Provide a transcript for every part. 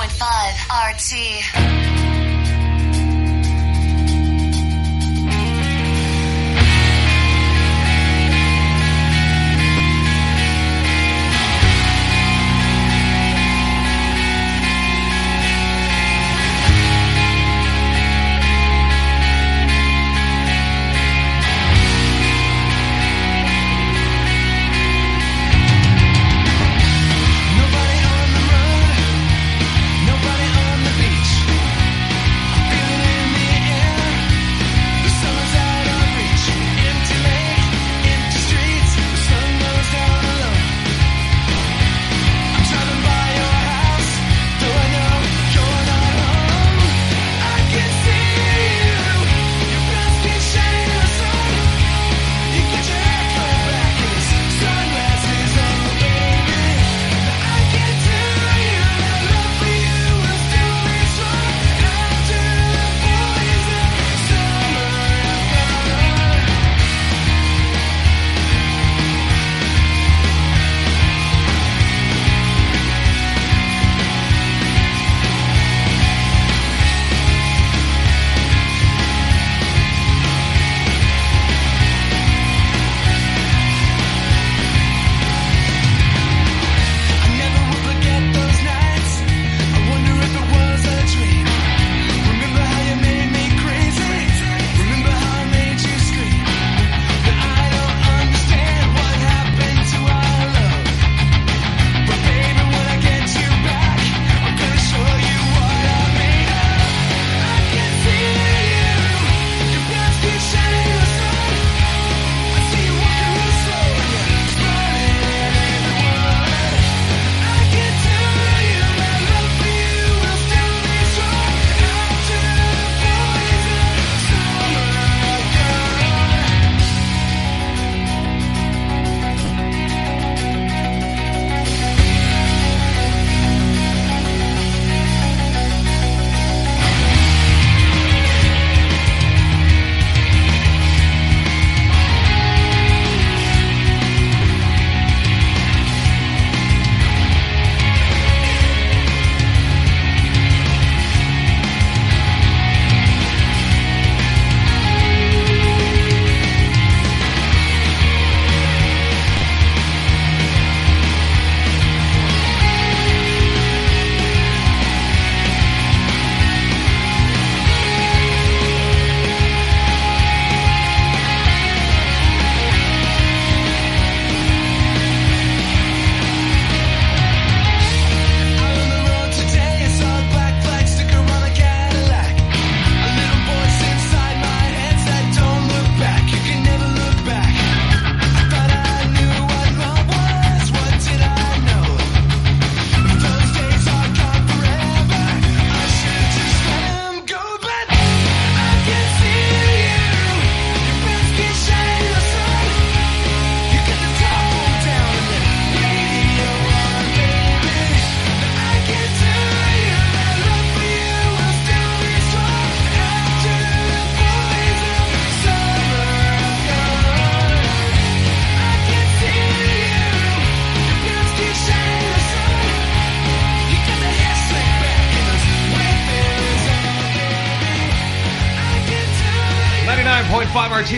101.5 RT.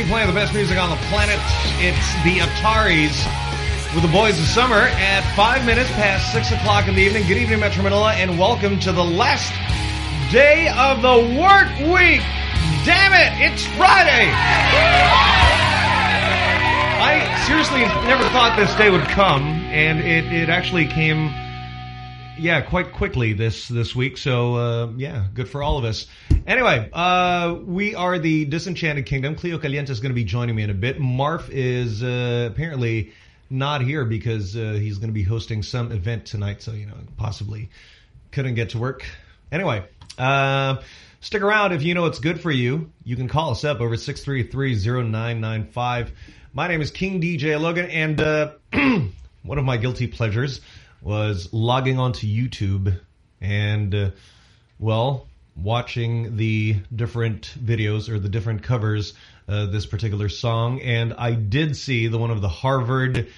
playing the best music on the planet. It's the Ataris with the Boys of Summer at five minutes past six o'clock in the evening. Good evening, Metro Manila, and welcome to the last day of the work week. Damn it, it's Friday. I seriously never thought this day would come, and it, it actually came, yeah, quite quickly this, this week. So, uh, yeah, good for all of us. Anyway, uh, we are the Disenchanted Kingdom. Cleo Caliente is going to be joining me in a bit. Marf is uh, apparently not here because uh, he's going to be hosting some event tonight, so, you know, possibly couldn't get to work. Anyway, um, stick around if you know it's good for you. You can call us up over 633-0995. My name is King DJ Logan, and uh, one of my guilty pleasures was logging onto YouTube and, uh, well watching the different videos or the different covers uh, this particular song, and I did see the one of the Harvard.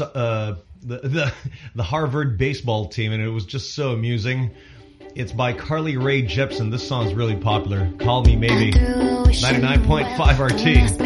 Uh, the, the the Harvard baseball team, and it was just so amusing. It's by Carly Rae Jepsen. This song's really popular. Call Me Maybe. 99.5 RT.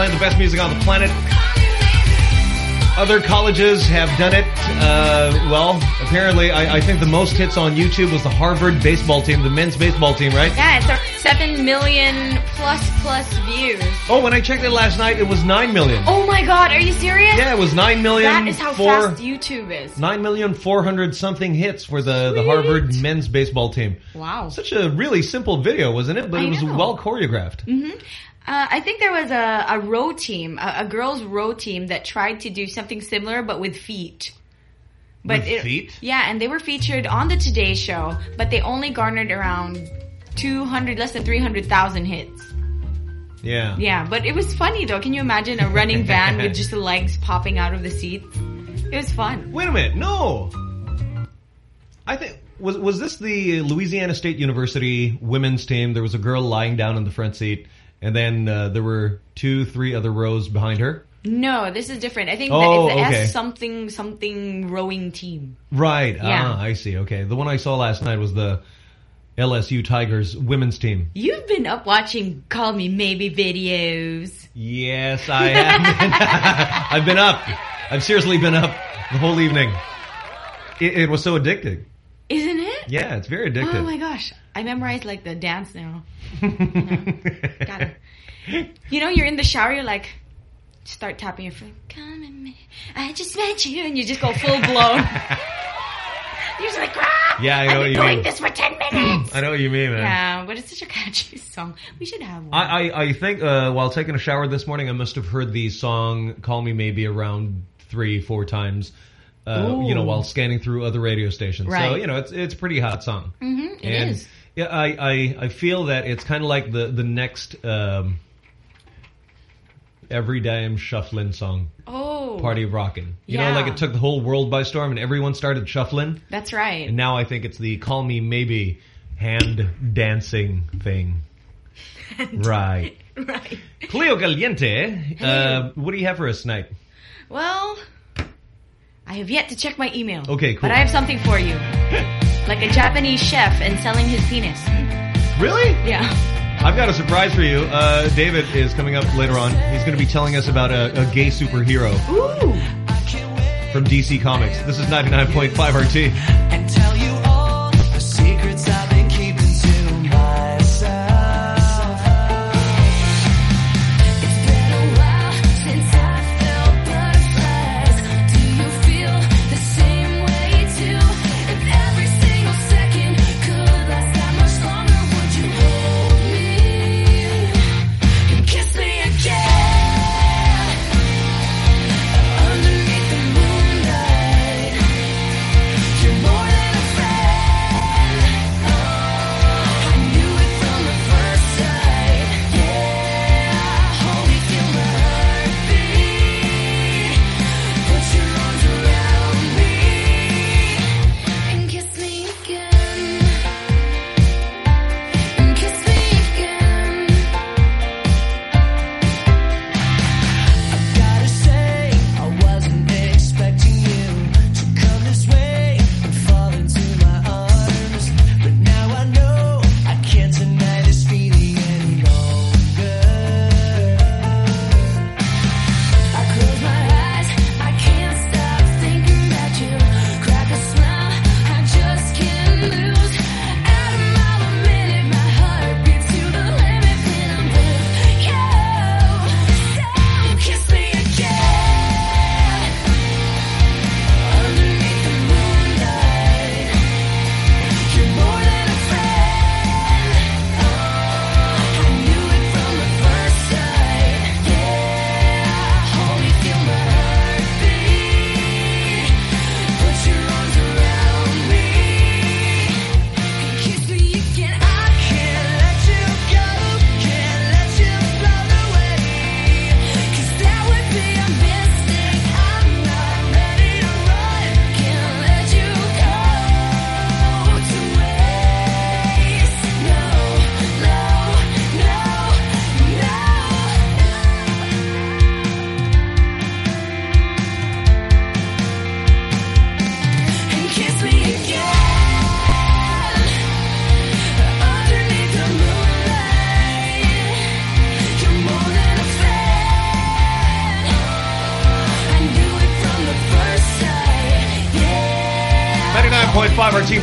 Playing the best music on the planet. Call me maybe. Other colleges have done it. Uh, well, apparently, I, I think the most hits on YouTube was the Harvard baseball team, the men's baseball team, right? Yeah, it's a seven million plus plus views. Oh, when I checked it last night, it was 9 million. Oh my god, are you serious? Yeah, it was 9 million. That is how four- fast YouTube is. 9 million 400 something hits for the, the Harvard men's baseball team. Wow. Such a really simple video, wasn't it? But I it was know. well choreographed. I think there was a, a row team, a, a girls' row team that tried to do something similar but with feet. But With feet? Yeah, and they were featured on the Today Show, but they only garnered around 200, less than 300,000 hits. Yeah. Yeah, but it was funny though. Can you imagine a running van with just the legs popping out of the seat? It was fun. Wait a minute. No. I think was was this the Louisiana State University women's team? There was a girl lying down in the front seat, and then uh, there were two, three other rows behind her. No, this is different. I think Oh, that it's the okay. S something something rowing team. Right. Yeah. Ah, I see. Okay. The one I saw last night was the LSU Tigers women's team. You've been up watching Call Me Maybe videos. Yes, I have. I've been up. I've seriously been up the whole evening. It, it was so addicting. Isn't it? Yeah, it's very addictive. Oh my gosh. I memorized like the dance now. Got it. You know, you're in the shower, you're like, start tapping your foot. Come in me. I just met you. And you just go full blown. you're just like, ah! Yeah, I know I've what been you doing mean. this for 10 minutes. I know what you mean, man. yeah, but it's such a catchy song. We should have one. I, I, I think uh, while taking a shower this morning, I must have heard the song "Call Me Maybe" around three, four times. Uh, you know, while scanning through other radio stations. So you know, it's it's a pretty hot song. Mhm, it and is. Yeah, I, I I feel that it's kind of like the the next um, every damn shuffling song, oh. "Party of Rockin'." You know, like it took the whole world by storm, and everyone started shuffling. That's right. And now I think it's the "Call Me Maybe." hand dancing thing. Right. right. Cleo Caliente, uh, what do you have for us tonight? Well, I have yet to check my email. Okay, cool. But I have something for you. like a Japanese chef and selling his penis. Really? Yeah. I've got a surprise for you. Uh, David is coming up later on. He's going to be telling us about a, a gay superhero Ooh. from DC Comics. This is 99.5 RT.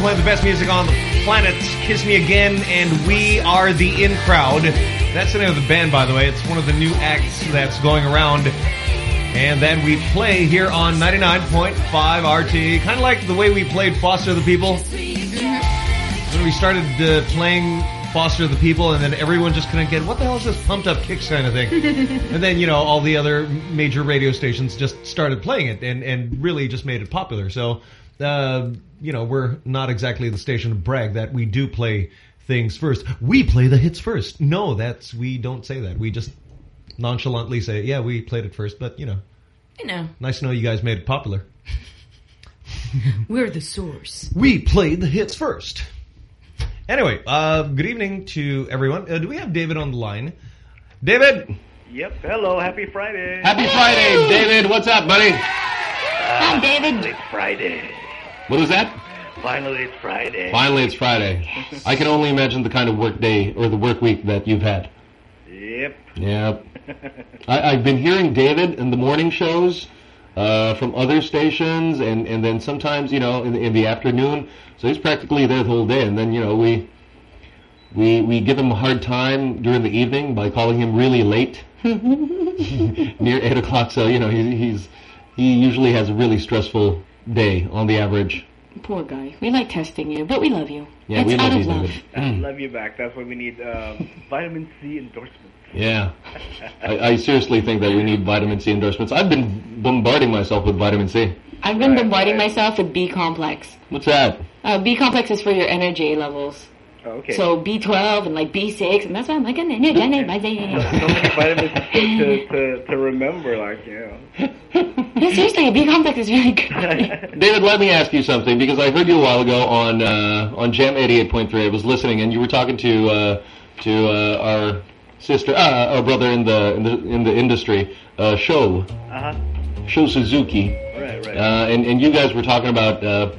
99.5 RT playing the best music on the planet. Kiss Me Again and We Are the In Crowd. That's the name of the band, by the way. It's one of the new acts that's going around. And then we play here on 99.5 RT. Kind of like the way we played Foster the People. When we started uh, playing Foster the People and then everyone just couldn't get, what the hell is this pumped up kicks kind of thing? and then, you know, all the other major radio stations just started playing it and, and really just made it popular. So, uh, you know, we're not exactly the station to brag that we do play things first. We play the hits first. No, that's, we don't say that. We just nonchalantly say, yeah, we played it first, but, you know, You know, nice to know you guys made it popular. we're the source. We played the hits first. Anyway, uh, good evening to everyone. Uh, do we have David on the line? David! Yep. Hello. Happy Friday. Happy Friday, David. What's up, buddy? Hi, David. It's Friday. What was that? Finally, it's Friday. Finally, it's Friday. I can only imagine the kind of work day or the work week that you've had. Yep. Yeah. I, I've been hearing David in the morning shows uh, from other stations, and, and then sometimes, you know, in, in the afternoon. So he's practically there the whole day, and then, you know, we we we give him a hard time during the evening by calling him really late, near eight o'clock. So you know, he, he's he usually has a really stressful day on the average. Poor guy. We like testing you, but we love you. Yeah, it's we out love of you, love. David. Love you back. That's why we need um, vitamin C endorsements. Yeah. I, I seriously think that we need vitamin C endorsements. I've been bombarding myself with vitamin C. I've been Right, bombarding right. myself with B complex. What's that? Uh, B complex is for your energy levels. Oh, okay. So B12 and like B6, and that's why I'm like, an energy. so many vitamins to, to, to, to remember, like, you know. No, seriously, B complex is really good. David, let me ask you something because I heard you a while ago on uh, on Jam 88.3. I was listening, and you were talking to uh, to uh, our sister, uh, our brother in the in the in the industry, uh, Sho Uh huh. Sho Suzuki, Right, right. uh, and and you guys were talking about uh,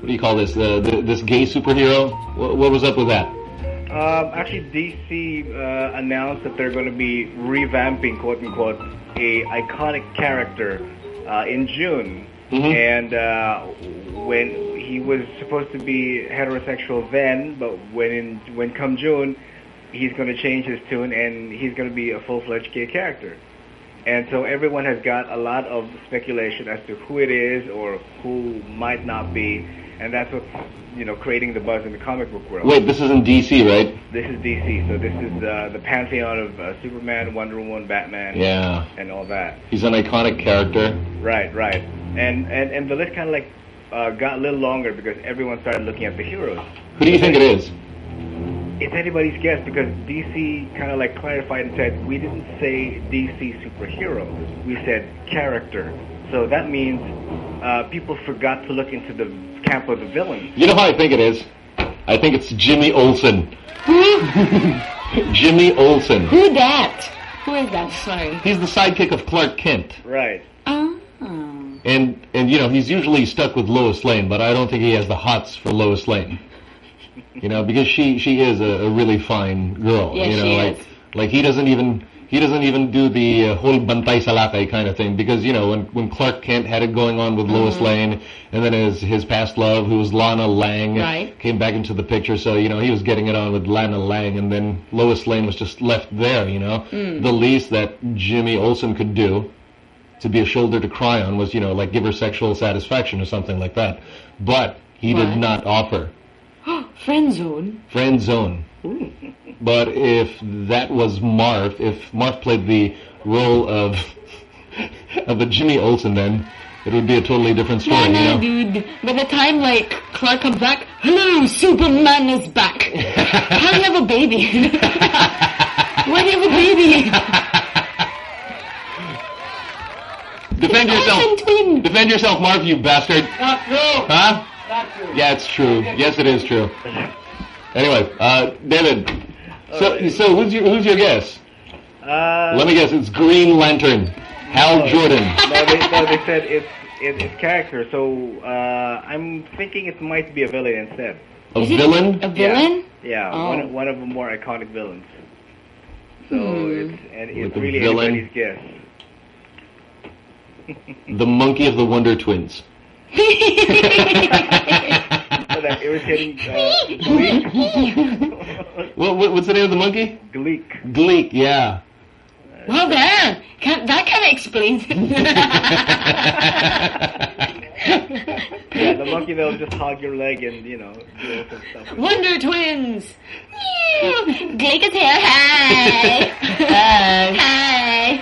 what do you call this? Uh, the, this gay superhero. What, what was up with that? Um, actually, DC uh, announced that they're going to be revamping, quote unquote, a iconic character uh, in June. Mhm. And uh, when he was supposed to be heterosexual then, but when in, when come June, he's going to change his tune and he's going to be a full-fledged gay character. And so everyone has got a lot of speculation as to who it is or who might not be, and that's what's you know creating the buzz in the comic book world. Wait, this is in DC, right? This is DC, so this is uh, the pantheon of uh, Superman, Wonder Woman, Batman, Yeah, and all that. he's an iconic character. Right, right. And and and the list kind of like uh, got a little longer because everyone started looking at the heroes. Who do you think it is? It's anybody's guess because DC kind of like clarified and said we didn't say DC superhero, we said character. So that means uh, people forgot to look into the camp of the villains. You know how I think it is? I think it's Jimmy Olsen. Jimmy Olsen. Who that? Who is that? Sorry. He's the sidekick of Clark Kent. Right. Oh. And and you know, he's usually stuck with Lois Lane, but I don't think he has the hots for Lois Lane. You know, because she she is a, a really fine girl. Yes, you know, she like is. like he doesn't even he doesn't even do the uh, whole bantay salakay kind of thing because you know when when Clark Kent had it going on with Mm-hmm. Lois Lane and then his his past love who was Lana Lang Right. came back into the picture so you know he was getting it on with Lana Lang and then Lois Lane was just left there you know Mm. the least that Jimmy Olsen could do to be a shoulder to cry on was, you know, like give her sexual satisfaction or something like that. But he What? did not offer Friend zone. friend zone. But if that was Marv, if Marv played the role of of a Jimmy Olsen, then it would be a totally different story. No, you know? dude. By the time like Clark comes back, hello, Superman is back. How do you have a baby? Why do you have a baby? Defend yourself. Twin. Defend yourself, Marv, you bastard. Not true. Huh? Not true. Yeah, it's true. Yes, it is true. Anyway, uh, David. So, Alright. so who's your who's your guess? Uh, Let me guess. It's Green Lantern. Hal No. Jordan. no, they, no, they said it's it, it's character. So uh, I'm thinking it might be a villain instead. A Is villain. A villain? Yeah, Oh. one one of the more iconic villains. So Hmm. it's and it's With really villain? anybody's guess. The monkey of the Wonder Twins. So that irritating uh, Gleek. What, what, what's the name of the monkey? Gleek. Gleek. Yeah. Well, there. Can, that kind of explains it. Yeah, the monkey that'll just hog your leg and you know do all some stuff. with it. Wonder Twins. Blake is here. Hi! Hi. Hi.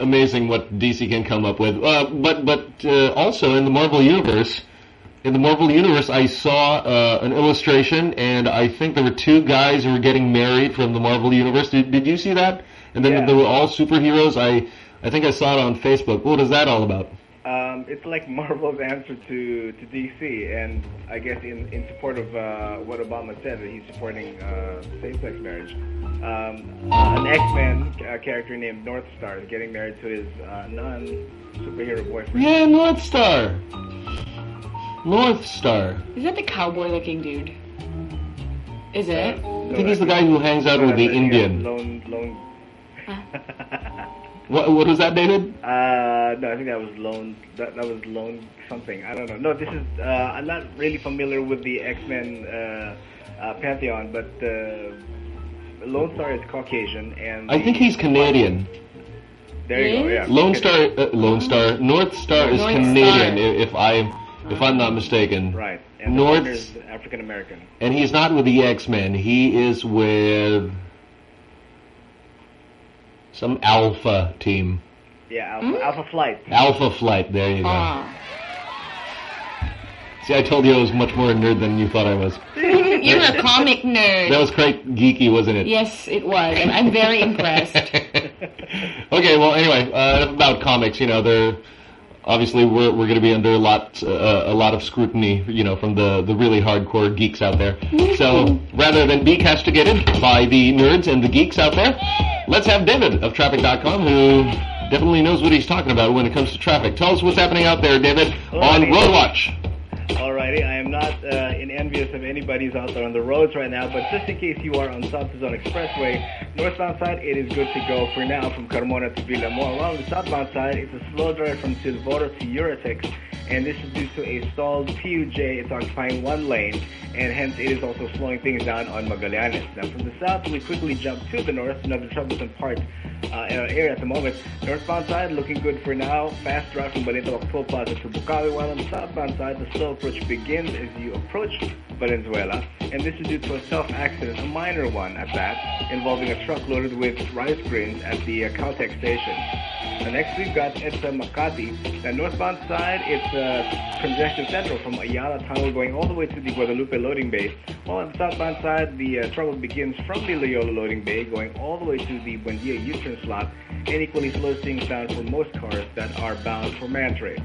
Amazing what DC can come up with. Uh, but but uh, also in the Marvel universe, in the Marvel universe, I saw uh, an illustration, and I think there were two guys who were getting married from the Marvel universe. Did, did you see that? And then Yeah. they were all superheroes. I I think I saw it on Facebook. What is that all about? Um, it's like Marvel's answer to, to DC, and I guess in, in support of uh, what Obama said, that he's supporting uh, same-sex marriage. Um, an X-Men uh, character named North Star is getting married to his uh, non-superhero boyfriend. Yeah, North Star. North Star. Is that the cowboy looking dude? Is it? I think he's the guy who hangs out with the Indian. Lone, lone. What, what was that, David? Uh, no, I think that was Lone. That, that was Lone something. I don't know. No, this is. Uh, I'm not really familiar with the X Men uh, uh, pantheon, but uh, Lone Star is Caucasian, and I think he's Canadian. There you go. Yeah. Lone Star, uh, Lone Star, North Star is North Canadian, Star. if I, if I'm not mistaken. Right. And North, partner is African American. and he's not with the X Men. He is with some Alpha team, Yeah. Alpha, Alpha Flight. Alpha Flight. There you go. Ah. See, I told you I was much more a nerd than you thought I was. You're a comic nerd. That was quite geeky, wasn't it? Yes, it was. And I'm very impressed. okay, well, anyway, uh, about comics. You know, they're obviously we're we're going to be under a lot uh, a lot of scrutiny. You know, from the the really hardcore geeks out there. So rather than be castigated by the nerds and the geeks out there, let's have David of Traffic.com who. Definitely knows what he's talking about when it comes to traffic. Tell us what's happening out there, David, on. Roadwatch. Alrighty, I am not uh, in envious of anybody's out there on the roads right now, but just in case you are on South Luzon Expressway, northbound side, it is good to go for now from Carmona to Villamor. On the southbound side, it's a slow drive from Silvoro to Eurotex, and this is due to a stalled PUJ. It's occupying one lane, and hence it is also slowing things down on Magallanes. Now, from the south, we quickly jump to the north, another troublesome part uh, area at the moment. Northbound side, looking good for now. Fast drive from Balintawak Toll Plaza to Bocaue, while on the southbound side, the slow approach begins as you approach Valenzuela, and this is due to a self-accident, a minor one at that, involving a truck loaded with rice grains at the uh, Caltex station. The next we've got EDSA Makati. The northbound side, it's uh, congestion central from Ayala Tunnel going all the way to the Guadalupe loading bay. While on the southbound side, the uh, trouble begins from the Loyola loading bay going all the way to the Buendia U-turn slot and equally slows things down for most cars that are bound for Mantrade.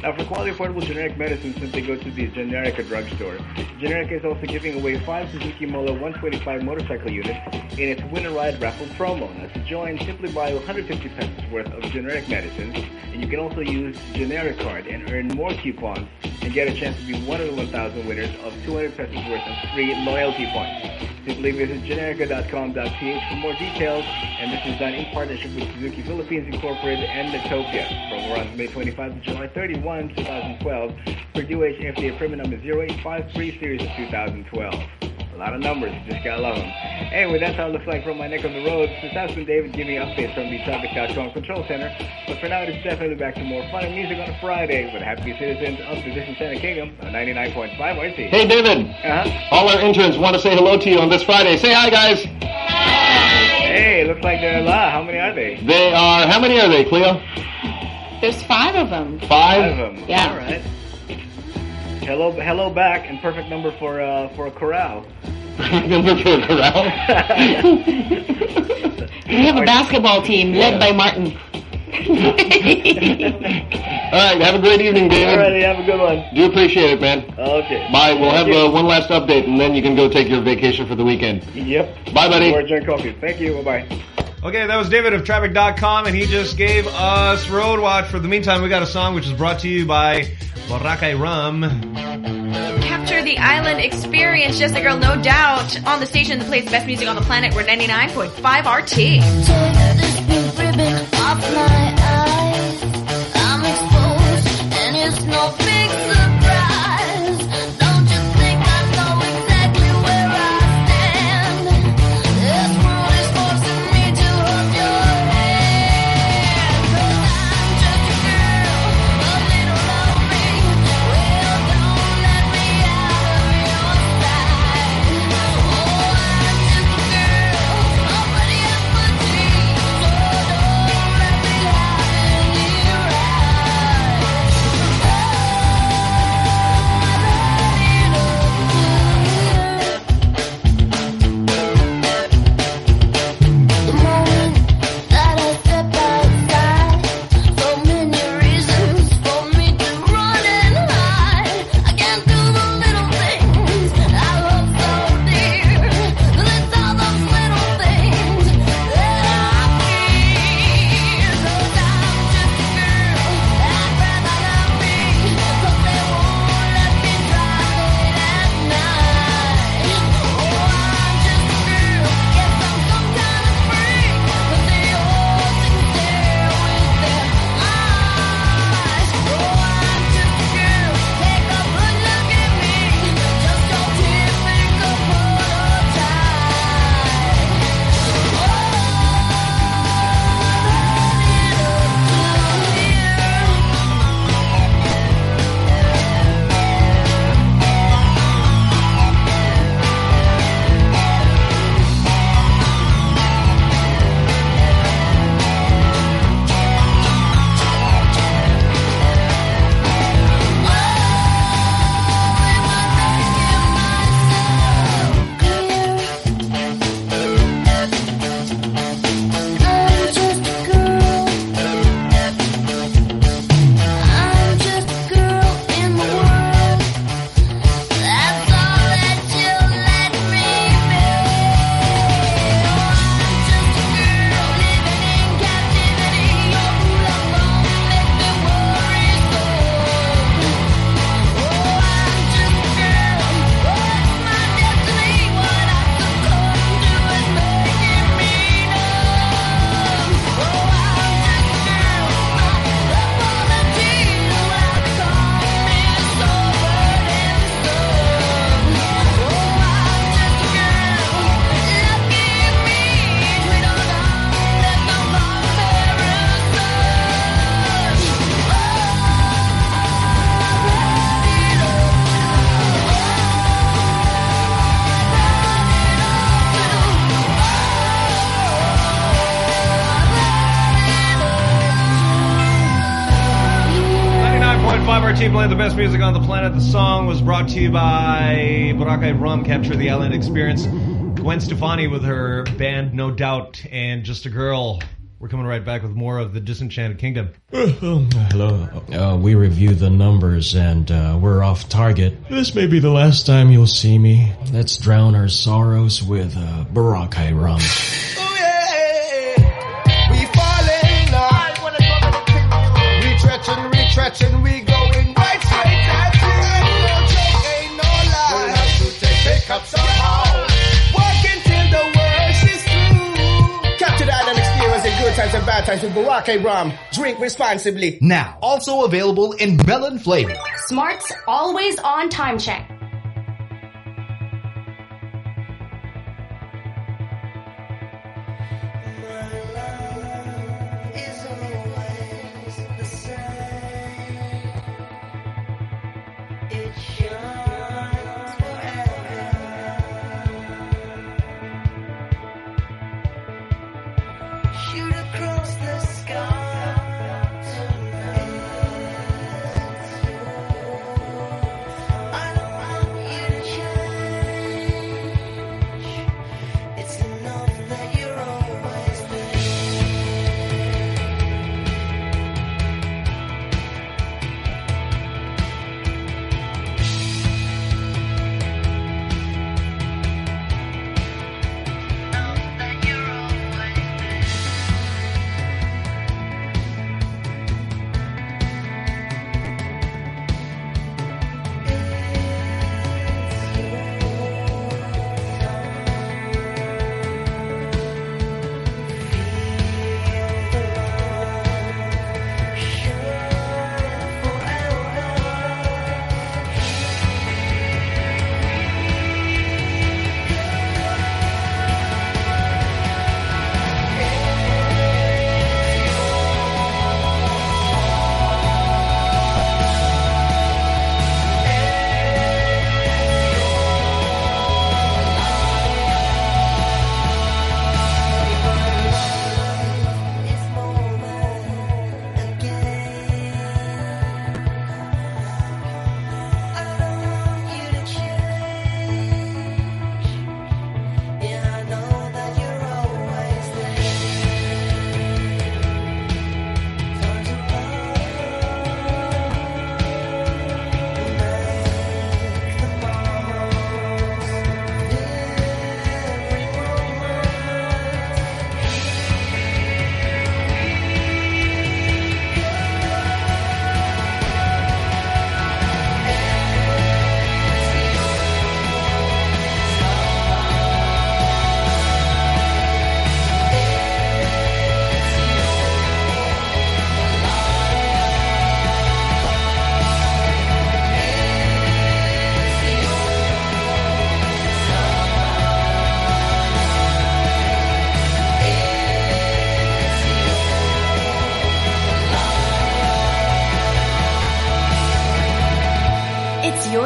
Now, for quality affordable generic medicine, simply go to the Generica drugstore. Generica is also giving away five Suzuki Mola 125 motorcycle units in its Winter Ride raffle promo. Now, to join, simply buy 150 pesos worth of generic medicines, and you can also use Generic Card and earn more coupons and get a chance to be one of the 1,000 winners of 200 pesos worth of free loyalty points. Simply visit generica.com.ph for more details, and this is done in partnership with Suzuki Philippines Incorporated and Natopia from May 25 to July 31, 2012, for FDA permit number 0853 series of 2012. A lot of numbers, just gotta love them. Anyway, that's how it looks like from my neck of the road. This has been David giving updates from the Traffic.com Control Center. But for now, it is definitely back to more fun and music on a Friday with happy citizens of Disenchanted Kingdom on 99.5 RT. Hey, David. Uh-huh. All our interns want to say hello to you on this Friday. Say hi, guys. Hey, looks like there are a lot. How many are they? They are, how many are they, Cleo? There's five of them. Five Five? of them. Yeah. All right. Hello, hello back, and perfect number for uh, for a corral. Number for a corral. We have a basketball team led by Martin. All right, have a great evening, David. Alrighty, have a good one. Do appreciate it, man. Okay. Bye. We'll have Thank you. uh, one last update, and then you can go take your vacation for the weekend. Yep. Bye, buddy. Or drink coffee. Thank you. Bye bye. Okay, that was David of Traffic.com, and he just gave us Road Watch. For the meantime, we got a song which is brought to you by Boracay Rum. Capture the island experience, just a girl, no doubt. On the station that plays the best music on the planet, we're 99.5 RT. Music on the song was brought to you by Boracay Rum, Capture the Island Experience. Gwen Stefani with her band No Doubt and Just a Girl. We're coming right back with more of the Disenchanted Kingdom. Hello. Uh, we review the numbers and uh, we're off target. This may be the last time you'll see me. Let's drown our sorrows with uh, Boracay rum. Oh yeah, we falling now. We stretching, we good times and bad times with Boracay Rum. Drink responsibly. Now, also available in melon flavor. Smart's always on time check.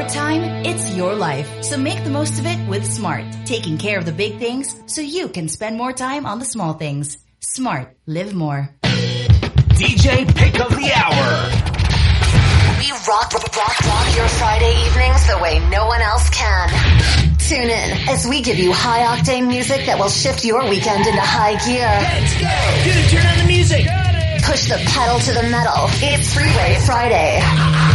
Time, it's your life. So make the most of it with Smart. Taking care of the big things so you can spend more time on the small things. Smart. Live more. DJ Pick of the Hour. We rock, rock, rock, rock your Friday evenings the way no one else can. Tune in as we give you high octane music that will shift your weekend into high gear. Let's go. Dude, turn on the music. Push the pedal to the metal. It's Freeway Friday.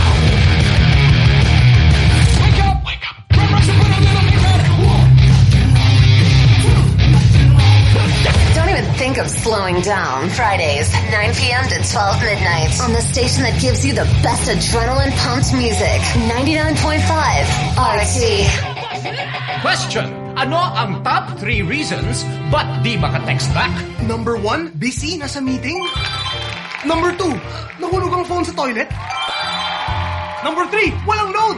Think of slowing down. Fridays, 9 p.m. to 12 midnight on the station that gives you the best adrenaline pumped music. 99.5 RT. Question. Ano ang top 3 reasons ba't di maka-text back? Number one, busy, nasa meeting. Number two, nahulog ang phone sa toilet. Number three, walang load.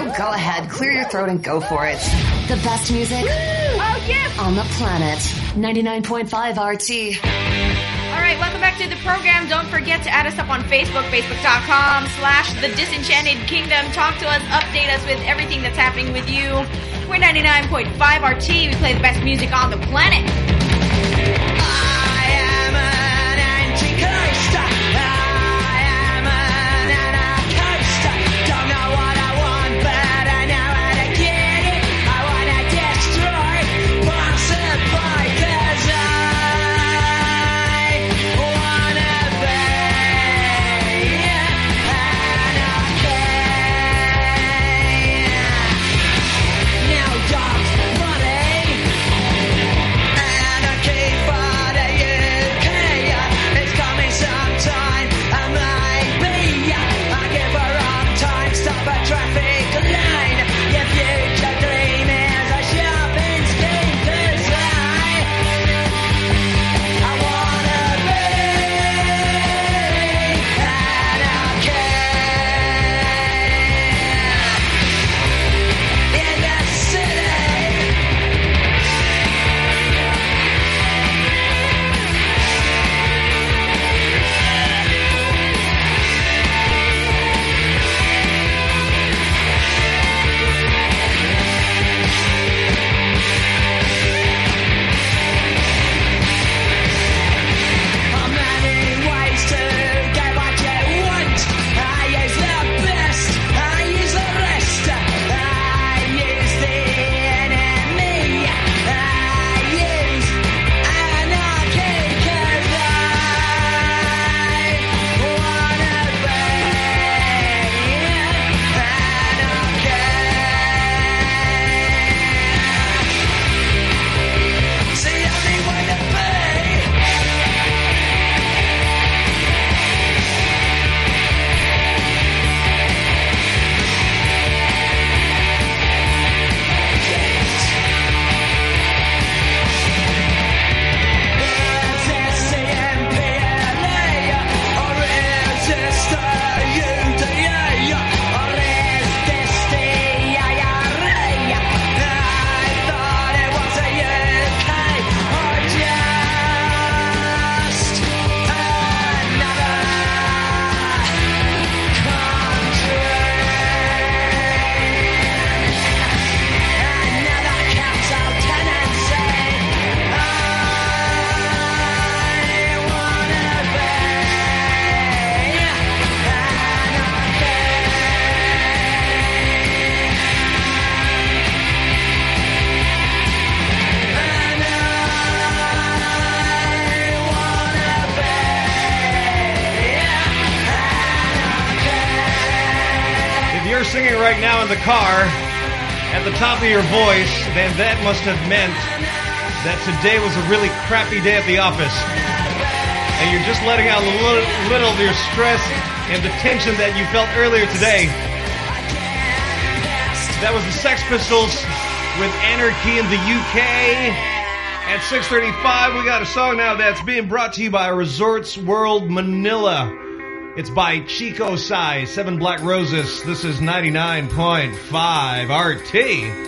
Oh, go ahead. Clear your throat and go for it. The best music Oh, yes! on the planet. 99.5 RT. All right, welcome back to the program. Don't forget to add us up on Facebook, facebook.com slash The Disenchanted Kingdom. Talk to us, update us with everything that's happening with you. We're 99.5 RT. We play the best music on the planet. Now car at the top of your voice, then that must have meant that today was a really crappy day at the office. And you're just letting out a little, little of your stress and the tension that you felt earlier today. That was the Sex Pistols with Anarchy in the UK. At 6.35, we got a song now that's being brought to you by Resorts World Manila. It's by Chicosci, Seven Black Roses. This is 99.5 RT.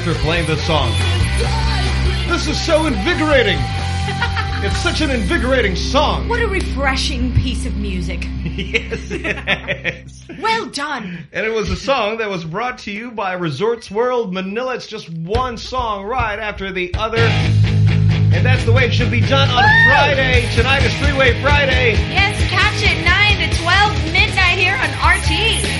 After playing this song. This is so invigorating. it's such an invigorating song. What a refreshing piece of music. yes, it is. Well done. And it was a song that was brought to you by Resorts World Manila. It's just one song right after the other. And that's the way it should be done on Friday. Tonight is Freeway Friday. Yes, catch it 9 to 12 midnight here on RT.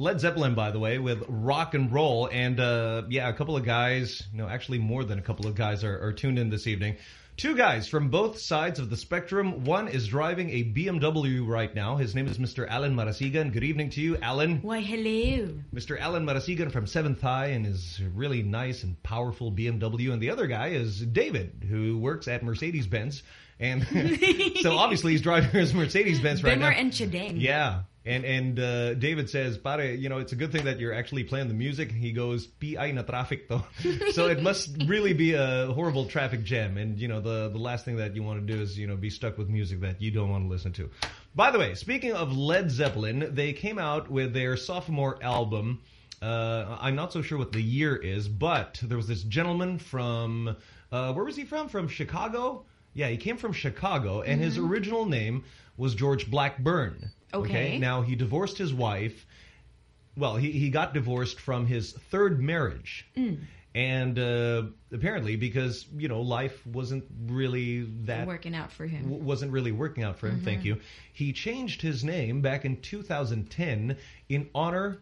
Led Zeppelin, by the way, with rock and roll. And, uh, yeah, a couple of guys, no, actually more than a couple of guys are, are tuned in this evening. Two guys from both sides of the spectrum. One is driving a BMW right now. His name is Mr. Alan Marasigan. Good evening to you, Alan. Why, hello. Mr. Alan Marasigan from Seventh High and his really nice and powerful BMW. And the other guy is David, who works at Mercedes-Benz. And so obviously he's driving his Mercedes-Benz right now. and Chadeng. Yeah. And and uh, David says, Pare, you know, it's a good thing that you're actually playing the music. He goes, PI na traffic to. so it must really be a horrible traffic jam. And, you know, the, the last thing that you want to do is, you know, be stuck with music that you don't want to listen to. By the way, speaking of Led Zeppelin, they came out with their sophomore album. Uh, I'm not so sure what the year is, but there was this gentleman from, uh, where was he from? From Chicago? Yeah, he came from Chicago, and his Mhm. original name was George Blackburn. Okay. Now, he divorced his wife. Well, he, he got divorced from his third marriage. Mm. And uh, apparently, because, you know, life wasn't really that... Working out for him. wasn't really working out for him, Mhm. thank you. He changed his name back in 2010 in honor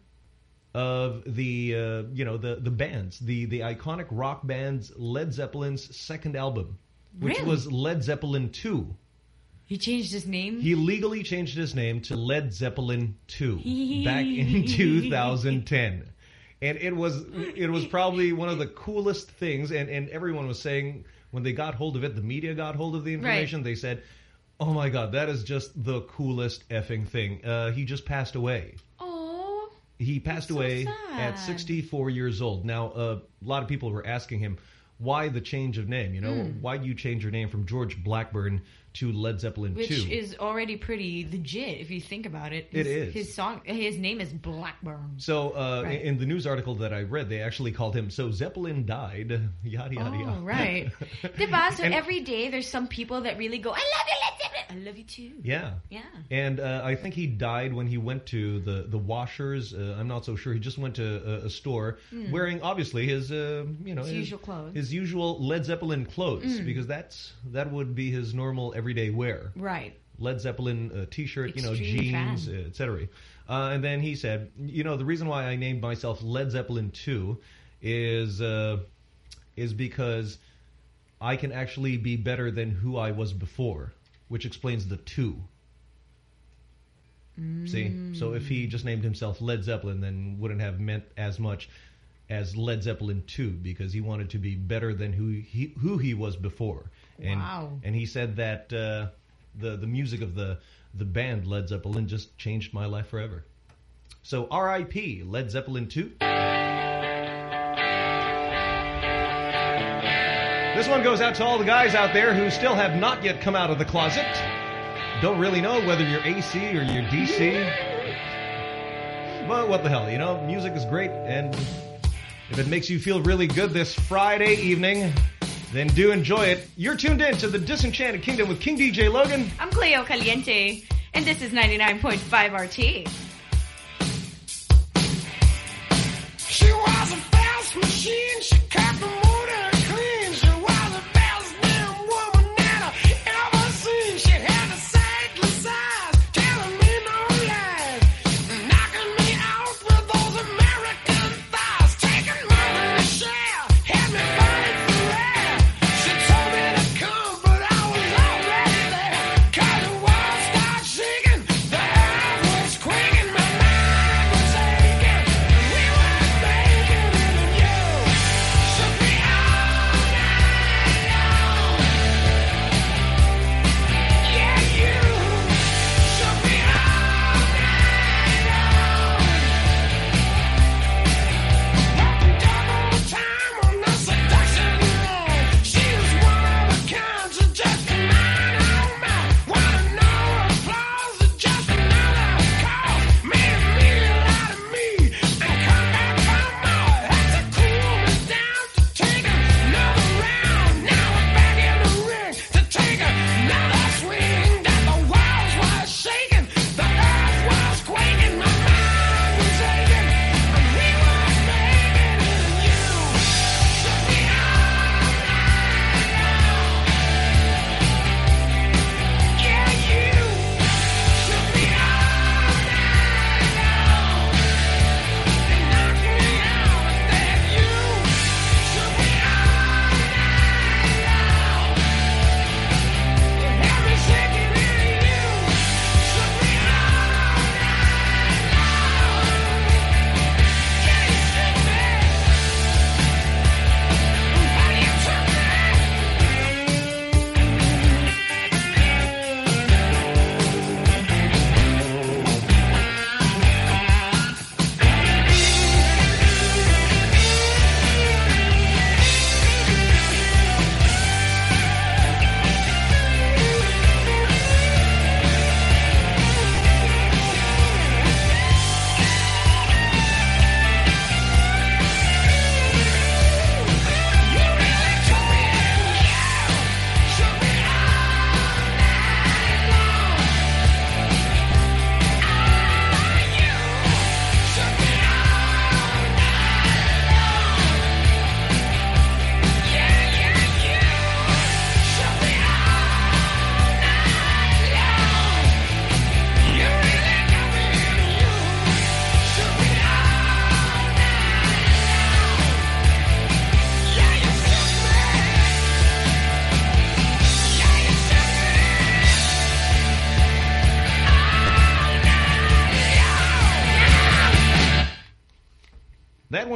of the, uh, you know, the, the bands, the, the iconic rock bands Led Zeppelin's second album, which Really? was Led Zeppelin 2. He changed his name? He legally changed his name to Led Zeppelin 2 back in 2010. And it was it was probably one of the coolest things and, and everyone was saying when they got hold of it, the media got hold of the information, they said, "Oh my god, that is just the coolest effing thing." Uh, he just passed away. Oh. He passed away at 64 years old. Now, uh, a lot of people were asking him, why the change of name? You know, Mm. why do you change your name from George Blackburn to Led Zeppelin Which 2? is already pretty legit if you think about it. It His- is. His song, his name is Blackburn. So, uh, Right. in the news article that I read, they actually called him, so Zeppelin died, yada, yada, Oh, yada. right. Diba? So And- every day there's some people that really go, I love you, Led Zeppelin. I love you too. Yeah. Yeah. And uh, I think he died when he went to the, the washers. Uh, I'm not so sure. He just went to a, a store Mm. wearing, obviously, his, uh, you know, His usual clothes. His usual Led Zeppelin clothes, Mm. because that's that would be his normal everyday wear. Right. Led Zeppelin uh, t-shirt, you know, jeans, etc. Uh, and then he said, you know, the reason why I named myself Led Zeppelin 2 is uh, is because I can actually be better than who I was before, which explains the two. See? So if he just named himself Led Zeppelin, then wouldn't have meant as much as Led Zeppelin 2 because he wanted to be better than who he who he was before. And Wow. and he said that uh, the the music of the the band Led Zeppelin just changed my life forever. So R.I.P. Led Zeppelin 2. This one goes out to all the guys out there who still have not yet come out of the closet. Don't really know whether you're AC or you're DC. But what the hell, you know, music is great, and if it makes you feel really good this Friday evening, then do enjoy it. You're tuned in to the Disenchanted Kingdom with King DJ Logan. I'm Cleo Caliente, and this is 99.5 RT. She was a fast machine. She kept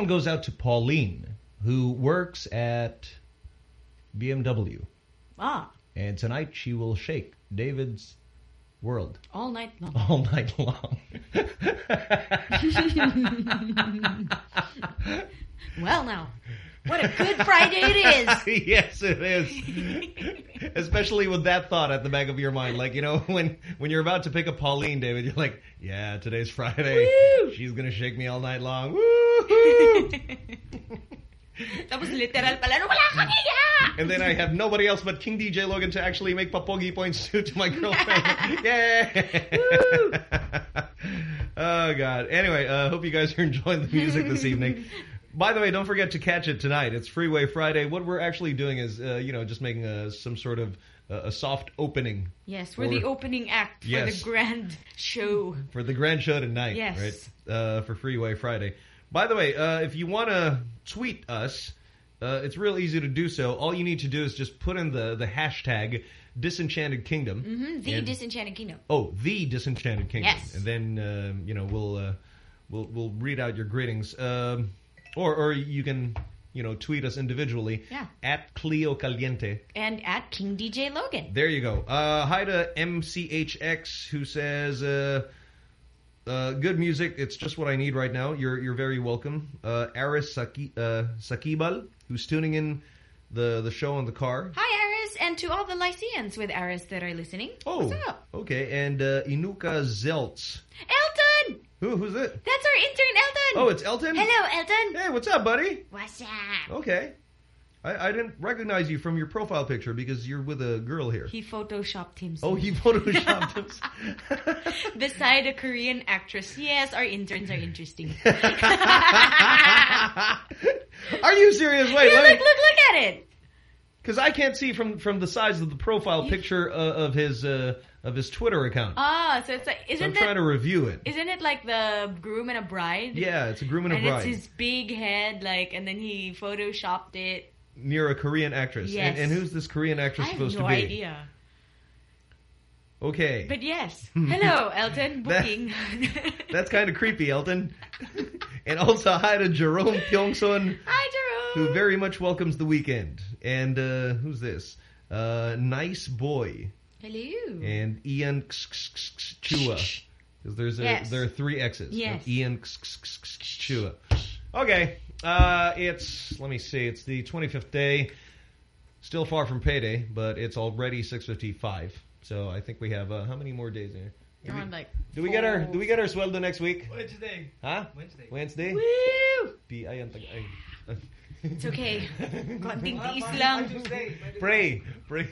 one goes out to Pauline, who works at BMW. Ah, And tonight she will shake David's world all night long. all night long. well, now, what a good Friday it is. yes, it is. Especially with that thought at the back of your mind. Like, you know, when, when you're about to pick up Pauline, David, you're like, yeah, today's Friday. She's going to shake me all night long. Woo! Tapos literal pala, "No, wala kang hiya!" And then I have nobody else but King DJ Logan to actually make papogi points to, to my girlfriend. Yay! oh, God. Anyway, uh, hope you guys are enjoying the music this evening. By the way, don't forget to catch it tonight. It's Freeway Friday. What we're actually doing is, uh, you know, just making a, some sort of uh, a soft opening Yes, we're For- the opening act for Yes. the grand show. for the grand show tonight, Yes. right? Uh, for Freeway Friday. By the way, uh, if you want to tweet us, uh, it's real easy to do so. All you need to do is just put in the, the hashtag Disenchanted Kingdom. hmm The And- Disenchanted Kingdom. Oh, the Disenchanted Kingdom. Yes. And then um, you know we'll uh, we'll we'll read out your greetings, um, or or you can you know tweet us individually Yeah. at Clio Caliente. And at King DJ Logan. There you go. Uh, hi to MCHX who says, uh, uh, good music. It's just what I need right now. You're you're very welcome. Uh, Aris Saki, uh, Sakibal, who's tuning in the, the show on the car. Hi, Aris, and to all the Lyceans with Aris that are listening. Oh, What's up? okay. And uh, Inuka Zeltz. Elton! Who, who's it? That's our intern, Elton! Oh, it's Elton? Hello, Elton! Hey, what's up, buddy? What's up? Okay. I, I didn't recognize you from your profile picture because you're with a girl here. He photoshopped himself. Oh, he photoshopped himself. Beside a Korean actress. Yes, our interns are interesting. Are you serious? Wait, Yeah, let me- look, look, look at it. Because I can't see from from the size of the profile picture uh, of his uh, of his Twitter account. Ah, so it's like, isn't I'm it? trying to review it. Isn't it like the groom and a bride? Yeah, it's a groom and a and bride it's his big head, like, and then he photoshopped it. near a Korean actress. Yes. And, and who's this Korean actress supposed no to be? No idea. Okay, But yes. Hello, Elton. That- that's kind of creepy, Elton. and also hi to Jerome Pyongsun, Hi, Jerome. who very much welcomes the weekend. And uh, who's this? Uh, nice boy. Hello. and Ian Chua. Because there's a, Yes. there are three X's. Yes. Ian Chua. Okay, uh, it's let me see. It's the 25th day. Still far from payday, but it's already 6:55. So I think we have uh, how many more days here? You're on like. Do we get our Do we get our sweldo next week? Wednesday. Huh? Wednesday. Wednesday. Woo! Di ay, ang tag- ay. It's okay. Konting tiis Monday, lang. Pray, pray,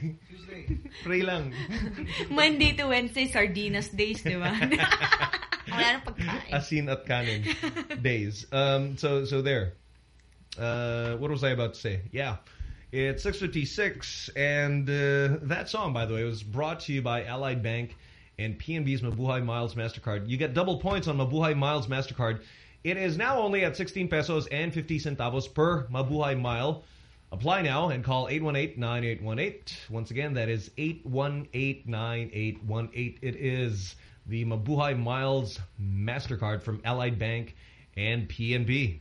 pray lang. Monday to Wednesday, sardinas days, di ba? Wala nang pagkain. Asin at kanin days. Um, so so there. Uh, what was I about to say? Yeah. It's 656, and uh, that song, by the way, was brought to you by Allied Bank and PNB's Mabuhay Miles MasterCard. You get double points on Mabuhay Miles MasterCard. It is now only at 16 pesos and 50 centavos per Mabuhay Mile. Apply now and call 818-9818. Once again, that is 818-9818. It is the Mabuhay Miles MasterCard from Allied Bank and PNB.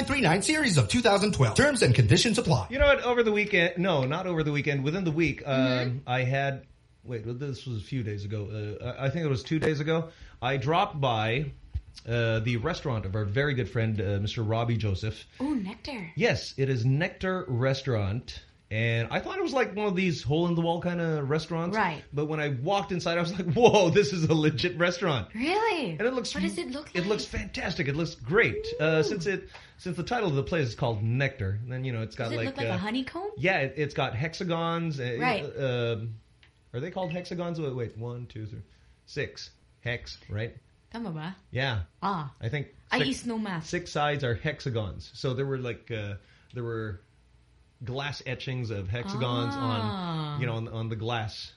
1939 series of 2012. Terms and conditions apply. You know what? Over the weekend, no, not over the weekend. Within the week, um, Mm-hmm. I had. Wait, well, this was a few days ago. Uh, I think it was two days ago. I dropped by uh, the restaurant of our very good friend, uh, Mr. Robbie Joseph. Oh, nectar. Yes, it is Nectar Restaurant. And I thought it was like one of these hole-in-the-wall kind of restaurants. Right. But when I walked inside, I was like, whoa, this is a legit restaurant. Really? And it looks. What does it look like? It looks fantastic. It looks great. Uh, since it since the title of the place is called Nectar, then you know it's got Does it like look like uh, a honeycomb? Yeah, it, it's got hexagons. uh, Right. Uh, are they called hexagons? Wait, wait, one, two, three, six hex, right? Tama ba? Yeah. Ah. I think I six- use no math. Six sides are hexagons. So there were like uh, there were glass etchings of hexagons Ah. on you know on, on the glass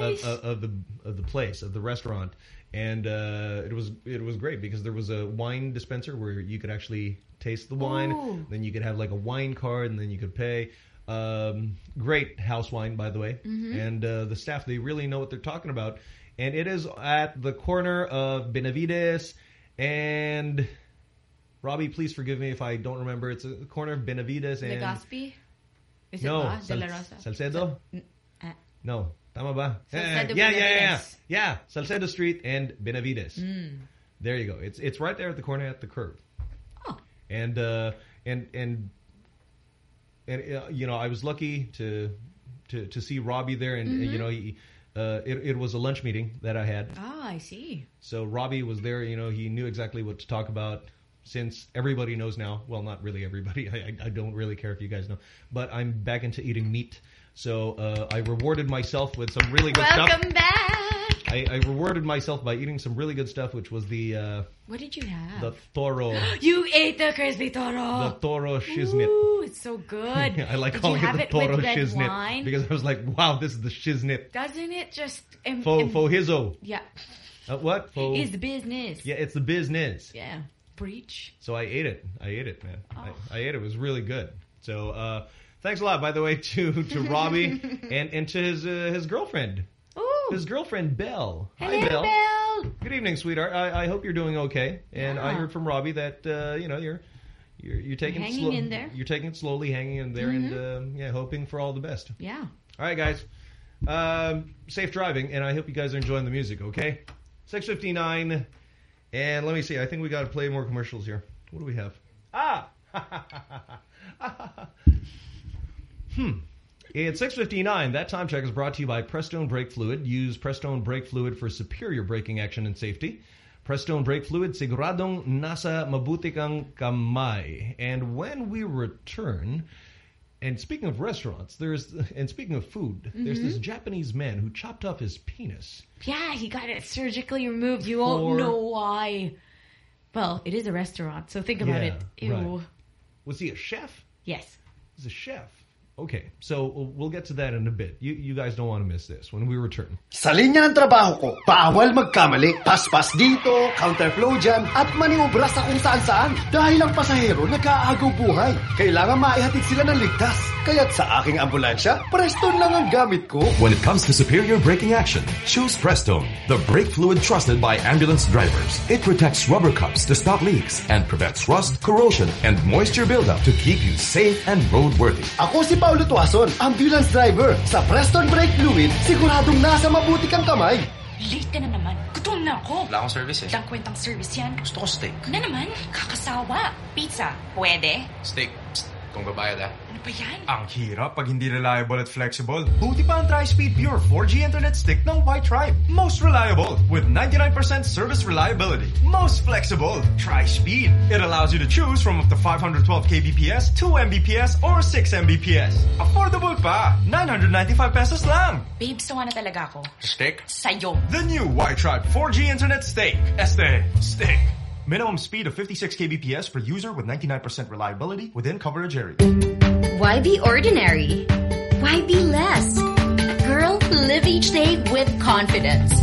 Nice. of, of, of the of the place of the restaurant, and uh, it was it was great because there was a wine dispenser where you could actually taste the wine. Ooh. Then you could have like a wine card, and then you could pay. Um, great house wine, by the way, Mhm. and uh, the staff they really know what they're talking about. And it is at the corner of Benavides and Robbie. Please forgive me if I don't remember. It's a corner of Benavides and Legazpi? Is no it ba? De La Rosa? Salcedo. Ah. No, tama ba? Salcedo yeah, yeah, yeah, yeah, yeah. Salcedo Street and Benavides. Mm. There you go. It's it's right there at the corner at the curve. Oh. And uh, and and and uh, you know, I was lucky to to to see Robbie there, and uh, Mhm. you know, he, uh, it it was a lunch meeting that I had. Ah, I see. So Robbie was there. You know, he knew exactly what to talk about. Since everybody knows now, well, not really everybody. I, I don't really care if you guys know, but I'm back into eating meat. So uh, I rewarded myself with some really good stuff. Welcome back. I, I rewarded myself by eating some really good stuff, which was the uh, What did you have? the toro, you ate the crispy toro. the toro shiznit. Ooh, it's so good. I like Did calling you have it toro shiznit because I was like, wow, this is the shiznit. Doesn't it just... em- Fo fo hizo. Yeah. Uh, what? Fo, It's the business. yeah, it's the business. Yeah. Breach. So I ate it. I ate it, man. Oh. I, I ate it. It was really good. So uh, thanks a lot, by the way, to to Robbie and and to his uh, his girlfriend. Ooh. His girlfriend Belle. Hello, Hi, Belle. Belle. Good evening, sweetheart. I, I hope you're doing okay. And I heard from Robbie that uh, you know you're you're you're taking it Hanging slow- in there. You're taking it slowly, hanging in there, and um, yeah, hoping for all the best. Yeah. All right, guys. Um, safe driving, and I hope you guys are enjoying the music. Okay, six fifty nine, and let me see. I think we got to play more commercials here. What do we have? Ah. hmm. It's 6.59. That time check is brought to you by Prestone Brake Fluid. Use Prestone Brake Fluid for superior braking action and safety. Prestone Brake Fluid, siguradong nasa mabuti kang kamay. And when we return, and speaking of restaurants, there's and speaking of food, there's Mhm. this Japanese man who chopped off his penis. Yeah, he got it surgically removed. You won't know why. Well, it is a restaurant, so think about Yeah, it. Ew. right. Was he a chef? Yes. He's a chef. Okay, so we'll get to that in a bit. You you guys don't want to miss this when we return. Sa linya ng trabaho ko, bawal magkamali. Paspas dito, counterflow dyan, at maniobra sa kung saan saan. Dahil ang pasahero nag-aagaw buhay. Kailangan maihatid sila ng ligtas. Kaya't sa aking ambulansya, Prestone lang ang gamit ko. When it comes to superior braking action, choose Prestone, the brake fluid trusted by ambulance drivers. It protects rubber cups to stop leaks and prevents rust, corrosion, and moisture buildup to keep you safe and roadworthy. Ako si Paulo Tuason, ambulance driver. Sa Preston Brake Fluid, siguradong nasa mabuti kang kamay. Late ka na naman. Gutom na ako. Wala akong service eh. Walang kwentang service yan. Gusto ko steak. Na naman? Kakasawa. Pizza. Pwede? Steak. Psst, kung babayad ah. Ano ba yan? Ang hirap pag hindi reliable at flexible. Buti pa ang Tri-Speed Pure 4G Internet Stick ng Wi-Tribe. Most reliable with 99% service reliability. Most flexible. Tri-Speed. It allows you to choose from up to 512 kbps, 2 mbps, or 6 mbps. Affordable pa. 995 pesos lang. Babe, sawa na talaga ako. Steak? Sa'yo. The new Wi-Tribe 4G Internet Steak. Este. Stick. Minimum speed of 56 kbps per user with 99% reliability within coverage area. Why be ordinary? Why be less? Girl, live each day with confidence.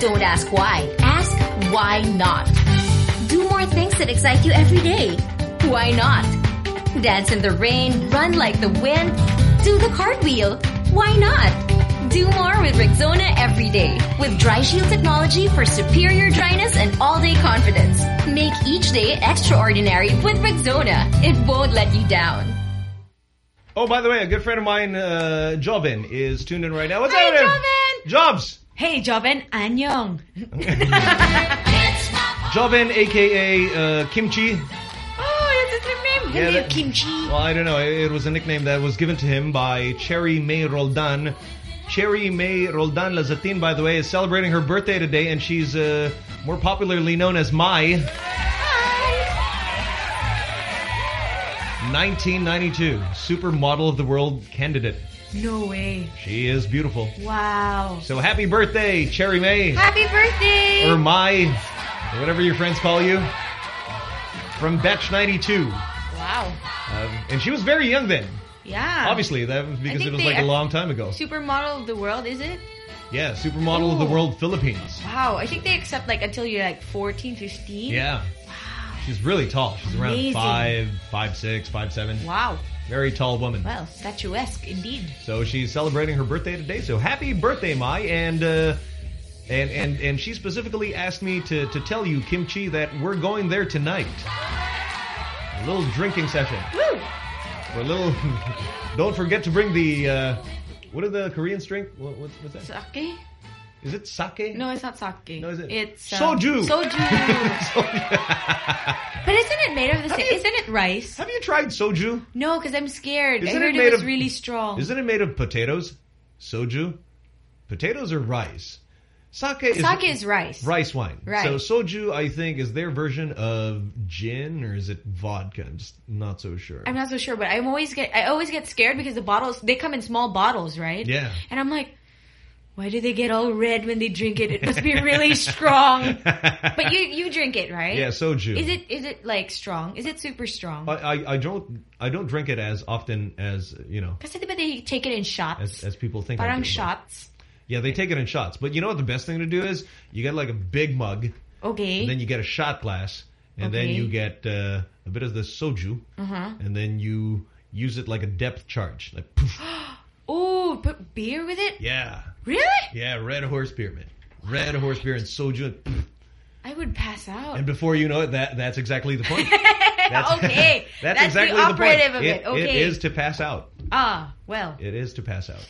Don't ask why. Ask why not. Do more things that excite you every day. Why not? Dance in the rain, run like the wind, do the cartwheel. Why not? Do more with Rexona every day. With Dry Shield technology for superior dryness and all-day confidence. Make each day extraordinary with Rexona. It won't let you down. Oh, by the way, a good friend of mine, uh, Jobin, is tuned in right now. What's Hi, happening? Jobs! Hey, Joven, Anyong. Jobin, a.k.a. Uh, Kimchi. Oh, that's his name. Yeah, Hello, that- Kimchi. Well, I don't know. It it was a nickname that was given to him by Cherry May Roldan. Cherry May Roldan Lazatin, by the way, is celebrating her birthday today, and she's uh, more popularly known as Mai. 1992, Supermodel of the World candidate. No way. She is beautiful. Wow. So happy birthday, Cherry May. Happy birthday. or Mai, or whatever your friends call you. From Batch 92. Wow. Um, and she was very young then. Yeah. Obviously, that was because it was like a long time ago. Supermodel of the world, is it? Yeah, supermodel of the world, Philippines. Wow. I think they accept like until you're like 14, 15. Yeah. Wow. She's really tall. She's around Amazing. five, five six, five seven. Wow. Very tall woman. Well, statuesque indeed. So she's celebrating her birthday today. So happy birthday, Mai! And uh, and and and she specifically asked me to to tell you, Kimchi, that we're going there tonight. A little drinking session. Woo! For a little. don't forget to bring the. Uh, what are the Koreans drink? What, what's, what's that? Sake? Is it sake? No, it's not sake. No, is it? It's um, Soju. Soju. but isn't it made of the same? Isn't it rice? Have you tried soju? No, because I'm scared. Isn't heard it it, made was of- really strong. Isn't it made of potatoes? Soju? Potatoes or rice? Sake is Sake is rice. rice wine. Right. So soju, I think, is their version of gin, or is it vodka? I'm just not so sure. I'm not so sure, but I'm always get I always get scared because the bottles they come in small bottles, right? Yeah. And I'm like, why do they get all red when they drink it? It must be really strong. But you you drink it, right? Yeah, soju. Is it is it like strong? Is it super strong? I, I, I don't I don't drink it as often as you know diba they take it in shots? as as people think. I Parang do, shots. Yeah, they take it in shots. But you know what the best thing to do is? You get like a big mug, Okay. and then you get a shot glass, and then you get uh, a bit of the soju, Uh-huh. and then you use it like a depth charge. Like, poof. Oh, put beer with it? yeah, Really? yeah, red horse beer, man. Red horse beer and soju. And, poof. I would pass out. and before you know it, that that's exactly the point. That's, okay. that's, That's exactly the the, operative point. of it. Okay. It is to pass out. Ah, well. It is to pass out.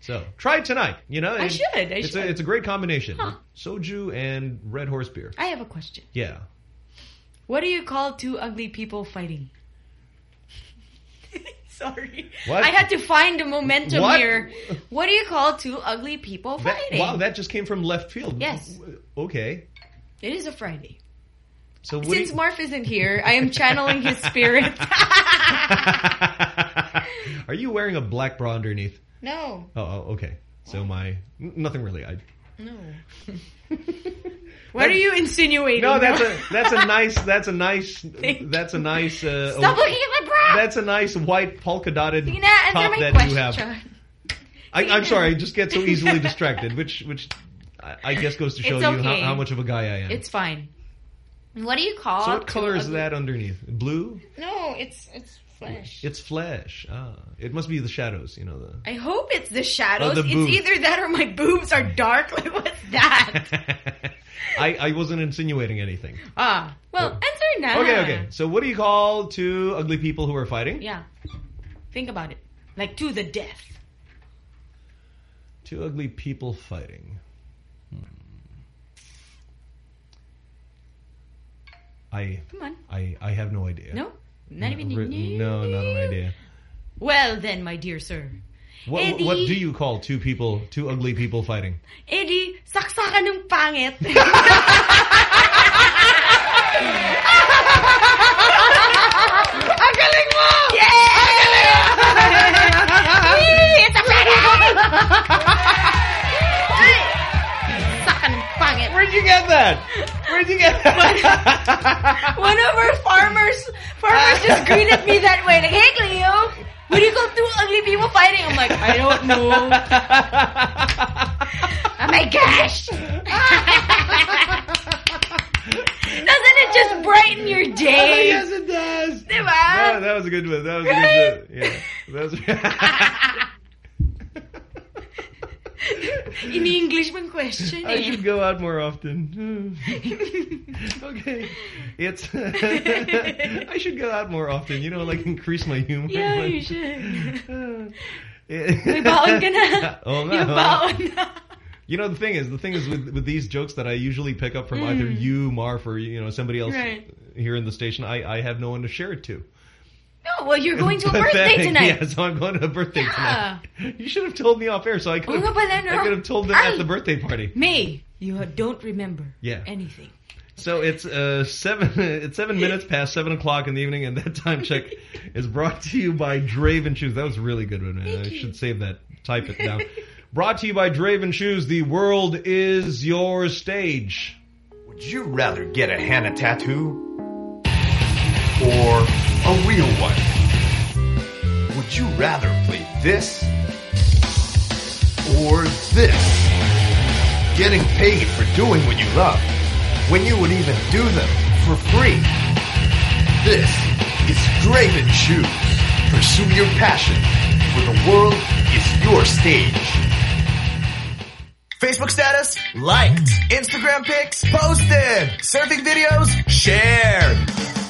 So try it tonight. You know, I It- should, I it's should. a it's a great combination. Huh. Soju and red horse beer. I have a question. Yeah. What do you call two ugly people fighting? Sorry. What? I had to find the momentum What? here. What do you call two ugly people That- fighting? wow, that just came from left field. Yes. Okay. It is a Friday. So what Since you- Marf isn't here, I am channeling his spirit. are you wearing a black bra underneath? No. Oh, oh okay. So my nothing really. I No. what are you insinuating? no. That's a that's a nice that's a nice that's a nice. Uh, Stop looking at my bra! That's a nice white polka dotted top that question. you have. I, I'm sorry, I just get so easily distracted, which which I, I guess goes to show It's you how, how much of a guy I am. It's fine. What do you call? so what color is that underneath? Blue? No, it's it's flesh. It's flesh. Ah, it must be the shadows. You know the. I hope it's the shadows. Oh, the it's either that or my boobs are dark. Like what's that? I I wasn't insinuating anything. ah, well, answer now. Oh. Okay, okay. So what do you call two ugly people who are fighting? Yeah, think about it. Like to the death. Two ugly people fighting. Hmm. I Come on. I I have no idea. No, not even. Re- no, not an idea. Well then, my dear sir. What Eddie. what do you call two people, two ugly people fighting? Eddie, saksakan ng pangit. Ang galing mo! Yeah! Ang galing! It's a Friday! Sakan ng pangit. Where'd you get that? Where'd you get that? One of our farmers, farmers just greeted me that way. Like, hey, Cleo, what do you call two ugly people fighting? I'm like, I don't know. oh my gosh. Doesn't it just brighten your oh, day? Oh, yes, it does. Diba? No, that was a good one. That was a good one. Yeah. That was In-English man question I should go out more often. okay. It's I should go out more often, you know, like increase my humor. Yeah, you should. May May baon ka na. Oo nga, Yung baon na. You know the thing is, the thing is with with these jokes that I usually pick up from Mm. either you, Marf, or you know somebody else Right. here in the station, I I have no one to share it to. No, well, you're going to a Pathetic. birthday tonight. Yeah, so I'm going to a birthday Yeah. tonight. You should have told me off air, so I could Oo nga have pala, no? I could have told them Ay. at the birthday party. Me, you don't remember Yeah. anything. So it's uh, seven. It's seven minutes past seven o'clock in the evening, and that time check is brought to you by Draven Shoes. That was a really good one. man. I should save that. Type it down. brought to you by Draven Shoes. The world is your stage. Would you rather get a henna tattoo or a real one? Would you rather play this or this? Getting paid for doing what you love when you would even do them for free. This is Draven Shoes. Pursue your passion, for the world is your stage. Facebook status? Liked. Instagram pics? Posted. Surfing videos? Shared.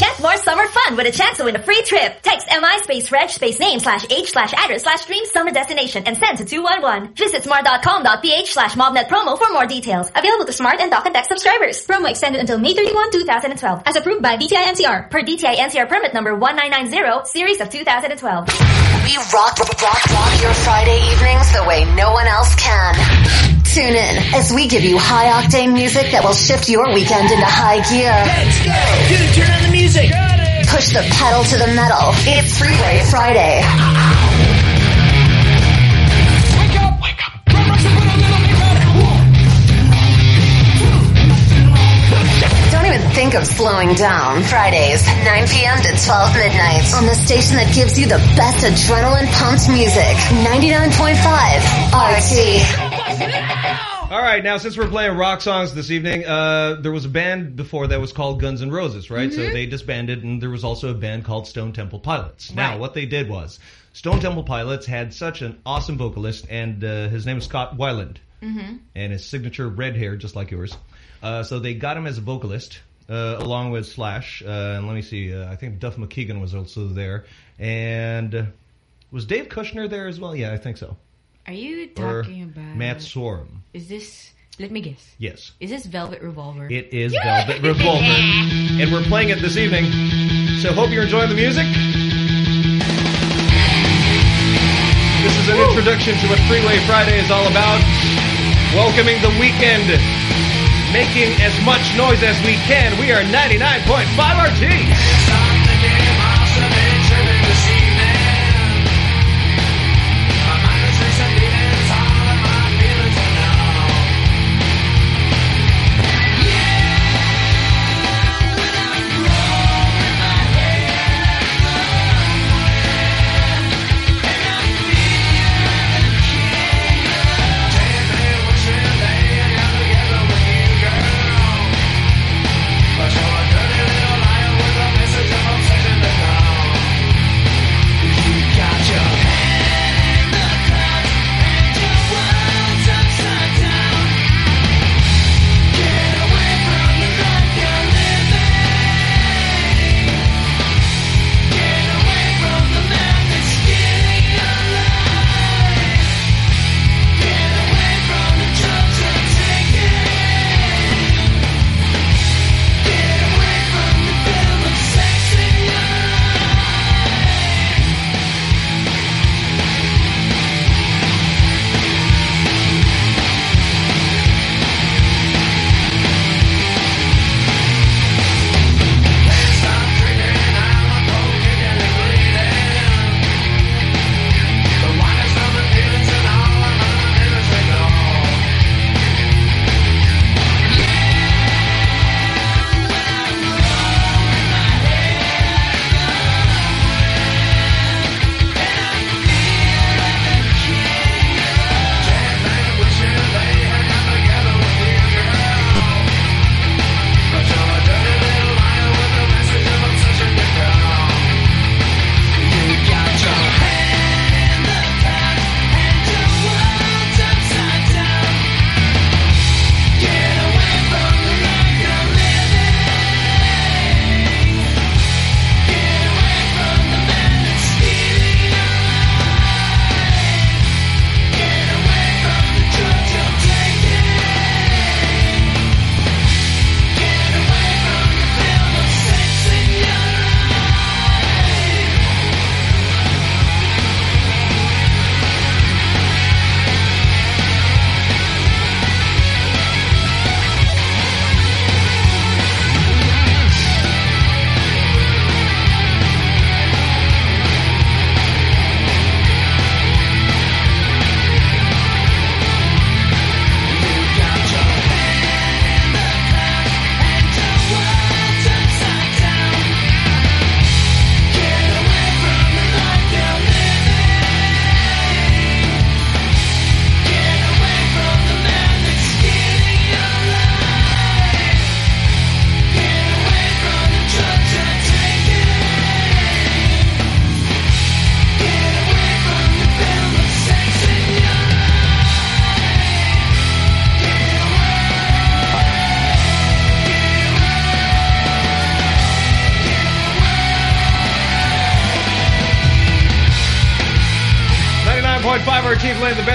Get more summer fun with a chance to win a free trip. Text MI space reg space name slash age slash address slash dream summer destination and send to 211. Visit smart.com.ph slash mobnet promo for more details. Available to smart and Talk 'N Text subscribers. Promo extended until May 31, 2012. As approved by DTI NCR. Per DTI NCR permit number 1990, series of 2012. We rock, rock, rock your Friday evenings the way no one else can. Tune in as we give you high octane music that will shift your weekend into high gear. Let's go. Dude, turn on the music. Push the pedal to the metal. It's Freeway Friday. Don't even think of slowing down. Fridays, 9 p.m. to 12 midnight on the station that gives you the best adrenaline pumped music. 99.5 RT. All right, now since we're playing rock songs this evening, uh, there was a band before that was called Guns N' Roses, right? So they disbanded, and there was also a band called Stone Temple Pilots. Now, what they did was, Stone Temple Pilots had such an awesome vocalist, and uh, his name is Scott Weiland, Mm-hmm. and his signature red hair, just like yours. Uh, so they got him as a vocalist, uh, along with Slash, uh, and let me see, uh, I think Duff McKagan was also there, and uh, was Dave Kushner there as well? Yeah, I think so. Are you talking about Matt Sorum. Is this? Let me guess. Yes. Is this Velvet Revolver? It is Velvet Revolver. And we're playing it this evening. So hope you're enjoying the music. This is an introduction to what Freeway Friday is all about. Welcoming the weekend. Making as much noise as we can. We are 99.5 RT.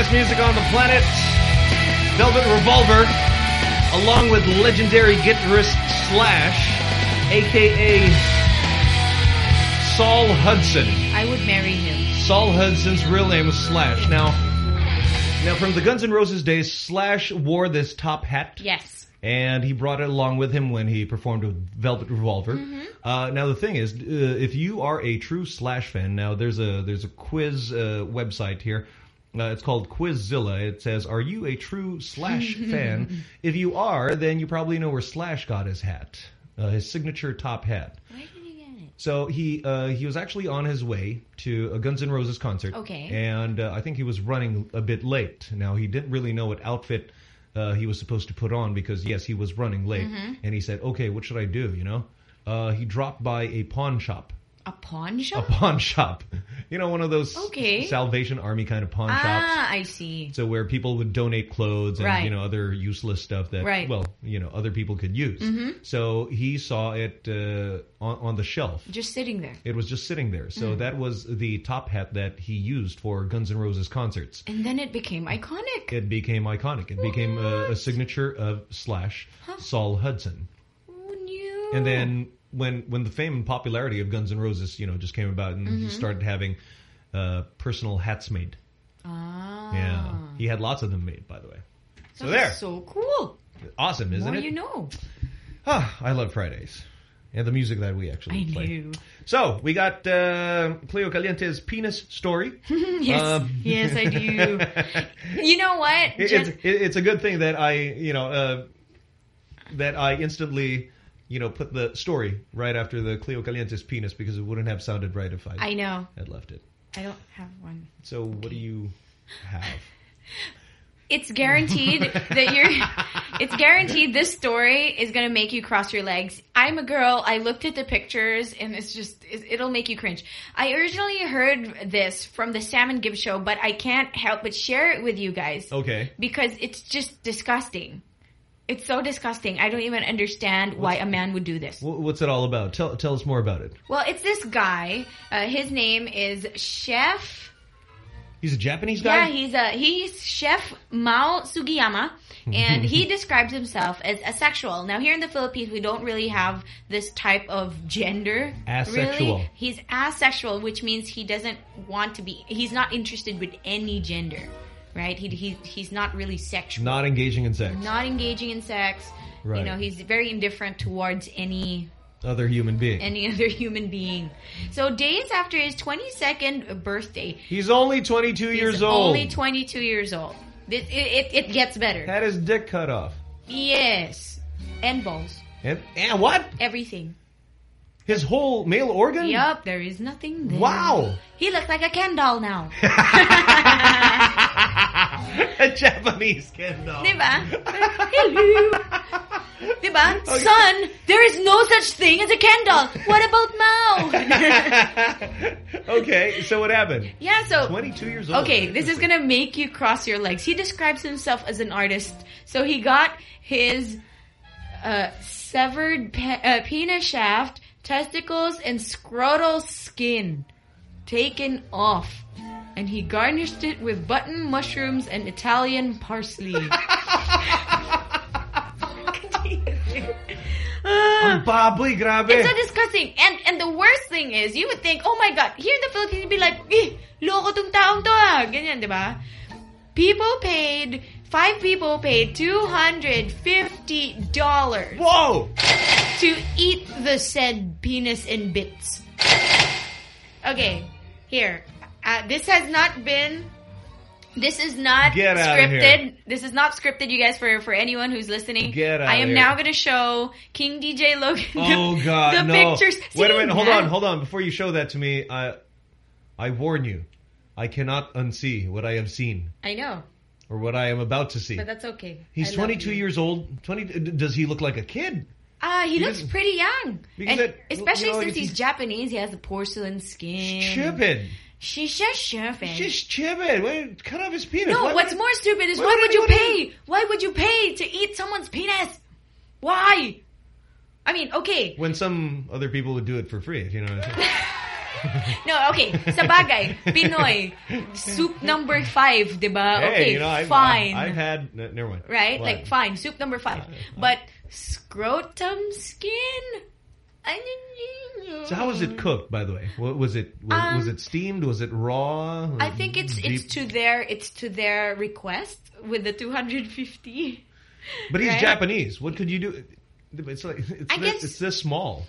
Best music on the planet. Velvet Revolver, along with legendary guitarist Slash, a.k.a. Saul Hudson. I would marry him. Saul Hudson's real name was Slash. Now, now from the Guns N' Roses days, Slash wore this top hat. Yes. And he brought it along with him when he performed with Velvet Revolver. Mm-hmm. Uh, now the thing is, uh, if you are a true Slash fan, now there's a there's a quiz uh, website here. Uh, it's called Quizilla. It says, "Are you a true Slash fan? If you are, then you probably know where Slash got his hat, uh, his signature top hat." So he uh, he was actually on his way to a Guns N' Roses concert. Okay. And uh, I think he was running a bit late. Now, he didn't really know what outfit uh, he was supposed to put on because, yes, he was running late. Mhm. And he said, okay, what should I do, you know? Uh, he dropped by a pawn shop. A pawn shop? A pawn shop. You know, one of those Okay. Salvation Army kind of pawn shops. Ah, I see. So where people would donate clothes and Right. you know other useless stuff that Right. well you know other people could use. Mhm. So he saw it uh, on, on the shelf. Just sitting there. It was just sitting there. So Mm. that was the top hat that he used for Guns N' Roses concerts. And then it became iconic. It became iconic. It became a, a signature of Slash Saul Hudson. Oh, And then when when the fame and popularity of Guns N' Roses, you know, just came about, and he Mhm. started having uh, personal hats made. Ah. Yeah, he had lots of them made, by the way. So That there, is So cool. awesome, isn't More it? you know. Ah, I love Fridays. And the music that we actually I play. knew. So, we got uh, Cleo Caliente's penis story. yes. Um, yes, I do. You know what? It- Jen- it's, it- it's a good thing that I, you know, uh, that I instantly, you know, put the story right after the Cleo Caliente's penis because it wouldn't have sounded right if I, I know. had left it. I don't have one. So, what do you have? It's guaranteed that you're. It's guaranteed this story is going to make you cross your legs. I'm a girl. I looked at the pictures and it's just it- it'll make you cringe. I originally heard this from the Salmon Give show, but I can't help but share it with you guys Okay. because it's just disgusting. It's so disgusting. I don't even understand why a man would do this. What's it all about? Tell tell us more about it. Well, it's this guy. Uh, his name is Chef. He's a Japanese guy. Yeah, he's a he's Chef Mao Sugiyama, and he describes himself as asexual. Now, here in the Philippines, we don't really have this type of gender. Asexual. Really. He's asexual, which means he doesn't want to be. He's not interested with any gender, right? He, he he's not really sexual. Not engaging in sex. Not engaging in sex. Right. You know, he's very indifferent towards any Other human being. any other human being. So days after his 22nd birthday, He's only 22 years old. Only 22 years old. It, it, it, it gets better. Had his dick cut off. Yes. And balls. And, and what? Everything. His whole male organ? Yup, there is nothing there. Wow. He looks like a Ken doll now. a Japanese Ken doll. Diba? Hello. Diba? Son, there is no such thing as a Ken doll. What about Mao? Okay, so what happened? Yeah, so 22 years old. Okay, this is gonna make you cross your legs. He describes himself as an artist, so he got his uh, severed pe- uh, penis shaft, testicles, and scrotal skin taken off, and he garnished it with button mushrooms and Italian parsley. Ang baboy, grabe. It's so disgusting. And and the worst thing is, you would think, oh my God, here in the Philippines, you'd be like, eh, loko tong taong to ah. Ganyan, di ba? People paid, five people paid $250 Whoa! To eat the said penis in bits. Okay, here. Uh, this has not been... This is not Get scripted. here. This is not scripted, you guys, for, for anyone who's listening. Get outta I am here. now going to show King DJ Logan the, Oh God, the no! pictures. Wait a minute, hold on, hold on. Before you show that to me, I, I warn you, I cannot unsee what I have seen I know, or what I am about to see. but that's okay. He's I 22 years old. 20. Does he look like a kid? Ah, he, looks pretty young. Because And that- especially you know, since he's Japanese, he has the porcelain skin. Stupid. She's just stupid. She's stupid. Wait, cut off his penis. no, Why what's would- more stupid is why why, would would you pay? Why would you pay to eat someone's penis? Why? I mean, okay. When some other people would do it for free, if you know what I'm saying. no, okay. Sa bagay, Pinoy, soup number five, diba? Hey, okay, you know, I've, fine. I've, I've had. Never mind. right? What? Like, fine, soup number five. But scrotum skin? So how was it cooked, by the way? Wa- Was it was, Um, was it steamed? Was it raw? I think it's it's to their it's to their request with the 250. But he's right? Japanese. What could you do? It's like it's, I this, guess- it's this small.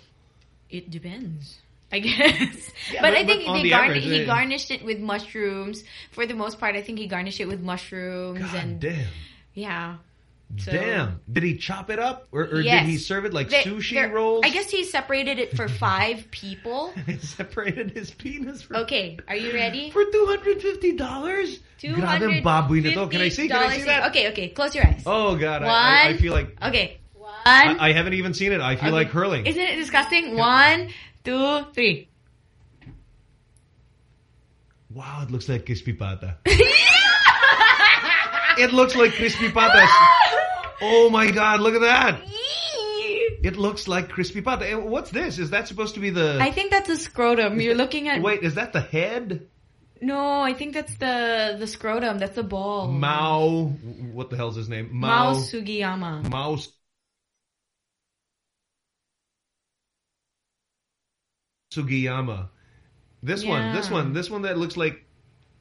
It depends. I guess. Yeah, but, but- I think but on they garni- average, he garnished it with mushrooms. For the most part, I think he garnished it with mushrooms and Damn. yeah. So- Damn. Did he chop it up, or, or Yes. did he serve it like They- sushi rolls? I guess he separated it for five people. he separated his penis. For, Okay, are you ready? For two hundred fifty dollars. Grabe baboy na to. Can I see? Can I see $250. that? Okay, okay. Close your eyes. Oh God, I, One. I, I feel like Okay. One. I, I haven't even seen it. I feel Okay. like hurling. Isn't it disgusting? One, two, three. Wow, it looks like crispy pata. it looks like crispy patas. Oh my God, look at that. It looks like crispy pata. Eh, What's this? Is that supposed to be the... I think that's a scrotum. You're looking at. Wait, is that the head? No, I think that's the the scrotum. That's the ball. Mao... What the hell's his name? Mao Mao... Sugiyama. Mao... Sugiyama. This one, this one, this one that looks like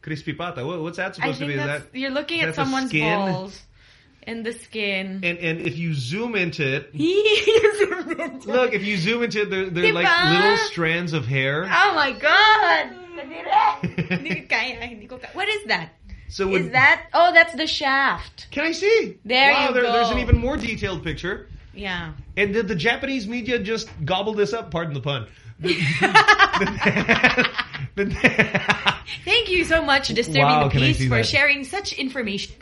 crispy pata. What, what's that supposed to be? Is that you're looking at someone's skin? balls and the skin. And and if you zoom into it, look, if you zoom into it, they're, they're like little strands of hair. Oh my god! Hindi ko kaya, hindi ko kaya. What is that? So Is that? Oh, that's the shaft. Can I see? There wow, you there- go. There's an even more detailed picture. Yeah. And did the Japanese media just gobble this up? Pardon the pun. Thank you so much, Disturbing Wow, the Peace, for that? sharing such information.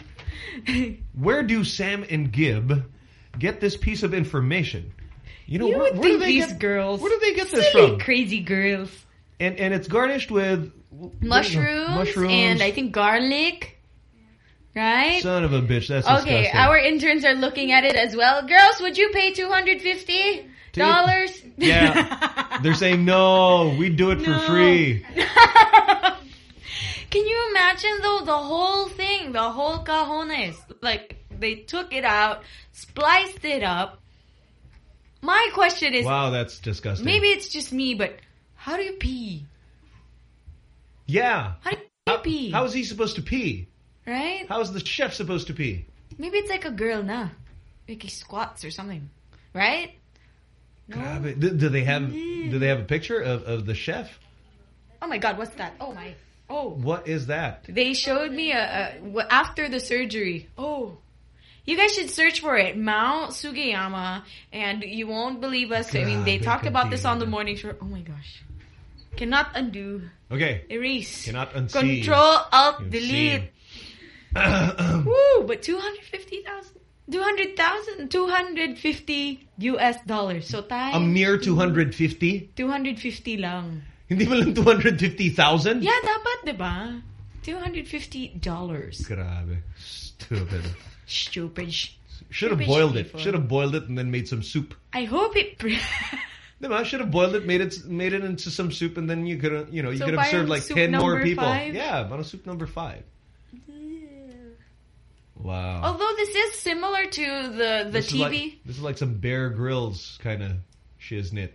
Where do Sam and Gib get this piece of information? You know, You where, where do they these get, girls. Where do they get this from? crazy girls. And and it's garnished with Mushrooms, mushrooms, and I think garlic. Right? Son of a bitch, that's okay, disgusting. our interns are looking at it as well. Girls, would you pay two hundred fifty dollars? yeah, they're saying no. We do it for free. Can you imagine though the whole thing, the whole cajones? Like they took it out, spliced it up. My question is, Wow, that's disgusting. maybe it's just me, but how do you pee? Yeah. How do you pee? How is he supposed to pee? Right? How is the chef supposed to pee? Maybe it's like a girl nah. Like he squats or something. Right? God, do, do they have mm-hmm. do they have a picture of, of the chef? Oh my god, what's that? Oh my. Oh. What is that? They showed me a, a after the surgery. Oh. You guys should search for it. Mao Sugiyama. And you won't believe us. I mean, they God, talked about this on the morning show. Oh my gosh. Cannot undo. Okay. Erase. Cannot unsee. Control Alt Unsee. Delete. Woo! But 250,000. 200,000. 250 US dollars. So tayo. A mere 250? 250 lang. Hindi mo lang 250,000? Yeah, dapat, diba? 250 dollars. Grabe. Stupid. Stupid. Should have boiled it. Should have boiled it and then made some soup. I hope it. Diba? Should have boiled it, made it made it into some soup, and then you could have, you know, you So could have served like 10 more people. five? Yeah, on a soup number 5. Wow. Although this is similar to the the this Is TV. like, this is like some Bear Grylls kind of shiznit.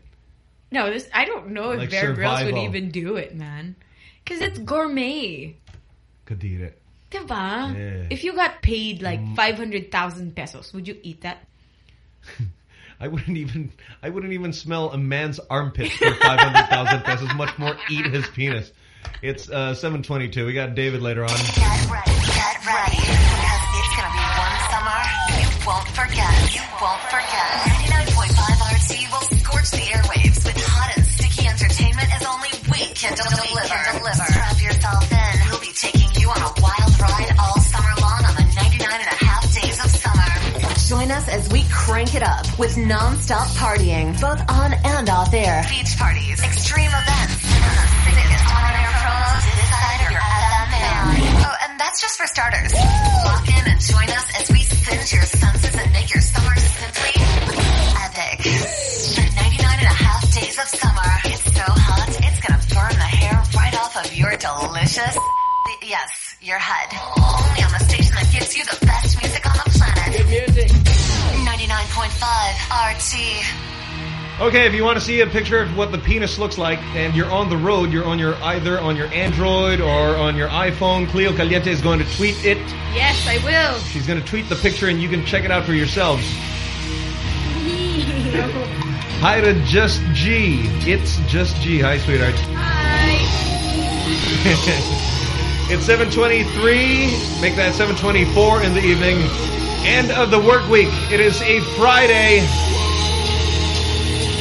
No, this I don't know if Like Bear Grylls would survival. even do it, man. Because it's gourmet. Kadire. Diba? Yeah. Mm. If you got paid like 500,000 pesos, would you eat that? I wouldn't even I wouldn't even smell a man's armpit for 500,000 pesos, much more eat his penis. It's uh, 722. We got David later on. Get ready, because it's gonna be one summer you won't forget. You won't forget. Can deliver. deliver. Strap yourself in. We'll be taking you on a wild ride all summer long on the 99 and a half days of summer. Join us as we crank it up with non-stop partying, both on and off air. Beach parties, extreme events, and the sickest on-air promos this side of your FM. Oh, and that's just for starters. Lock in and join us as we singe your senses and make your summer simply epic. The 99 and a half days of summer. delicious. Yes, your head. Only on the station that gives you the best music on the planet. Good music. 99.5 RT. Okay, if you want to see a picture of what the penis looks like and you're on the road, you're on your either on your Android or on your iPhone, Cleo Caliente is going to tweet it. Yes, I will. She's going to tweet the picture and you can check it out for yourselves. Hi to Just G. It's Just G. Hi, sweetheart. Hi. it's 7.23. Make that 7.24 in the evening. End of the work week. It is a Friday.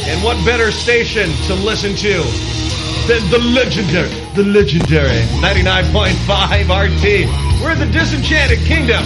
And what better station to listen to than the legendary, the legendary 99.5 RT. We're the Disenchanted Kingdom.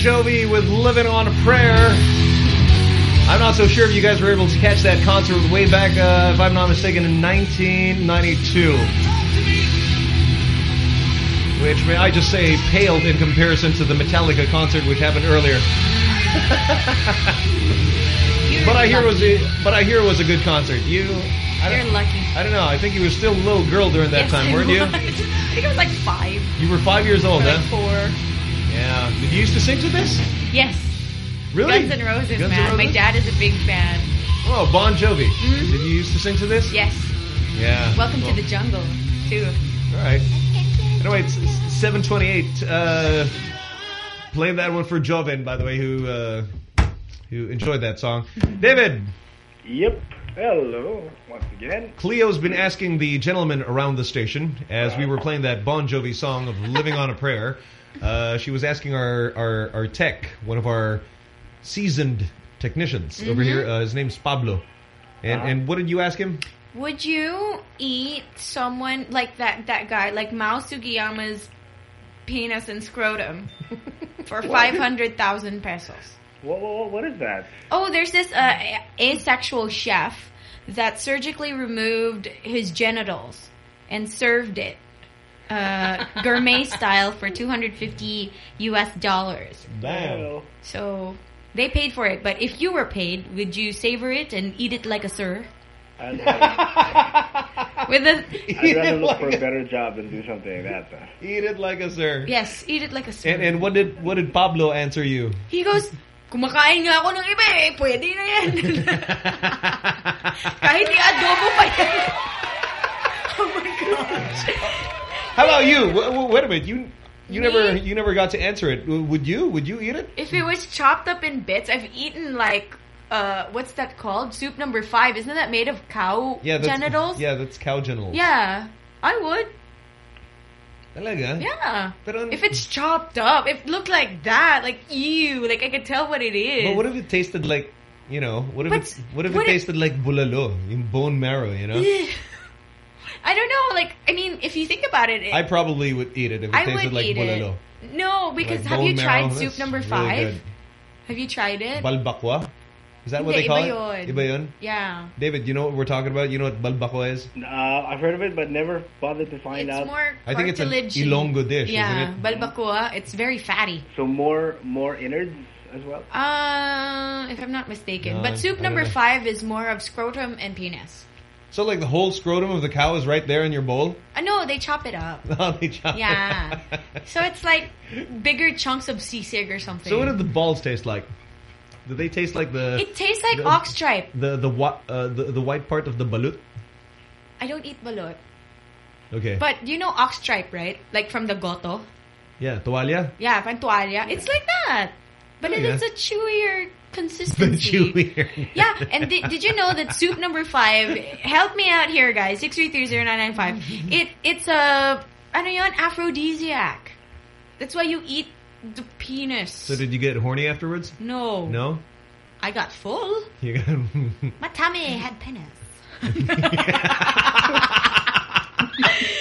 Jovi with Living on a Prayer. I'm not so sure if you guys were able to catch that concert way back, uh, if I'm not mistaken, in 1992. Which, may I just say, paled in comparison to the Metallica concert which happened earlier. but I hear it was a, but I hear it was a good concert. You, I You're don't, lucky. I don't know. I think you were still a little girl during that Yes, time, weren't you? I think I was like five. You were five years old, or huh? like four. Yeah. Did you used to sing to this? Yes. Really? Guns N' Roses, Guns N' man. My dad is a big fan. Oh, Bon Jovi. Mhm. Did you used to sing to this? Yes. Yeah. Welcome Well, to the jungle, too. All right. Anyway, it's 7:28. Uh, playing that one for Joven, by the way, who uh, who enjoyed that song. David. Yep. Hello, once again. Cleo's been asking the gentleman around the station as we were playing that Bon Jovi song of "Living on a Prayer." Uh, she was asking our, our our tech, one of our seasoned technicians over Mhm. here. Uh, his name's Pablo. And Uh-huh. and what did you ask him? Would you eat someone like that that guy, like Mao Sugiyama's penis and scrotum for 500,000 pesos? What, what, what is that? Oh, there's this uh, asexual chef that surgically removed his genitals and served it uh, gourmet style for 250 US dollars. Damn. So they paid for it, but if you were paid, would you savor it and eat it like a sir? I'd, With a I'd rather look for a better job than do something like that. Though. Eat it like a sir. Yes, eat it like a sir. And and what did what did Pablo answer you? He goes, kumakain nga ako ng iba eh, pwede na yan. Kahit i-adobo pa yan. oh my gosh. How about you? Wait a minute. You you never you never got to answer it. Would you? Would you eat it? If it was chopped up in bits, I've eaten like, uh, what's that called? Soup number five. Isn't that made of cow Yeah, genitals? Yeah, that's cow genitals. Yeah, I would. Talaga? Yeah. if it's chopped up, if it looked like that, like ew, like I could tell what it is. But what if it tasted like, you know, what if But it, what if what it tasted like bulalo, in bone marrow, you know? I don't know. Like, I mean, if you think about it, it I probably would eat it if it I tasted would like eat bulalo. it. No, because Like have you bone tried marrow, soup that's number really five? good. Have you tried it? Balbakwa? Is that what Hindi, they call iba it? yun. Iba yun? Yeah. David, you know what we're talking about? You know what balbakwa is? Uh, I've heard of it, but never bothered to find It's out. more I think it's an cartilage. Ilonggo dish, yeah, isn't it? balbacoa. It's very fatty. So more more innards as well. Uh, if I'm not mistaken. No, but soup I don't number know. five is more of scrotum and penis. So like the whole scrotum of the cow is right there in your bowl? Uh, no, they chop it up. Oh, they chop it. Yeah. so it's like bigger chunks of sisig or something. So what do the balls taste like? Do they taste like the it tastes like the- ox tripe. the the whi- uh, the the white part of the balut? I don't eat balut. Okay. But you know ox tripe, right? Like from the goto. yeah, toalya. Yeah, from pantualia. It's like that. But Oh, it yeah. is a chewier The consistency. Yeah, and di- did you know that soup number five? Help me out here, guys. Six three three zero nine nine five. It it's a ano yon aphrodisiac. That's why you eat the penis. So did you get horny afterwards? no, No. I got full. You got. My tummy had penis.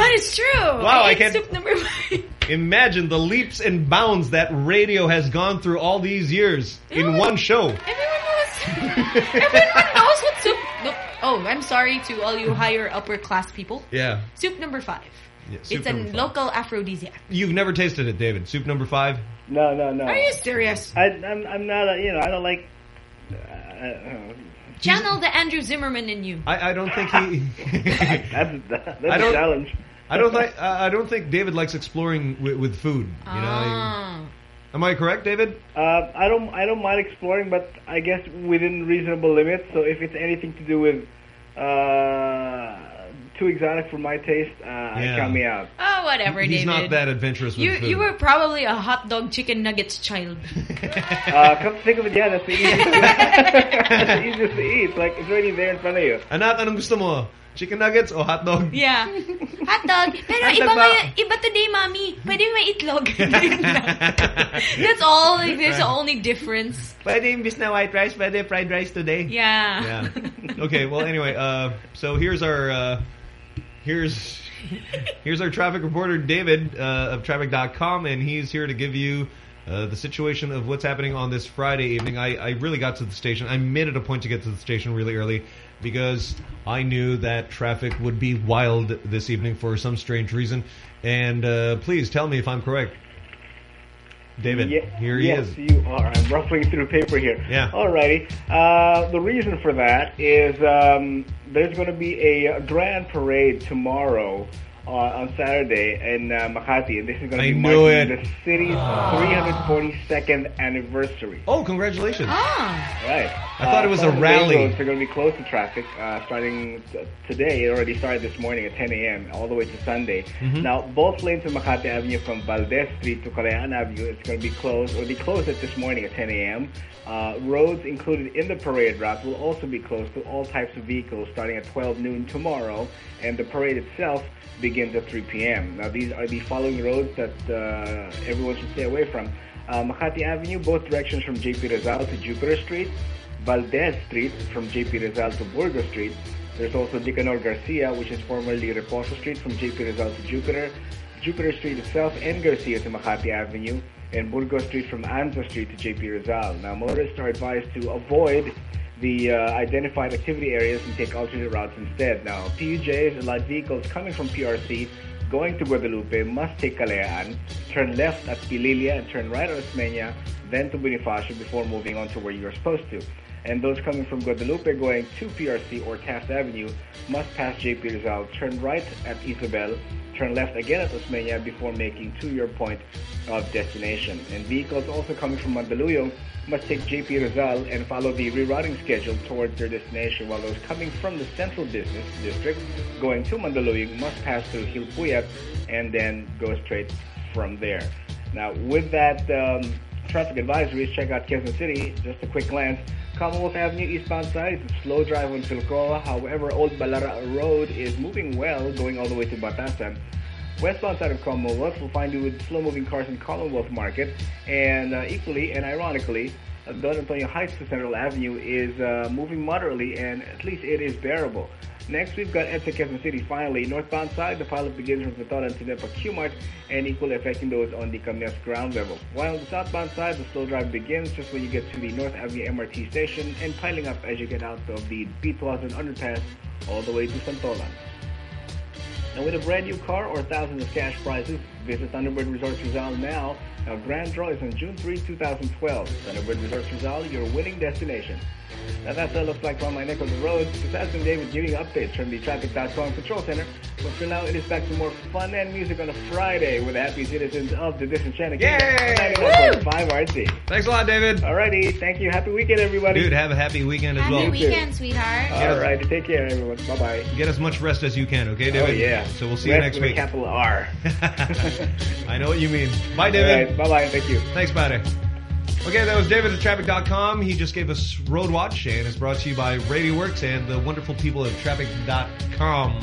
but it's true. Wow, I ate can't- Soup number five. Imagine the leaps and bounds that radio has gone through all these years in one show. Everyone knows. Everyone knows what soup. No, oh, I'm sorry to all you higher upper class people. Yeah. Soup number five. Yeah, soup it's a five. local aphrodisiac. You've never tasted it, David. Soup number five. No, no, no. Are you serious? I, I'm, I'm not. A, you know, I don't like. Uh, uh, Channel the Andrew Zimmerman in you. I, I don't think he. that's that's I a don't- challenge. I don't think. I I don't think David likes exploring with, with food. You know. Ah. Am I correct, David? Uh, I don't. I don't mind exploring, but I guess within reasonable limits. So if it's anything to do with uh, too exotic for my taste, uh, Yeah. count me out. Oh, whatever, He's David. not that adventurous with You food. you were probably a hot dog chicken nuggets child. Uh, come to think of it, yeah, that's the easiest. that's the easiest to eat. Like it's already there in front of you. Anak, anong gusto mo? Chicken nuggets o hot dog? Yeah. Hot dog. Pero Hot iba dog ba? ngayon, iba today, mami. Pwede may itlog. That's all. Like, there's the Right. only difference. Pwede imbis na white rice, pwede fried rice today. Yeah. Yeah. Okay. Well, anyway, uh, so here's our uh, here's here's our traffic reporter David uh, of traffic.com, and he's here to give you uh, the situation of what's happening on this Friday evening. I, I really got to the station. I made it a point to get to the station really early because I knew that traffic would be wild this evening for some strange reason. And uh, please tell me if I'm correct. David, Ye- here he yes, is. you are. I'm ruffling through paper here. Yeah. Alrighty. Uh, the reason for that is um, there's going to be a grand parade tomorrow on, on Saturday in uh, Makati, and this is going to be marking it. the city's 342nd anniversary. Oh, congratulations. Ah. Right. I thought it was a some of the rally. main roads are going to be closed to traffic uh, starting t- today. It already started this morning at 10 a.m. all the way to Sunday. Mhm. Now, both lanes of Makati Avenue from Valdez Street to Kalayaan Avenue is going to be closed, or they closed it this morning at 10 a.m. Uh, roads included in the parade route will also be closed to all types of vehicles starting at 12 noon tomorrow, and the parade itself begins at 3 p.m. Now, these are the following roads that uh, everyone should stay away from. Uh, Makati Avenue, both directions from JP Rizal to Jupiter Street. Valdez Street from JP Rizal to Burgos Street. There's also Nicanor Garcia, which is formerly Reposo Street from JP Rizal to Jupiter. Jupiter Street itself and Garcia to Makati Avenue. And Burgos Street from Anza Street to JP Rizal. Now, motorists are advised to avoid the uh, identified activity areas and take alternate routes instead. Now, PUJs and light vehicles coming from PRC going to Guadalupe must take Kalayaan, turn left at Pililia and turn right at Osmeña, then to Bonifacio before moving on to where you are supposed to. And those coming from Guadalupe going to PRC or Taft Avenue must pass JP Rizal, turn right at Isabel, turn left again at Osmeña before making to your point of destination. And vehicles also coming from Mandaluyong must take JP Rizal and follow the rerouting schedule towards their destination, while those coming from the central business district going to Mandaluyong must pass through Gil Puyat and then go straight from there. Now, with that um, traffic advisories, check out Quezon City. Just a quick glance. Commonwealth Avenue eastbound side, it's a slow drive on Philcoa. However, Old Balara Road is moving well, going all the way to Batasan. Westbound side of Commonwealth we'll find you with slow-moving cars in Commonwealth Market, and uh, equally and ironically, Don Antonio Heights to Central Avenue is uh, moving moderately, and at least it is bearable. Next, we've got EDSA Quezon City. Finally, northbound side, the pilot begins from Zatoran to Nepa Qmart and equally affecting those on the Camnes ground level. While on the southbound side, the slow drive begins just when you get to the North Avenue MRT station and piling up as you get out of the B2000 underpass all the way to Santolan. And with a brand new car or thousands of cash prizes, visit Thunderbird Resorts Rizal now. Our grand draw is on June 3, 2012. Thunderbird Resorts Rizal, your winning destination. Now that's what it looks like from my neck of the road. This has been David giving updates from the Traffic.com Control Center. But for now, it is back to more fun and music on a Friday with the happy citizens of the Disenchanted Yay! Kingdom. 99.5 RT. Thanks a lot, David. Alrighty, thank you. Happy weekend, everybody. Dude, have a happy weekend as Happy well. Happy weekend, sweetheart. Alright, take care, everyone. Bye-bye. Get as much rest as you can, okay, oh, David? Oh, yeah. So we'll see you next week. capital R. I know what you mean. Bye, David. Alright, bye-bye. Thank you. Thanks, buddy. Okay, that was David at Traffic.com. He just gave us Road Watch, and it's brought to you by RadioWorks and the wonderful people at Traffic.com.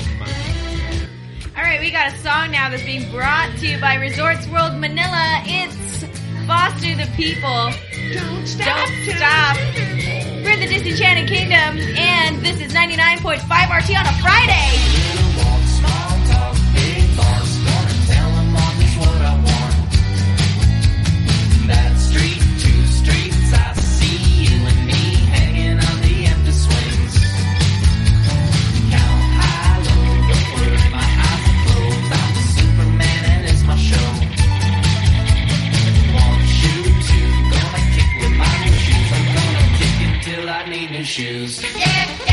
All right, we got a song now that's being brought to you by Resorts World Manila. It's Foster the People. Don't stop. Don't stop. We're in the Disenchanted Kingdom, and this is 99.5 RT on a Friday. New shoes.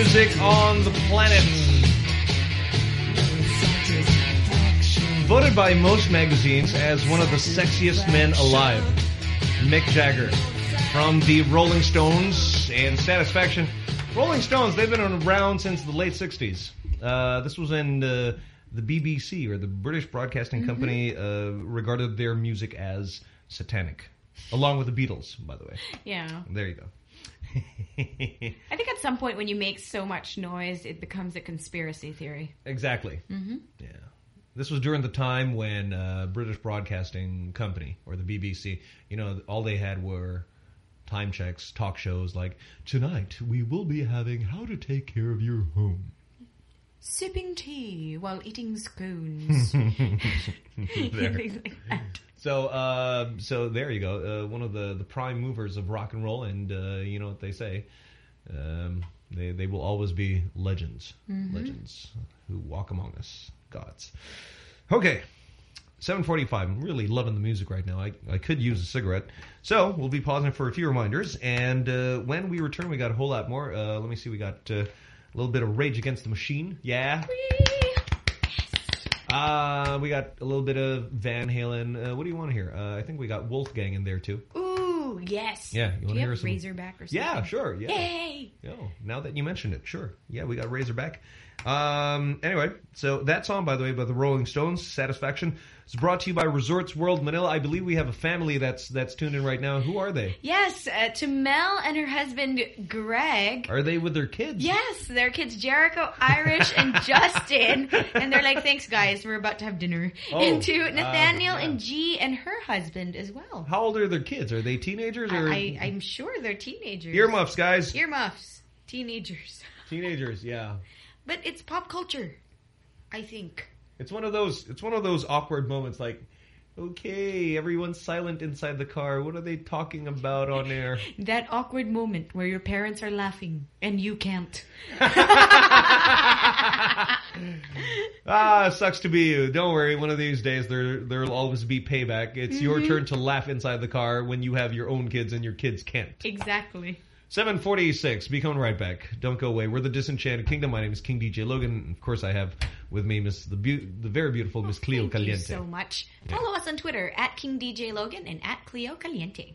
Music on the planet. Voted by most magazines as one of the sexiest men alive, Mick Jagger. From the Rolling Stones and Satisfaction. Rolling Stones, they've been around since the late 60s. Uh, this was in uh, the BBC, or the British Broadcasting Mhm. Company, uh, regarded their music as satanic. Along with the Beatles, by the way. Yeah. There you go. I think at some point when you make so much noise, it becomes a conspiracy theory. Exactly. Mm-hmm. This was during the time when uh, British Broadcasting Company, or the BBC, you know, all they had were time checks, talk shows like, tonight we will be having how to take care of your home. Sipping tea while eating scones. Things like that. So, uh, so there you go. Uh, one of the, the prime movers of rock and roll, and uh, you know what they say. Um, they they will always be legends, Mhm. legends who walk among us, gods. Okay, seven forty-five. I'm really loving the music right now. I I could use a cigarette, so we'll be pausing for a few reminders. And uh, when we return, we got a whole lot more. Uh, let me see. We got uh, a little bit of Rage Against the Machine. Yeah. Uh, we got a little bit of Van Halen. Uh, what do you want to hear? Uh, I think we got Wolfgang in there too. Ooh, yes. Yeah, you wanna hear some- Razorback or something? Yeah, sure. Yeah. Yay! Yo, now that you mentioned it, sure. Yeah, we got Razorback. Um, anyway, so that song, by the way, by the Rolling Stones, Satisfaction. It's brought to you by Resorts World Manila. I believe we have a family that's that's tuned in right now. Who are they? Yes, uh, to Mel and her husband Greg. Are they with their kids? Yes, their kids Jericho, Irish, and Justin. And they're like, thanks guys, we're about to have dinner. Oh, and to uh, Nathaniel yeah. and G and her husband as well. How old are their kids? Are they teenagers or I, I, I'm sure they're teenagers. earmuffs, guys? Earmuffs. Teenagers. Teenagers, yeah. But it's pop culture, I think. It's one of those. It's one of those awkward moments. Like, okay, everyone's silent inside the car. What are they talking about on air? That awkward moment where your parents are laughing and you can't. Ah, sucks to be you. Don't worry. One of these days, there there'll always be payback. It's your Mhm. turn to laugh inside the car when you have your own kids and your kids can't. Exactly. 746. Be coming right back. Don't go away. We're the Disenchanted Kingdom. My name is King DJ Logan. Of course, I have with me Miss the the very beautiful Miss oh, Cleo Thank you Caliente. so much. Follow us on Twitter at King DJ Logan and at Cleo Caliente.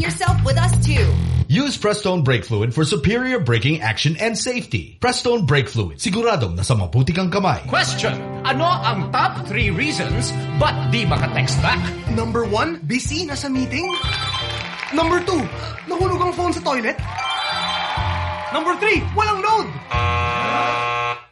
yourself with us too. Use Prestone Brake Fluid for superior braking action and safety. Prestone Brake Fluid. Siguradong nasa mabuti kang kamay. Question, ano ang top 3 reasons ba't di maka-text back? Number one, busy, nasa meeting. Number two, nahulog ang phone sa toilet. Number three, walang load.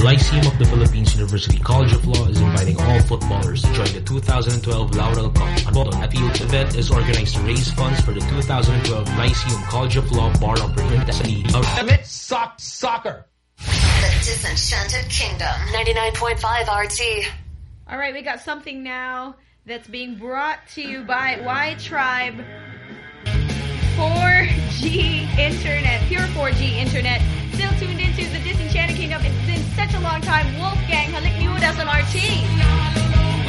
The Lyceum of the Philippines University College of Law is inviting all footballers to join the 2012 Laurel Cup. An appeal event is organized to raise funds for the 2012 Lyceum College of Law Bar Operator League. Ultimate Sock Soccer. The Disenchanted Kingdom. 99.5 RT. All right, we got something now that's being brought to you by Wi-Tribe 4G Internet, pure 4G Internet. Still tuned into the Disenchanted Kingdom. It's been such a long time. Wolfgang, halik us on RT.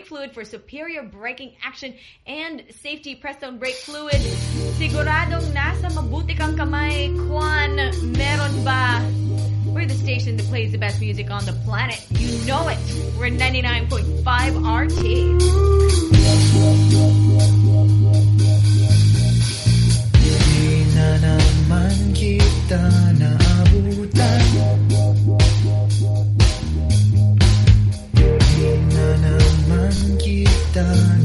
brake fluid for superior braking action and safety Prestone brake fluid. Siguradong nasa mabuti kang kamay kwan meron ba? We're the station that plays the best music on the planet. You know it. We're 99.5 RT. done.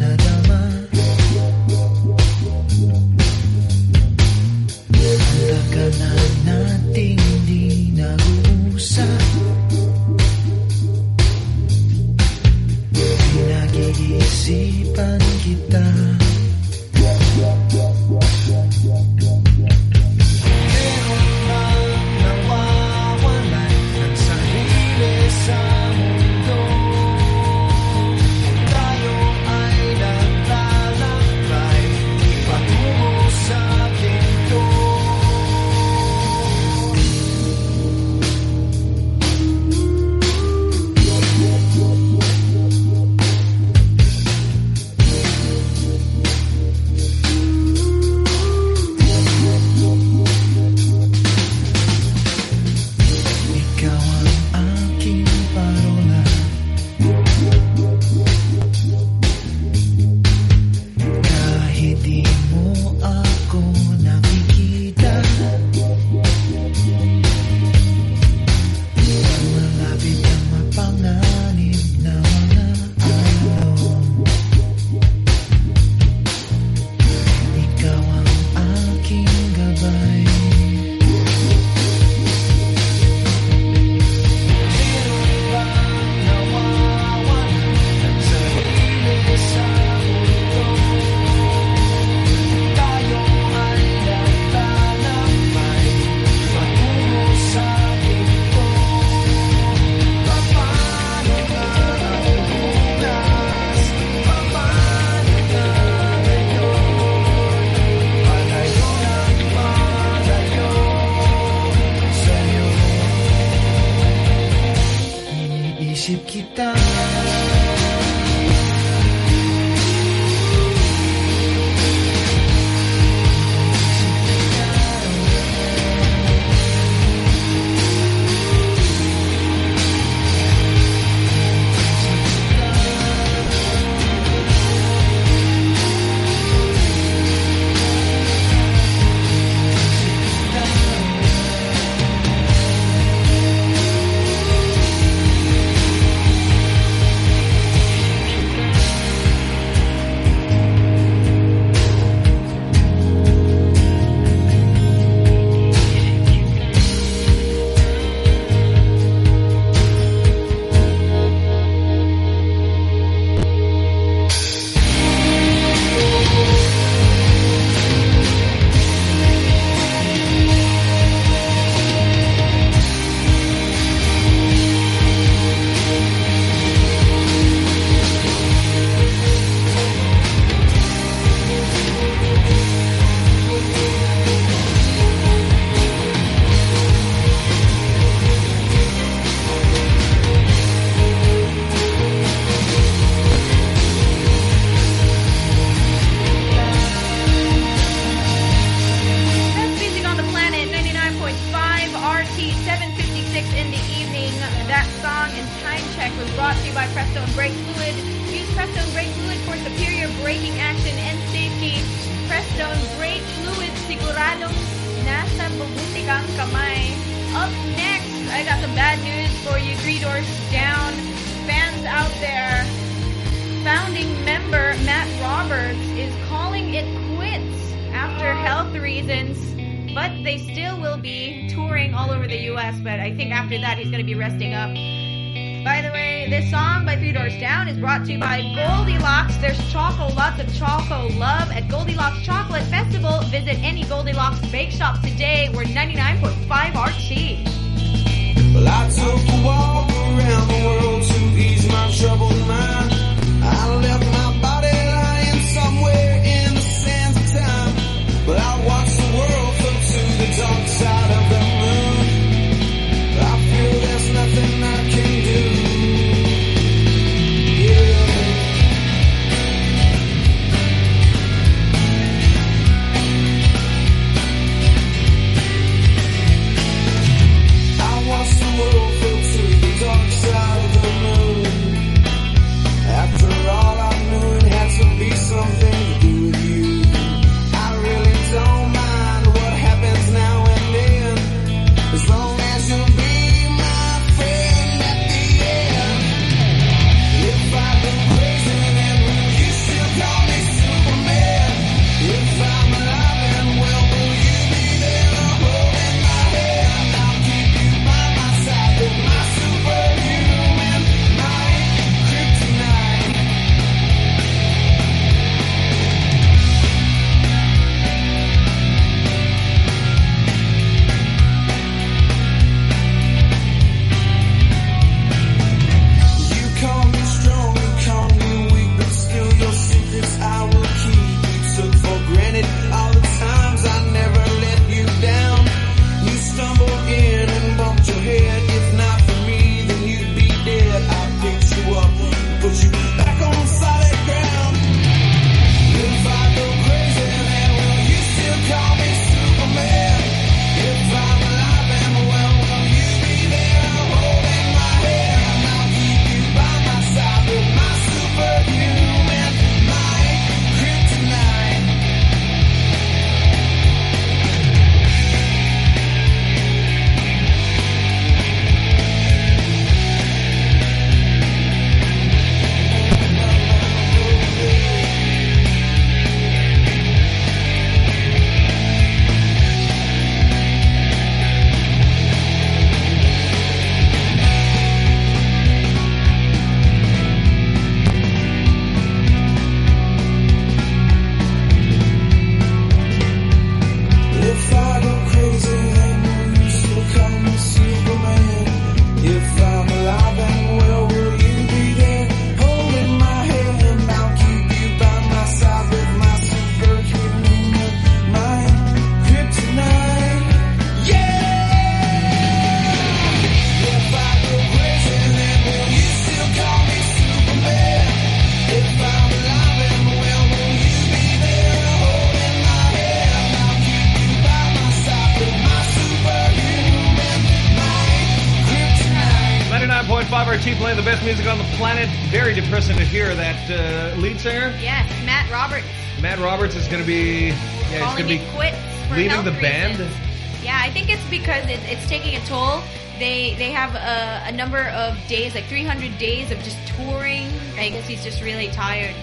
Very depressing to hear that uh, lead singer, Yes, Matt Roberts Matt Roberts, is going to be yeah, he's calling going to be quits for health the band. reasons. Yeah, I think it's because it, it's taking a toll. They they have a, a number of days, like 300 days of just touring. I guess he's just really tired.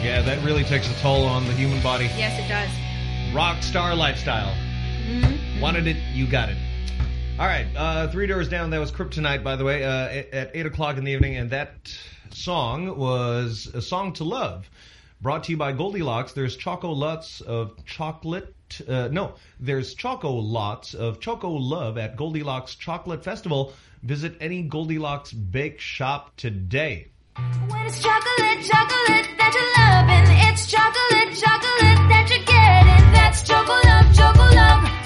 Yeah, that really takes a toll on the human body. Yes, it does. Rock star lifestyle. Mhm. Wanted it, you got it. All right, uh, Three Doors Down, that was Kryptonite, by the way, uh, at, 8 o'clock in the evening, and that song was A Song to Love, brought to you by Goldilocks. There's choco lots of chocolate, uh, no, there's choco lots of choco love at Goldilocks Chocolate Festival. Visit any Goldilocks bake shop today. When it's chocolate, chocolate that you're loving, it's chocolate, chocolate that you're getting. That's choco love, choco love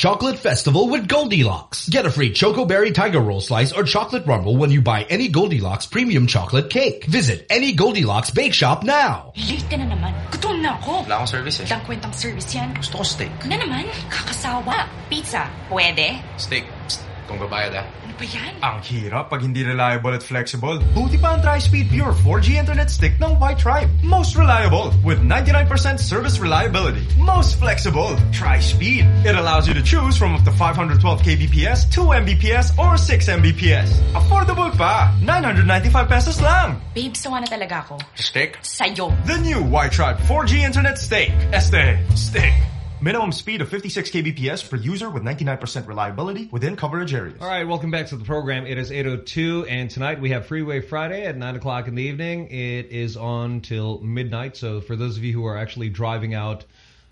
Chocolate Festival with Goldilocks. Get a free Choco Berry Tiger Roll Slice or Chocolate Rumble when you buy any Goldilocks Premium Chocolate Cake. Visit any Goldilocks Bake Shop now. Late ka na naman. Gutom na ako. Wala akong service eh. Walang kwentang service yan. Gusto ko steak. Na naman, kakasawa. Pizza, pwede? Steak. Psst, kung babayad ah. Ano ba yan? Ang hirap pag hindi reliable at flexible. Buti pa ang Tri-Speed Pure 4G Internet Stick ng Wi-Tribe. Most reliable with 99% service reliability. Most flexible. Tri-Speed. It allows you to choose from up to 512 kbps, 2 mbps, or 6 mbps. Affordable pa. 995 pesos lang. Babe, sawa na talaga ako. Steak? Sa'yo. The new Wi-Tribe 4G Internet Stick. Este. Stick. Minimum speed of 56 kbps per user with 99% reliability within coverage areas. All right, welcome back to the program. It is 8.02, and tonight we have Freeway Friday at 9 o'clock in the evening. It is on till midnight, so for those of you who are actually driving out,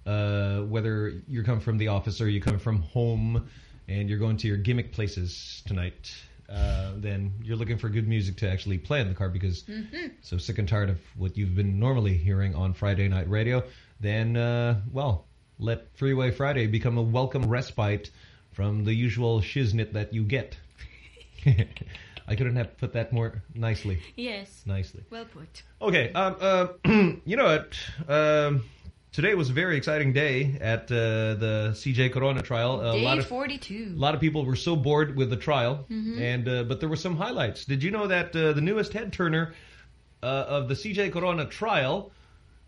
uh, whether you're coming from the office or you're coming from home, and you're going to your gimmick places tonight, uh, then you're looking for good music to actually play in the car because Mhm. so sick and tired of what you've been normally hearing on Friday Night Radio, then, uh, well, let Freeway Friday become a welcome respite from the usual shiznit that you get. I couldn't have put that more nicely. Yes. Nicely. Well put. Okay, um, uh, you know what? Um, today was a very exciting day at uh, the CJ Corona trial. A Day lot of 42. a lot of people were so bored with the trial, Mhm. and uh, but there were some highlights. Did you know that uh, the newest head turner uh, of the CJ Corona trial,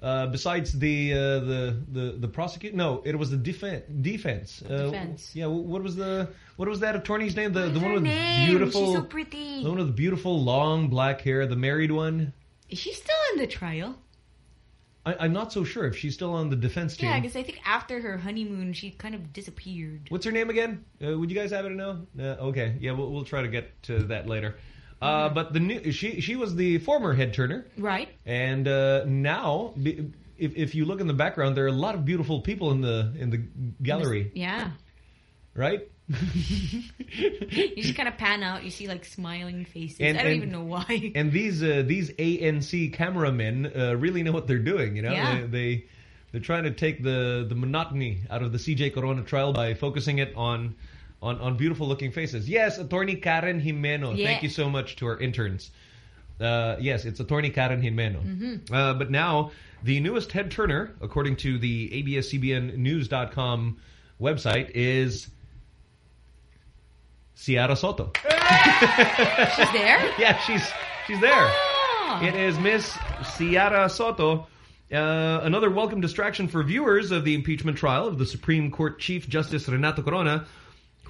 uh, besides the uh, the the the prosecute? No, it was the defense. Defense. Uh, Defense. Yeah. What was the what was that attorney's name? The the one with name? beautiful. She's so pretty. The one with the beautiful long black hair. The married one. Is she still in the trial? I, I'm not so sure if she's still on the defense team. Yeah, because I think after her honeymoon, she kind of disappeared. What's her name again? Uh, would you guys happen to know? Uh, okay, yeah, we'll, we'll try to get to that later. Uh, but the new she she was the former head turner, Right. and uh, now if if you look in the background, there are a lot of beautiful people in the in the gallery, Yeah. right? You just kind of pan out. You see like smiling faces. And- I don't and- even know why. And these uh, these ANC cameramen uh, really know what they're doing. You know, Yeah. they, they they're trying to take the the monotony out of the CJ Corona trial by focusing it on on on beautiful looking faces. Yes, attorney Karen Jimeno. Yeah. Thank you so much to our interns. Uh, yes, it's attorney Karen Jimeno. Mhm. Uh, but now the newest head turner, according to the ABS-CBN website, is Ciara Sotto. She's there? Yeah, she's she's there. Ah. It is Miss Ciara Sotto. Uh, another welcome distraction for viewers of the impeachment trial of the Supreme Court Chief Justice Renato Corona.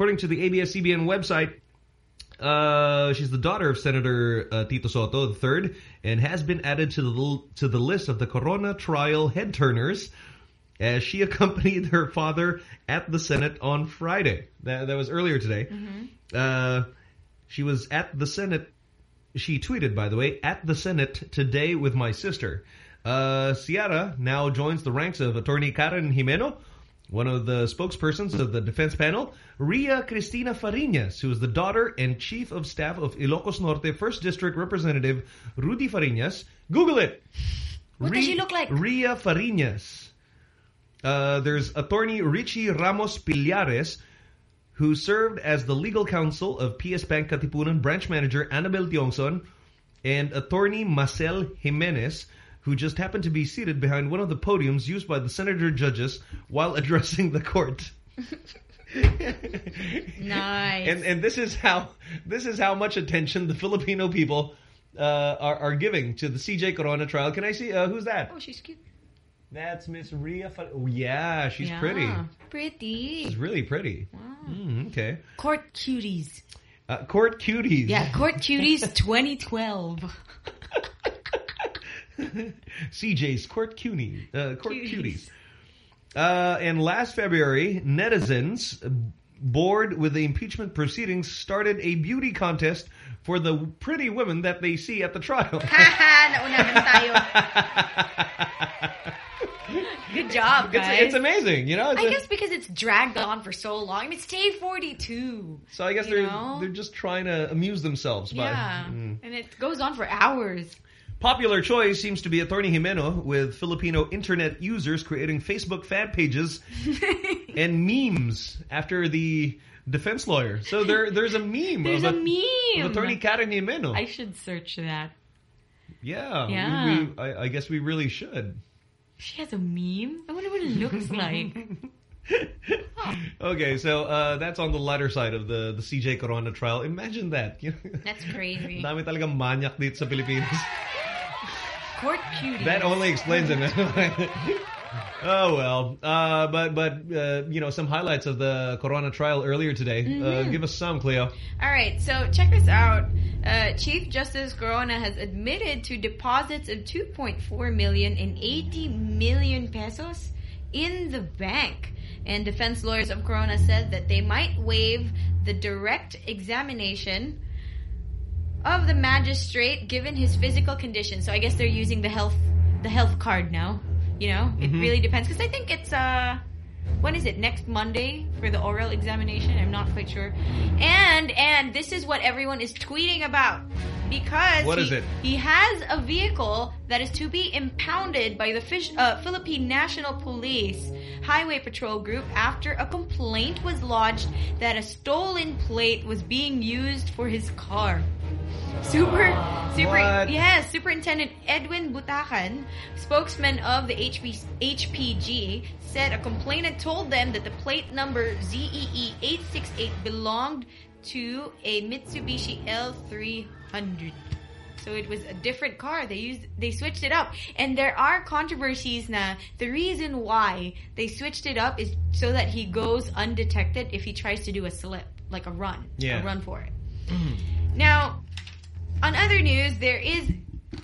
According to the ABS-CBN website, uh, she's the daughter of Senator uh, Tito Sotto III and has been added to the to the list of the Corona trial head turners as she accompanied her father at the Senate on Friday. That, that was earlier today. Uh, she was at the Senate. She tweeted, by the way, at the Senate today with my sister. Uh, Ciara now joins the ranks of attorney Karen Jimeno, one of the spokespersons of the defense panel, Ria Cristina Fariñas, who is the daughter and chief of staff of Ilocos Norte 1st District Representative Rudy Fariñas. Google it. What does she look like? Ria Fariñas. Uh, there's attorney Richie Ramos Pillares, who served as the legal counsel of PS Bank Katipunan branch manager Annabel Tiongson, and attorney Marcel Jimenez, who just happened to be seated behind one of the podiums used by the senator judges while addressing the court. Nice. And and this is how this is how much attention the Filipino people uh, are are giving to the CJ Corona trial. Can I see uh, who's that? Oh, she's cute. That's Miss Ria. Fa oh, yeah, she's Yeah, pretty. Pretty. She's really pretty. Mm, okay. Court cuties. Uh, court cuties. Yeah, Court Cuties 2012. CJ's Court Cuny, Uh, court Cuties. Uh, and last February, netizens bored with the impeachment proceedings started a beauty contest for the pretty women that they see at the trial. Naunahan tayo. Good job, It's, guys. it's amazing, you know. It's I a- guess because it's dragged on for so long. I mean, it's day 42. so I guess they're know? they're just trying to amuse themselves by. Yeah. Mm. And it goes on for hours. Popular choice seems to be Attorney Jimeno, with Filipino internet users creating Facebook fan pages and memes after the defense lawyer. So there, there's a meme. There's of a meme. Of Attorney Karen Jimeno. I should search that. yeah. Yeah. We, I, I guess we really should. She has a meme? I wonder what it looks like. Okay, so uh, that's on the lighter side of the the CJ Corona trial. Imagine that. That's crazy. Dami talagang manyak dito sa Pilipinas. Court cuties. That only explains it. oh well, uh, but but uh, you know some highlights of the Corona trial earlier today. Uh, Mhm. give us some, Cleo. All right, so check this out. Uh, Chief Justice Corona has admitted to deposits of 2.4 million and 80 million pesos in the bank. And defense lawyers of Corona said that they might waive the direct examination of the magistrate given his physical condition. So I guess they're using the health the health card now. You know, it Mhm. really depends because I think it's uh when is it next Monday for the oral examination? I'm not quite sure. And and this is what everyone is tweeting about because What he, is it? he has a vehicle that is to be impounded by the Fish, uh, Philippine National Police Highway Patrol Group after a complaint was lodged that a stolen plate was being used for his car. Super, super, What? yes, Superintendent Edwin Butacan, spokesman of the HP, HPG, said a complainant told them that the plate number ZEE 868 belonged to a Mitsubishi L300. So it was a different car. They used they switched it up. And there are controversies na the reason why they switched it up is so that he goes undetected if he tries to do a slip, like a run. Yeah. A run for it. Mm. Now, on other news, there is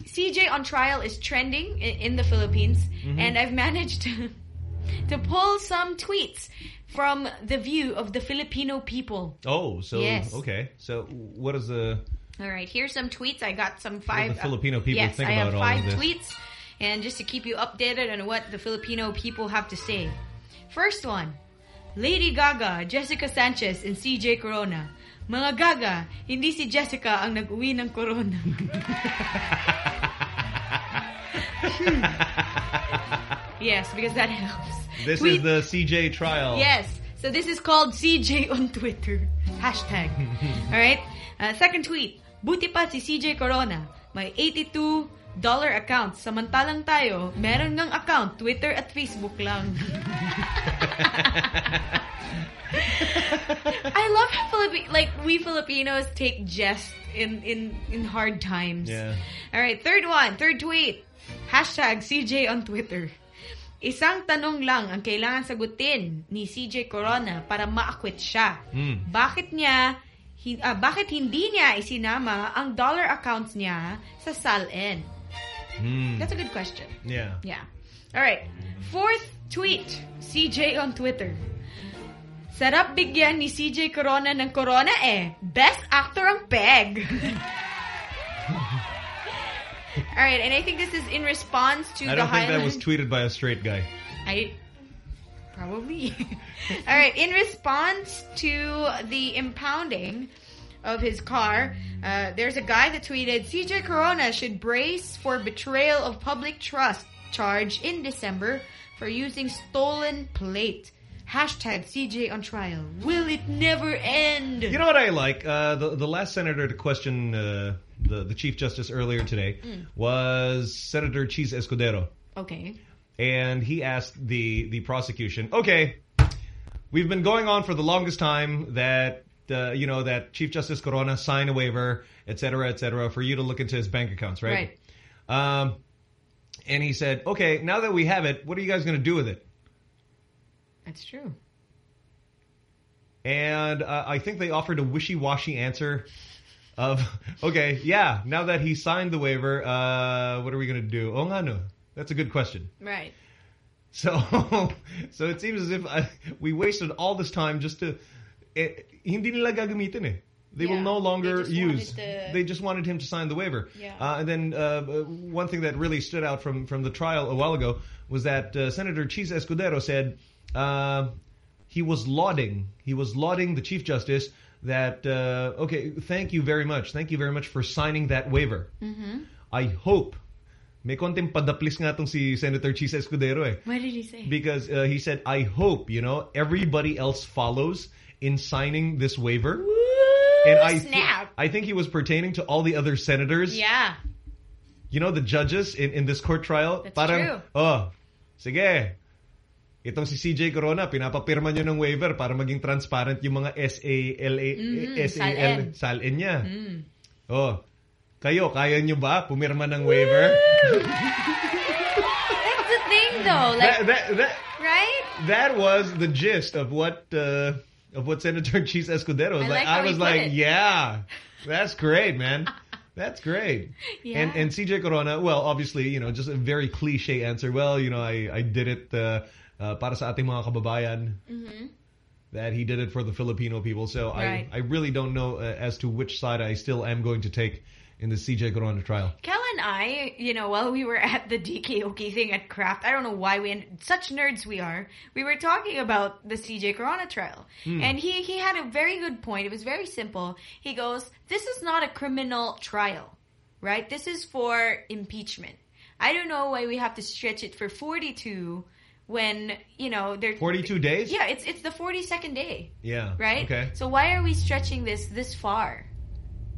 CJ on trial is trending in, in the Philippines, Mhm. and I've managed to to pull some tweets from the view of the Filipino people. Oh, so Yes. okay. So what is the? All right, here's some tweets. I got some five. the Filipino people yes, think I have about all five of this? tweets, and just to keep you updated on what the Filipino people have to say. First one, Lady Gaga, Jessica Sanchez, and CJ Corona. Mga Gaga, hindi si Jessica ang nag-uwi ng Corona. yes, because that helps. This Tweet- is the CJ trial. Yes. So this is called CJ on Twitter. Hashtag. Alright? Uh, second tweet. Buti pa si CJ Corona. May 82 dollar account. Samantalang tayo, meron ngang account, Twitter at Facebook lang. I love how Philippi- like we Filipinos take jest in in in hard times. Yeah. All right, third one, third tweet. Hashtag CJ on Twitter. Isang tanong lang ang kailangan sagutin ni CJ Corona para ma-acquit siya. Hmm. Bakit niya hi- ah, bakit hindi niya isinama ang dollar accounts niya sa SALN? Hmm. That's a good question. Yeah. Yeah. All right. Fourth tweet, CJ on Twitter. Sarap bigyan ni CJ Corona ng Corona eh. Best actor ang peg. All right, and I think this is in response to I the don't think that was tweeted by a straight guy. I probably. All right. In response to the impounding of his car, uh, there's a guy that tweeted, "CJ Corona should brace for betrayal of public trust charge in December for using stolen plate." Hashtag CJ on trial. Will it never end? You know what I like? Uh, the the last senator to question uh, the the chief justice earlier today Mm. was Senator Chiz Escudero, Okay. and he asked the the prosecution, "Okay, we've been going on for the longest time that." Uh, you know that Chief Justice Corona sign a waiver, et cetera, et cetera, for you to look into his bank accounts, right? Um, and he said, "Okay, now that we have it, what are you guys going to do with it?" That's true. And uh, I think they offered a wishy-washy answer of, okay, yeah, now that he signed the waiver, uh, what are we going to do? Oh, nga no. That's a good question. Right. So, so it seems as if uh, we wasted all this time just to, eh, hindi nila gagamitin eh. They will no longer they use. the- They just wanted him to sign the waiver. Yeah. Uh, and then uh, one thing that really stood out from from the trial a while ago was that uh, Senator Chiz Escudero said uh, he was lauding he was lauding the Chief Justice that uh, okay, thank you very much, thank you very much for signing that waiver. Mm-hmm. I hope may konting padaplis nga tong si Senator Chiz Escudero eh. What did he say? Because uh, he said, I hope, you know, everybody else follows in signing this waiver. and I, snap. I think he was pertaining to all the other senators. Yeah. You know, the judges in, in this court trial. That's parang, true. Oh, sige. Itong si CJ Corona, pinapapirma nyo ng waiver para maging transparent yung mga SALA, Mhm, SAL, SALN. SALN niya. Mm. Oh, kayo, kaya nyo ba pumirma ng waiver? That's the thing, though. Like, that, that, that, right? that was the gist of what uh, of what Senator Chiz Escudero was I like. I was like, it. yeah, that's great, man. That's great. Yeah. And and CJ Corona, well, obviously, you know, just a very cliche answer. Well, you know, I I did it uh, uh, para sa ating mga kababayan. Mm-hmm. That he did it for the Filipino people. So Right. I I really don't know uh, as to which side I still am going to take in the CJ Corona trial. Kel and I, you know, while we were at the DKOK thing at Kraft, I don't know why we, end, such nerds we are, we were talking about the CJ Corona trial. Hmm. And he, he had a very good point. It was very simple. He goes, this is not a criminal trial, right? This is for impeachment. I don't know why we have to stretch it for 42 when, you know, they're... 42 days? Yeah, it's, it's the 42nd day. Yeah. Right? Okay. So why are we stretching this this far?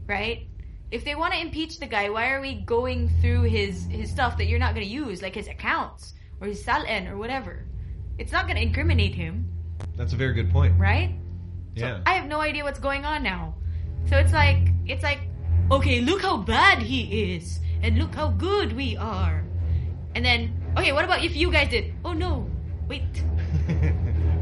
Right? If they want to impeach the guy, why are we going through his his stuff that you're not going to use, like his accounts or his SALN or whatever? It's not going to incriminate him, That's a very good point. right? Yeah. I have no idea what's going on now. So it's like it's like, okay, look how bad he is, and look how good we are, and then okay, what about if you guys did? Oh no, wait,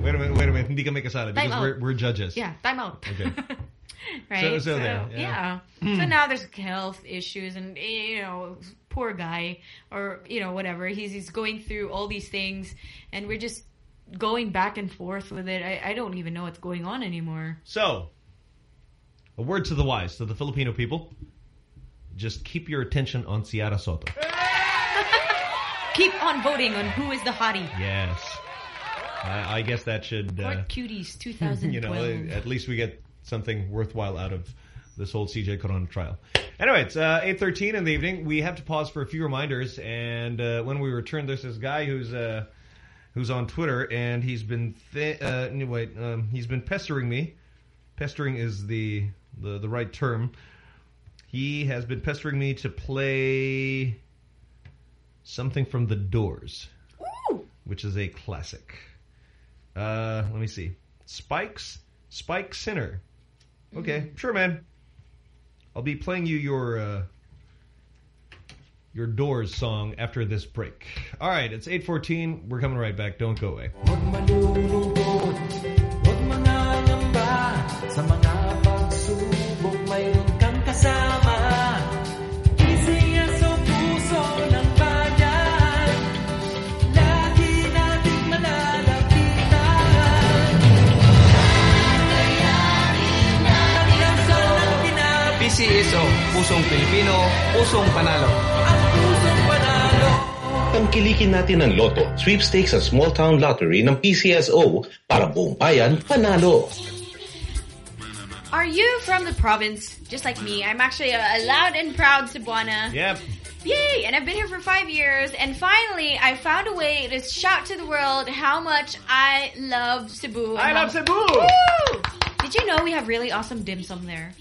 wait a minute, wait a minute. Hindi kami kasali Time because out. we're, we're judges. yeah, time out. Okay. right? So- so there, yeah. yeah. Hmm. so now there's health issues, and you know, poor guy, or you know, whatever. He's he's going through all these things, and we're just going back and forth with it. I, I don't even know what's going on anymore. So, a word to the wise, to the Filipino people. Just keep your attention on Ciara Sotto. Keep on voting on who is the hottie. Yes. I, I guess that should... Uh, Court Cuties 2012. you know, at least we get something worthwhile out of this whole CJ Corona trial. Anyway, it's uh, 8.13 in the evening. We have to pause for a few reminders. And uh, when we return, there's this guy who's... Uh, who's on Twitter, and he's been th uh, wait, um, he's been pestering me. Pestering is the, the the right term. He has been pestering me to play something from The Doors, which is a classic. Uh, let me see, Spikes Spike Sinner. Okay, sure, man. I'll be playing you your. Uh, your Doors song after this break. All right, it's 8.14. We're coming right back. Don't go away. PCSO, oh, Pusong Pilipino, Pusong Panalo. Ang puso Tangkilikin natin ang Lotto, Sweepstakes at Small Town Lottery ng PCSO para buong bayan panalo. Are you from the province, just like me? I'm actually a, a loud and proud Cebuana. Yep. Yay! And I've been here for five years, and finally, I found a way to shout to the world how much I love Cebu. I love Cebu! Woo! Did you know we have really awesome dim sum there?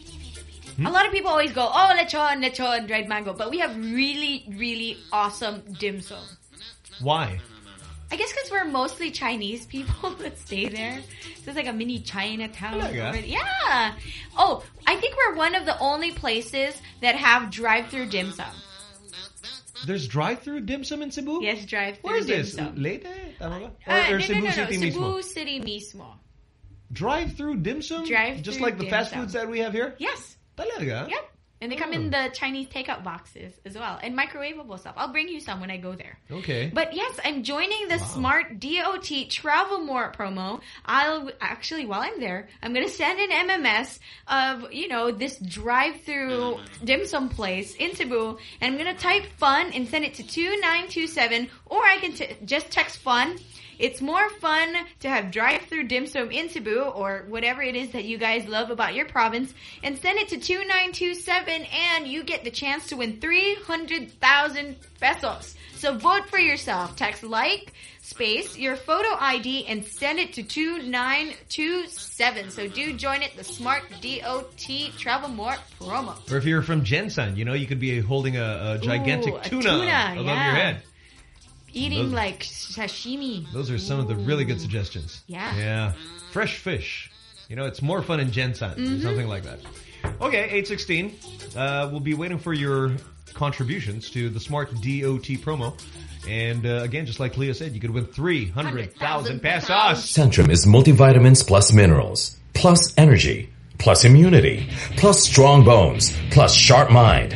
Hmm? A lot of people always go, oh, lechon, lechon, dried mango, but we have really, really awesome dim sum. Why? I guess because we're mostly Chinese people that stay there. So it's like a mini Chinatown. Already. Yeah. Oh, I think we're one of the only places that have drive-through dim sum. There's drive-through dim sum in Cebu? Yes, drive-through Where is dim this? sum. Leyte? Tama ba? Or, Uh, or no, Cebu no, no. City Cebu mismo? City mismo. Drive-through dim sum? Drive-through Just like the fast sum. foods that we have here? Yes. Talaga? Yep. And they come Oh. in the Chinese takeout boxes as well. And microwavable stuff. I'll bring you some when I go there. Okay. But yes, I'm joining the Smart DOT Travel More promo. I'll actually, while I'm there, I'm going to send an MMS of, you know, this drive-through dim sum place in Cebu. And I'm going to type fun and send it to 2927 or I can t- just text fun. It's more fun to have drive-through dim sum in Cebu or whatever it is that you guys love about your province and send it to 2927 and you get the chance to win 300,000 pesos. So vote for yourself. Text like, space, your photo ID and send it to 2927. So do join it, the Smart DOT Travel More promo. Or if you're from GenSan, you know, you could be holding a, a gigantic Ooh, a tuna, tuna, above yeah. your head. Eating Those- like sashimi. Those are some of the really good suggestions. Yeah. Yeah. Fresh fish. You know, it's more fun in GenSan or Mhm. something like that. Okay, 816. Uh, we'll be waiting for your contributions to the Smart DOT promo. And uh, again, just like Leah said, you could win 300,000 pesos. Centrum is multivitamins plus minerals, plus energy, plus immunity, plus strong bones, plus sharp mind,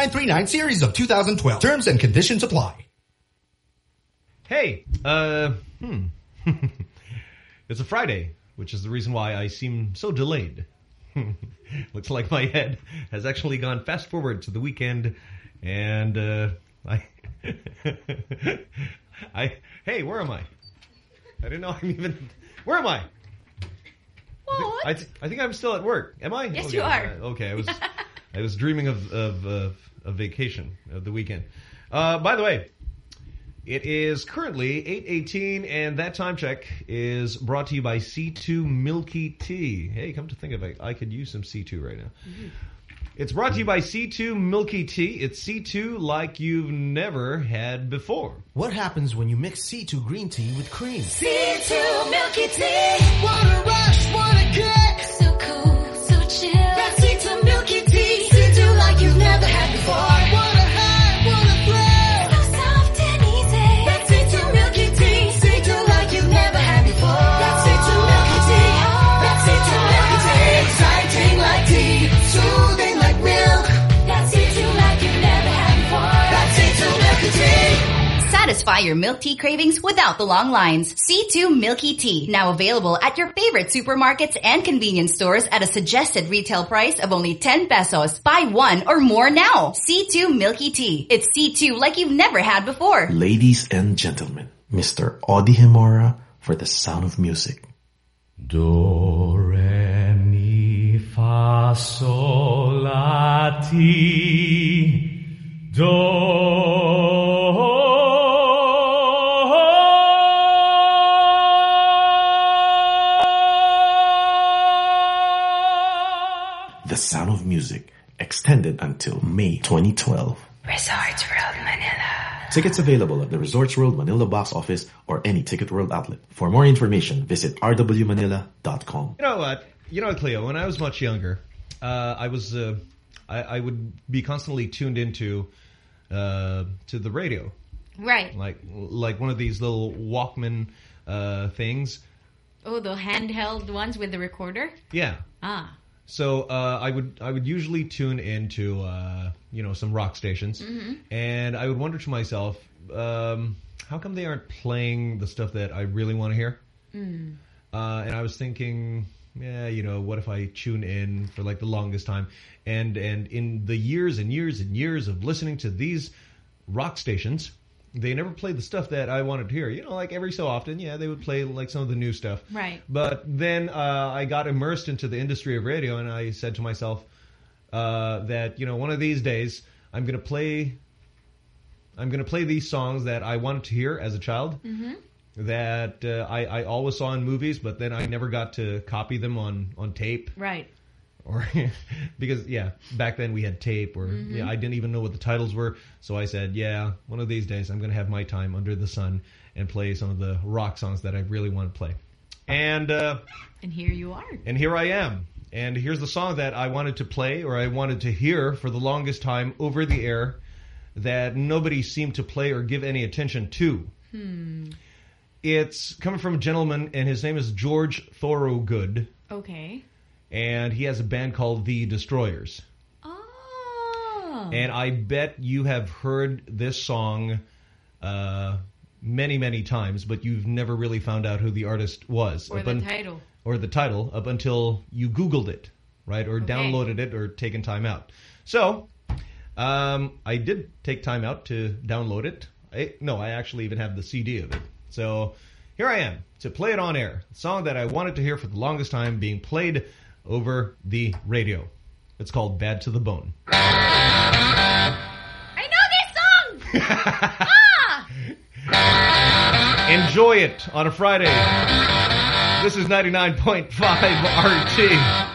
1939 series of 2012. Terms and conditions apply. Hey, uh, hmm. it's a Friday, which is the reason why I seem so delayed. Looks like my head has actually gone fast forward to the weekend, and uh, I, I, hey, where am I? I didn't know I'm even. Where am I? What? I, th I think I'm still at work. Am I? Yes, okay. you are. uh, Okay, I was I was dreaming of of uh, a vacation of the weekend. Uh, by the way, it is currently 8:18, and that time check is brought to you by C2 Milky Tea. Hey, come to think of it, I could use some C2 right now. It's brought to you by C2 Milky Tea. It's C2 like you've never had before. What happens when you mix C2 green tea with cream? C2 Milky Tea. Wanna rush, wanna get. So cool, so chill. That C2 Milky Satisfy your milk tea cravings without the long lines. C2 Milky Tea, now available at your favorite supermarkets and convenience stores at a suggested retail price of only 10 pesos. Buy one or more now. C2 Milky Tea. It's C2 like you've never had before. Ladies and gentlemen, Mr. Audie Gemora for the sound of music. Do, re, mi, fa, sol, la, ti. Do, extended until May 2012. Resorts World Manila. Tickets available at the Resorts World Manila box office or any Ticket World outlet. For more information, visit rwmanila.com. You know what? You know, Cleo, when I was much younger, uh, I was uh, I, I would be constantly tuned into uh, to the radio, Right. like like one of these little Walkman uh, things. Oh, the handheld ones with the recorder? Yeah. Ah. So uh, I would I would usually tune into uh, you know some rock stations, Mhm. and I would wonder to myself, um, how come they aren't playing the stuff that I really want to hear? Mm. Uh, and I was thinking, yeah, you know, what if I tune in for like the longest time? And and in the years and years and years of listening to these rock stations, they never played the stuff that I wanted to hear. You know, like every so often, yeah, they would play like some of the new stuff. Right. But then uh, I got immersed into the industry of radio, and I said to myself uh, that you know one of these days I'm going to play. I'm going to play these songs that I wanted to hear as a child Mm-hmm. that uh, I, I always saw in movies, but then I never got to copy them on, on tape. Right. Or because yeah, back then we had tape, or Mhm. yeah, I didn't even know what the titles were. So I said, yeah, one of these days I'm going to have my time under the sun and play some of the rock songs that I really want to play. And uh, And here you are. and here I am. And here's the song that I wanted to play or I wanted to hear for the longest time over the air that nobody seemed to play or give any attention to. Hmm. It's coming from a gentleman, and his name is George Thorogood, Okay. And he has a band called The Destroyers. Oh. And I bet you have heard this song uh, many, many times, but you've never really found out who the artist was. Or the title. Or the title, up until you Googled it, right? Or Okay. downloaded it or taken time out. So, um, I did take time out to download it. I, no, I actually even have the CD of it. So, here I am to play it on air. Song that I wanted to hear for the longest time being played over the radio. It's called Bad to the Bone. I know this song! ah! Enjoy it on a Friday. This is 99.5 RT.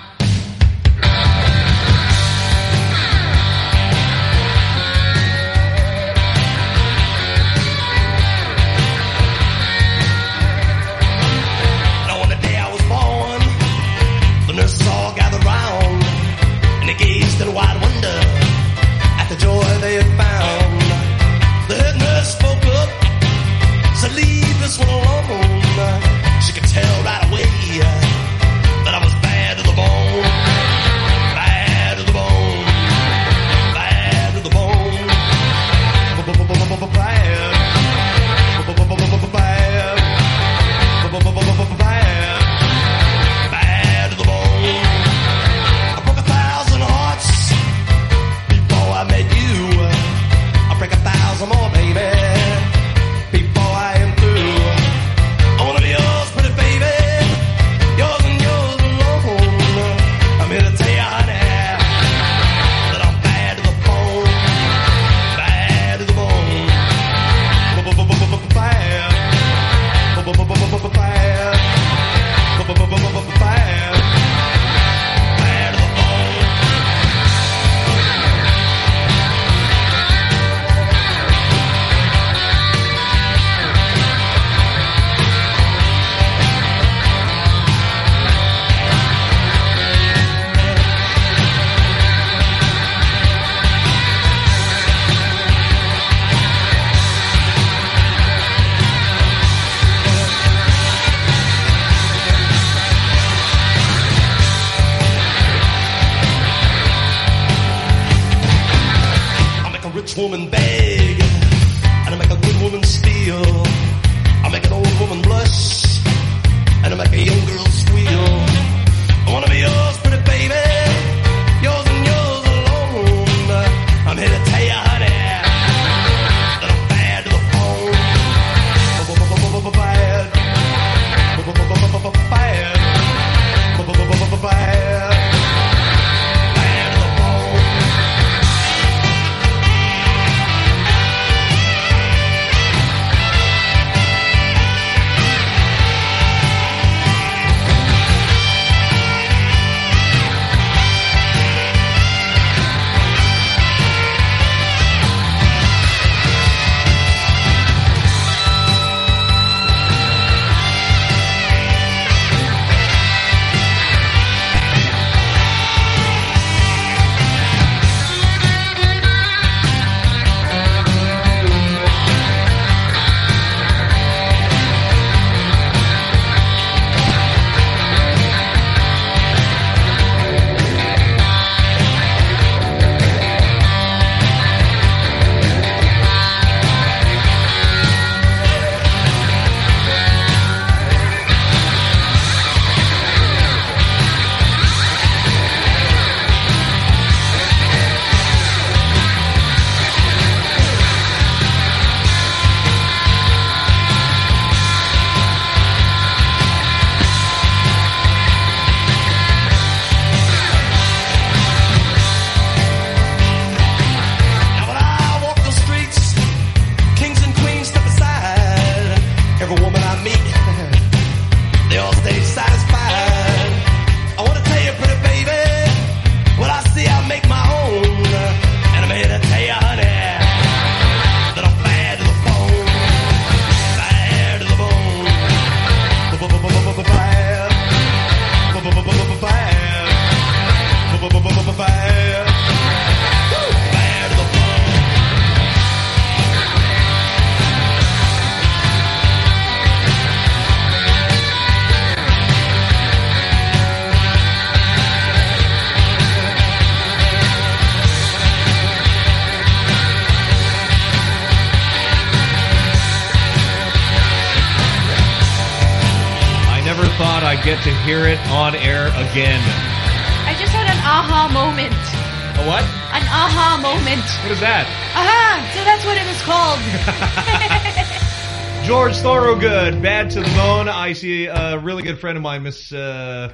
friend of mine, Miss uh,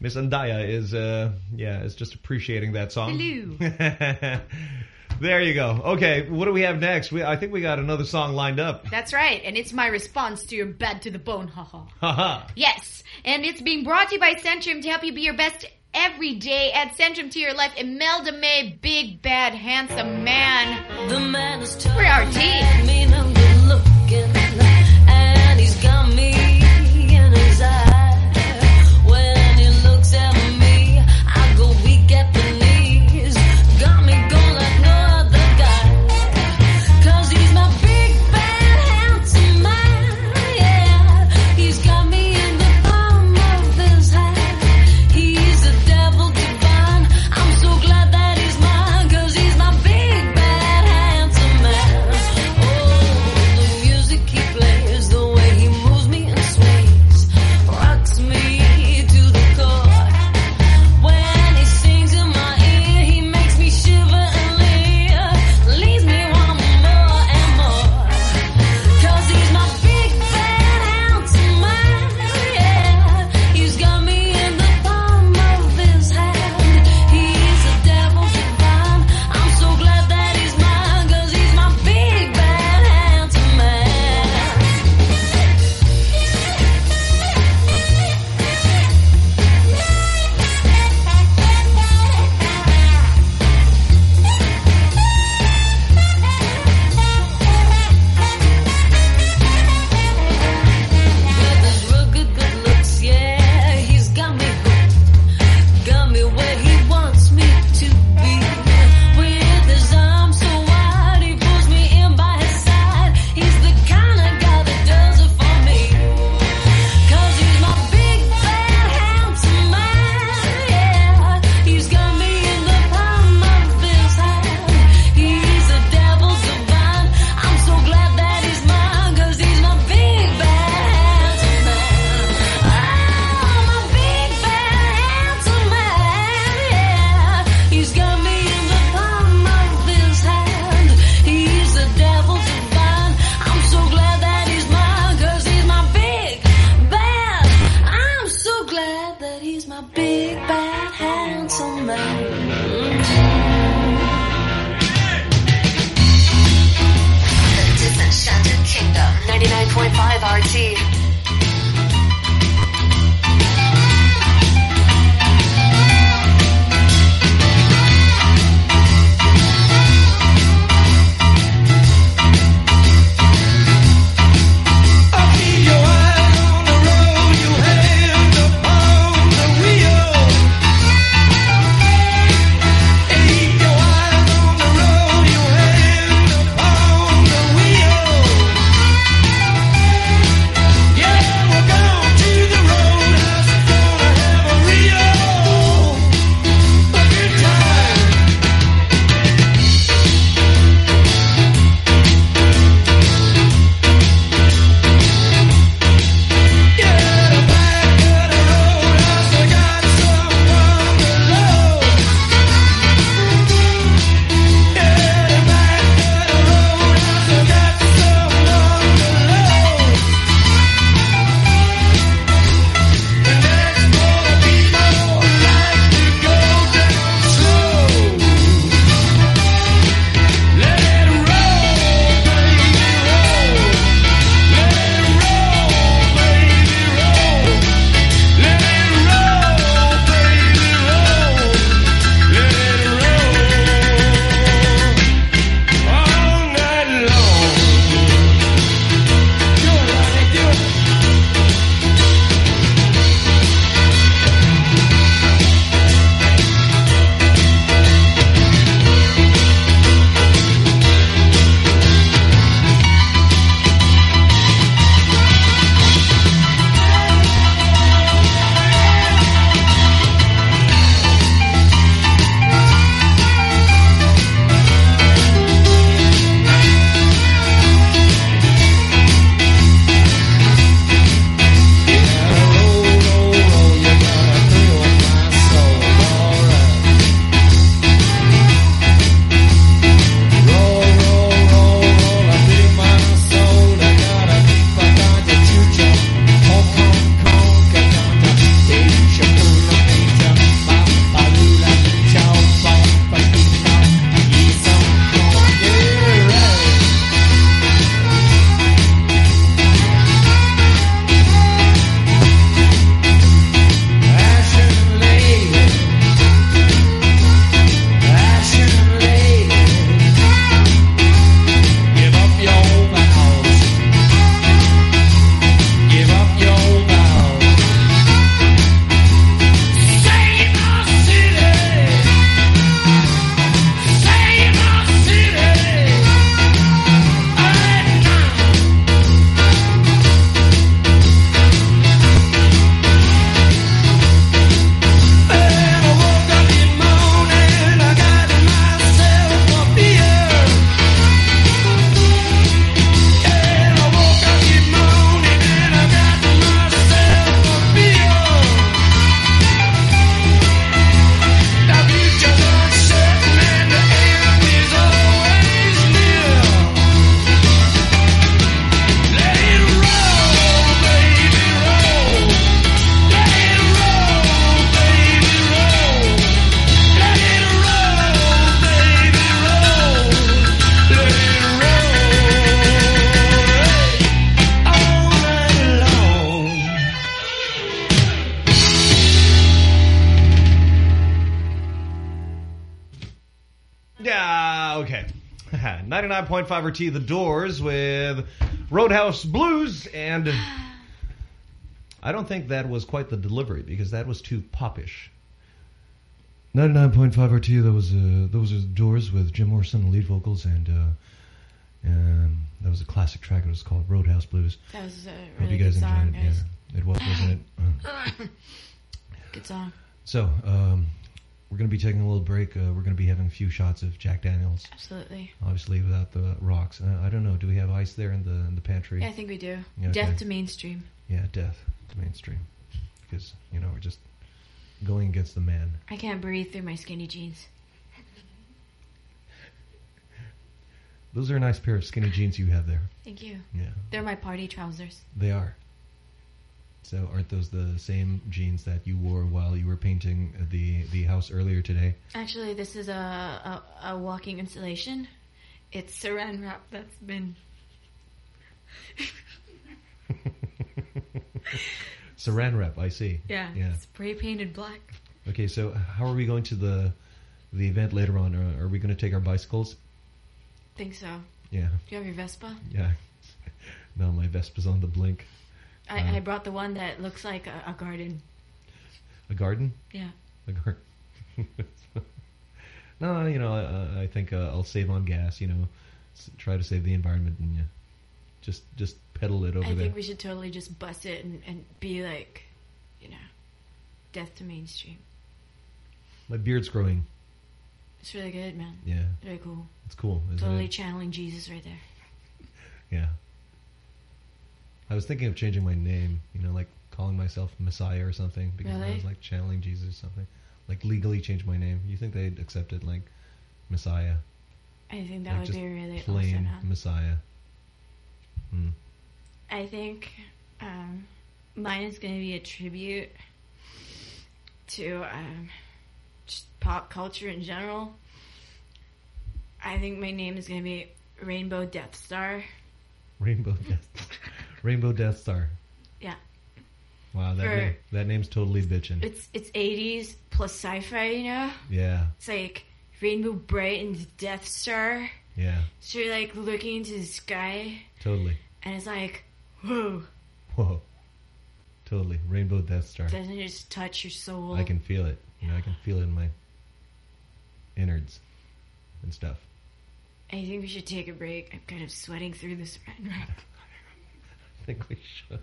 Miss Andaya, is uh, yeah, is just appreciating that song. Hello. there you go. Okay, what do we have next? We, I think we got another song lined up. That's right, and it's my response to your bad to the bone, Ha ha. Ha ha. yes, and it's being brought to you by Centrum to help you be your best every day. Add Centrum to your life. Imelda May, big, bad, handsome man. The man is For our team. 99.5 RT The Doors with Roadhouse Blues and I don't think that was quite the delivery because that was too popish. 99.5 RT that was uh, those are Doors with Jim Morrison lead vocals and uh, um, that was a classic track it was called Roadhouse Blues. That was a really Hope you guys good song, enjoyed it. guys. Yeah, it was, wasn't it? Uh, Good song. So, um, we're going to be taking a little break. Uh, we're going to be having a few shots of Jack Daniels. Absolutely. Obviously, without the rocks. Uh, I don't know. Do we have ice there in the in the pantry? Yeah, I think we do. Yeah, Death okay. to mainstream. Yeah, death to mainstream. Because, you know, we're just going against the man. I can't breathe through my skinny jeans. Those are a nice pair of skinny jeans you have there. Thank you. Yeah. They're my party trousers. They are. So aren't those the same jeans that you wore while you were painting the the house earlier today? Actually, this is a, a, a walking installation. It's saran wrap that's been... Saran wrap, I see. Yeah, Yeah. spray painted black. Okay, so how are we going to the the event later on? Are, are we going to take our bicycles? Think so. Yeah. Do you have your Vespa? Yeah. No, my Vespa's on the blink. I, Uh, I brought the one that looks like a, a garden. A garden? Yeah. A garden. no, you know, I, I think uh, I'll save on gas. You know, s- try to save the environment and yeah, just just pedal it over I there. think we should totally just bust it and, and be like, you know, death to mainstream. My beard's growing. It's really good, man. Yeah. Very cool. It's cool, totally it? channeling Jesus right there. Yeah. I was thinking of changing my name. You know, like calling myself Messiah or something because I was like channeling Jesus or something. Like legally change my name. You think they'd accept it like Messiah? I think that Like would be really plain awesome. Messiah. Hmm. I think um, mine is going to be a tribute to um, pop culture in general. I think my name is going to be Rainbow Death Star. Rainbow Death, Rainbow Death Star. Yeah. Wow, that For- name, that name's totally bitchin'. It's it's 80s plus sci-fi, you know? Yeah, It's like Rainbow Bright and Death Star. yeah, So you're like looking into the sky totally. and it's like, whoa, Whoa, totally. Rainbow Death Star. doesn't it just touch your soul? I can feel it. You know, I can feel it in my innards and stuff. I think we should take a break. I'm kind of sweating through this right now. I think we should.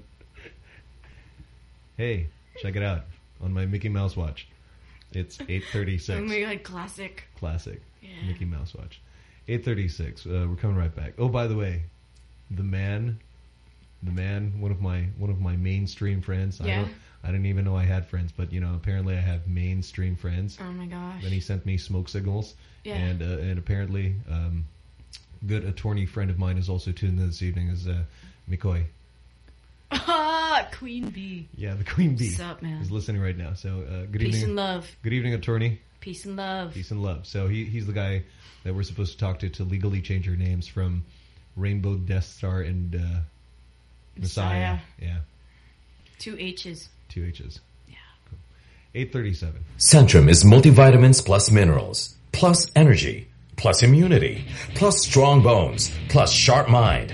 Hey, check it out on my Mickey Mouse watch. It's 8:36. Oh my god, classic. Classic Yeah. Mickey Mouse watch. 8:36. Uh, we're coming right back. Oh, by the way, the man, the man, one of my one of my mainstream friends. I Yeah. don't, I didn't even know I had friends, but you know, apparently I have mainstream friends. Oh my gosh. Then he sent me smoke signals. Yeah. And uh, and apparently, um, good attorney friend of mine is also tuned in this evening. Is uh, Mikoy. Ah, Queen Bee. Yeah, the Queen Bee. What's up, man? He's listening right now. So uh, good Peace evening. and love. Good evening, attorney. Peace and love. Peace and love. So he he's the guy that we're supposed to talk to to legally change our names from Rainbow Death Star and uh, Messiah. Messiah. Yeah, Two H's. two H's. Yeah. Cool. Eight thirty-seven. Centrum is multivitamins plus minerals, plus energy, plus immunity, plus strong bones, plus sharp mind,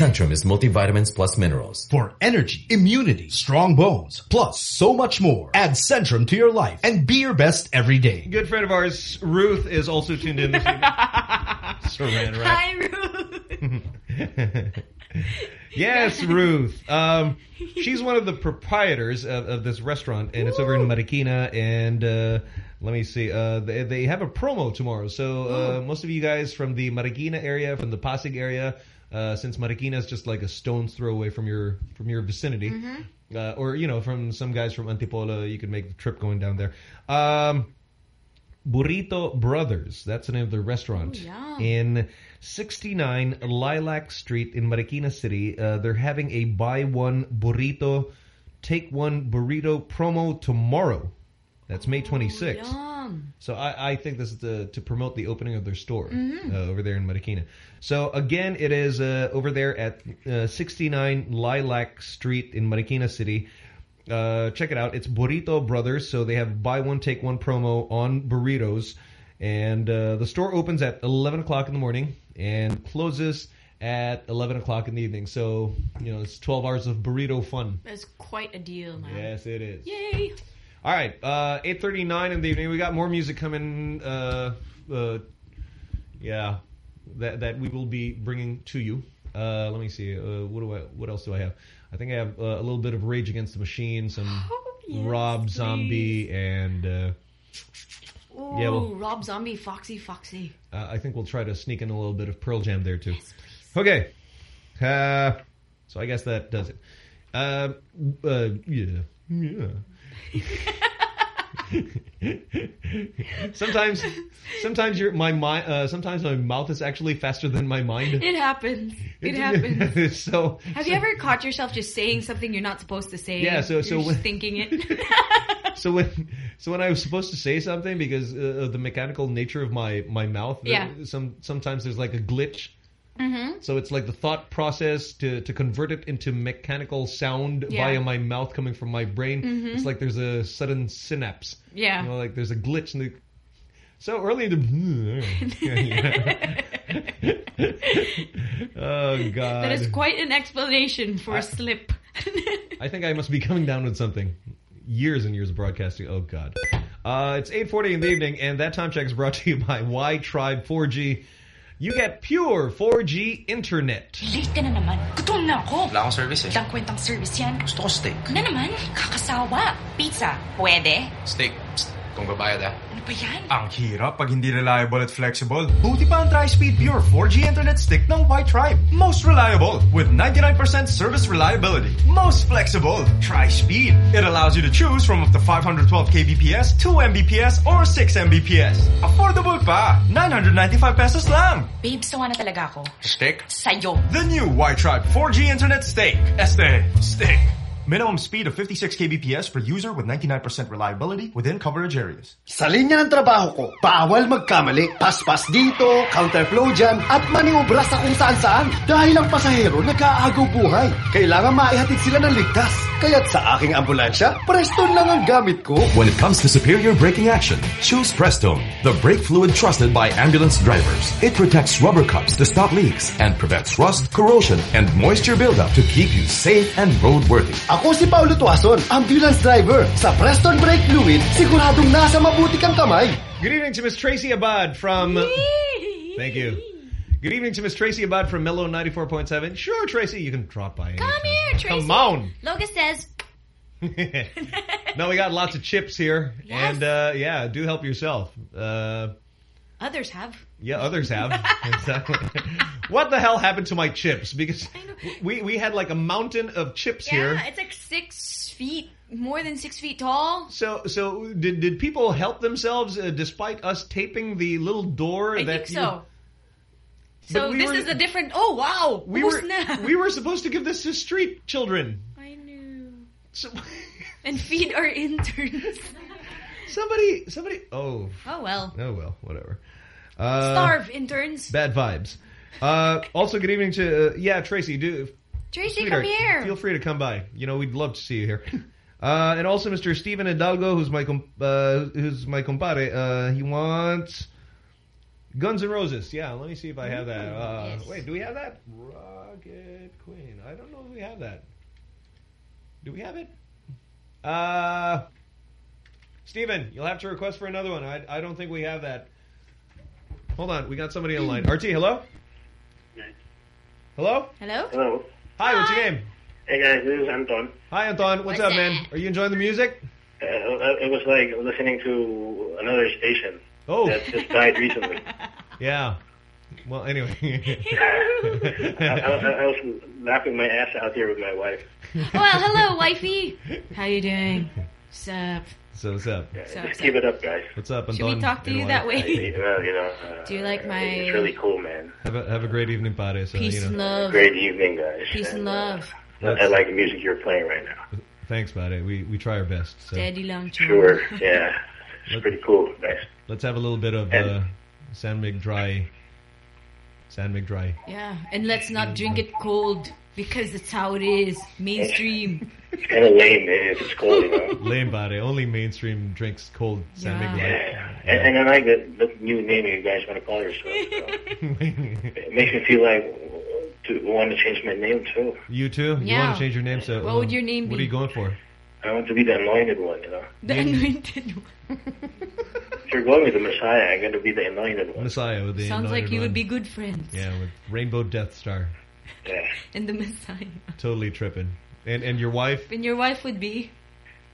Centrum is multivitamins plus minerals. For energy, immunity, strong bones, plus so much more. Add Centrum to your life and be your best every day. Good friend of ours, Ruth, is also tuned in this evening. Saran wrap. Hi, Ruth. Yes, Ruth. Um, she's one of the proprietors of, of this restaurant, and it's over in Marikina. And uh, let me see, uh, they, they have a promo tomorrow. So uh, most of you guys from the Marikina area, from the Pasig area, uh, since Marikina is just like a stone's throw away from your from your vicinity, uh, or you know, from some guys from Antipolo, you could make the trip going down there. Um, Burrito Brothers. That's the name of the restaurant. Ooh. In 69 Lilac Street in Marikina City, uh, they're having a buy one burrito, take one burrito promo tomorrow. That's May 26th. Yum. So I, I think this is to, to promote the opening of their store Mhm. uh, over there in Marikina. So again, it is uh, over there at uh, 69 Lilac Street in Marikina City. Uh, check it out. It's Burrito Brothers. So they have buy one, take one promo on burritos. And uh, the store opens at 11 o'clock in the morning and closes at 11 o'clock in the evening. So, you know, it's 12 hours of burrito fun. That's quite a deal, man. Yes, it is. Yay! All right, uh, 8.39 in the evening. We got more music coming, uh, uh, yeah, that that we will be bringing to you. Uh, let me see. Uh, what do I? What else do I have? I think I have uh, a little bit of Rage Against the Machine, some Oh, yes, Rob Zombie, and uh, Ooh, Yeah, well- Rob Zombie, Foxy, Foxy. uh, I think we'll try to sneak in a little bit of Pearl Jam there too. Okay, uh, so I guess that does it. Uh, uh, yeah, yeah. sometimes, sometimes your my mind, uh, sometimes my mouth is actually faster than my mind. It happens. It happens. so, Have you ever caught yourself just saying something you're not supposed to say? Yeah, so- so when- thinking it. so when so when I was supposed to say something because uh, of the mechanical nature of my my mouth, there- Yeah. some sometimes there's like a glitch. Mm-hmm. So it's like the thought process to to convert it into mechanical sound Yeah. via my mouth coming from my brain. Mhm. It's like there's a sudden synapse. Yeah. You know, like there's a glitch in the. So early in the. oh God. That is quite an explanation for a slip. I think I must be coming down with something. Years and years of broadcasting. Oh, God. Uh, it's 8.40 in the evening, and that time check is brought to you by Wi-Tribe 4G. You get pure 4G internet. Late ka na naman. Gutom na ako. Wala akong service eh. Walang kwentang service yan. Gusto ko steak. Na naman? Kakasawa. Pizza. Pwede? Steak. Psst, kung babayad ah. Ano ba yan? Ang hirap pag hindi reliable at flexible. Buti pa ang Tri-Speed Pure 4G Internet Stick ng Wi-Tribe. Most reliable with 99% service reliability. Most flexible. Tri-Speed. It allows you to choose from up to 512 kbps, 2 mbps, or 6 mbps. Affordable pa. 995 pesos lang. Babe, sawa na talaga ako. Stick. Sa'yo. The new Wi-Tribe 4G Internet Stick. Este. Stick. Minimum speed of 56 kbps per user with 99% reliability within coverage areas. Sa linya ng trabaho ko, bawal magkamali. Paspas dito, counterflow dyan, at maniobra sa kung saan saan. Dahil ang pasahero nag-aagaw buhay. Kailangan maihatid sila ng ligtas. Kaya't sa aking ambulansya, Prestone lang ang gamit ko. When it comes to superior braking action, choose Prestone, the brake fluid trusted by ambulance drivers. It protects rubber cups to stop leaks and prevents rust, corrosion, and moisture buildup to keep you safe and roadworthy. Ako si Paulo Tuason, ambulance driver. Sa Prestone Brake Fluid, siguradong nasa mabuti kang kamay. Good evening to Miss Tracy Abad from... Thank you. Good evening to Miss Tracy Abad from Mellow 94.7. Sure, Tracy, you can drop by. Come here, Tracy. Come on. Logus says, no, we got lots of chips here. And, uh, yeah, do help yourself. Uh, others have. yeah, others have. Exactly. what the hell happened to my chips? Because we, we had like a mountain of chips Yeah, here. Yeah, it's like six feet, more than six feet tall. So, so did did people help themselves uh, despite us taping the little door? I that think so. But So we this were- is a different. Oh wow! We oh, were snap. we were supposed to give this to street children. I knew. So, and feed our interns. somebody, somebody. Oh, Oh well. oh well, whatever. Uh, Starve interns. Bad vibes. Uh, also, good evening to uh, yeah, Tracy. Do Tracy, sweetheart, come here. Feel free to come by. You know, we'd love to see you here. Uh, and also, Mr. Steven Hidalgo, who's my uh, who's my compadre. Uh, he wants Guns N' Roses. Yeah, let me see if I have that. Uh, Wait, do we have that? Rocket Queen. I don't know if we have that. Do we have it? Uh, Steven, you'll have to request for another one. I, I don't think we have that. Hold on, we got somebody on line. RT, hello? Hello? Hello? Hello. Hi, what's your name? Hey guys, this is Anton. Hi, Anton. What's, up, man? Are you enjoying the music? Uh, it was like listening to another station Oh. that just died recently. Yeah. Well, anyway. I, I, I was laughing my ass out here with my wife. well, hello, wifey. How you doing? Sup? So what's up? Sup, Just sup? keep it up, guys. What's up, Anton? Should we talk to you that way? Well, you know, uh, Do you like my it's really cool, man. Have a have a great evening, Pare. So, peace you know. and love? Great evening, guys. Peace and love. I, I like the music you're playing right now. Thanks, buddy. We we try our best. So. Steady lang, Chong. Sure, yeah. It's pretty cool. Nice. Let's have a little bit of uh, San Mig Dry. San Mig Dry. Yeah, and let's not drink it cold because it's how it is. Mainstream. It's kind of lame eh, if it's cold, you know. Lame body. Only mainstream drinks cold San Mig Light. Yeah. And, and I like the, the new name you guys want to call yourself. So. it makes me feel like to want to change my name too. You too? You Yeah. want to change your name? So What would your name What be? What are you going for? I want to be the anointed one, you know. The anointed one. If you're going with the Messiah, I'm going to be the anointed one. Messiah with the Sounds like anointed you would be good friends. Yeah, with Rainbow Death Star. Yeah. And the Messiah. Totally tripping. And and your wife? And your wife would be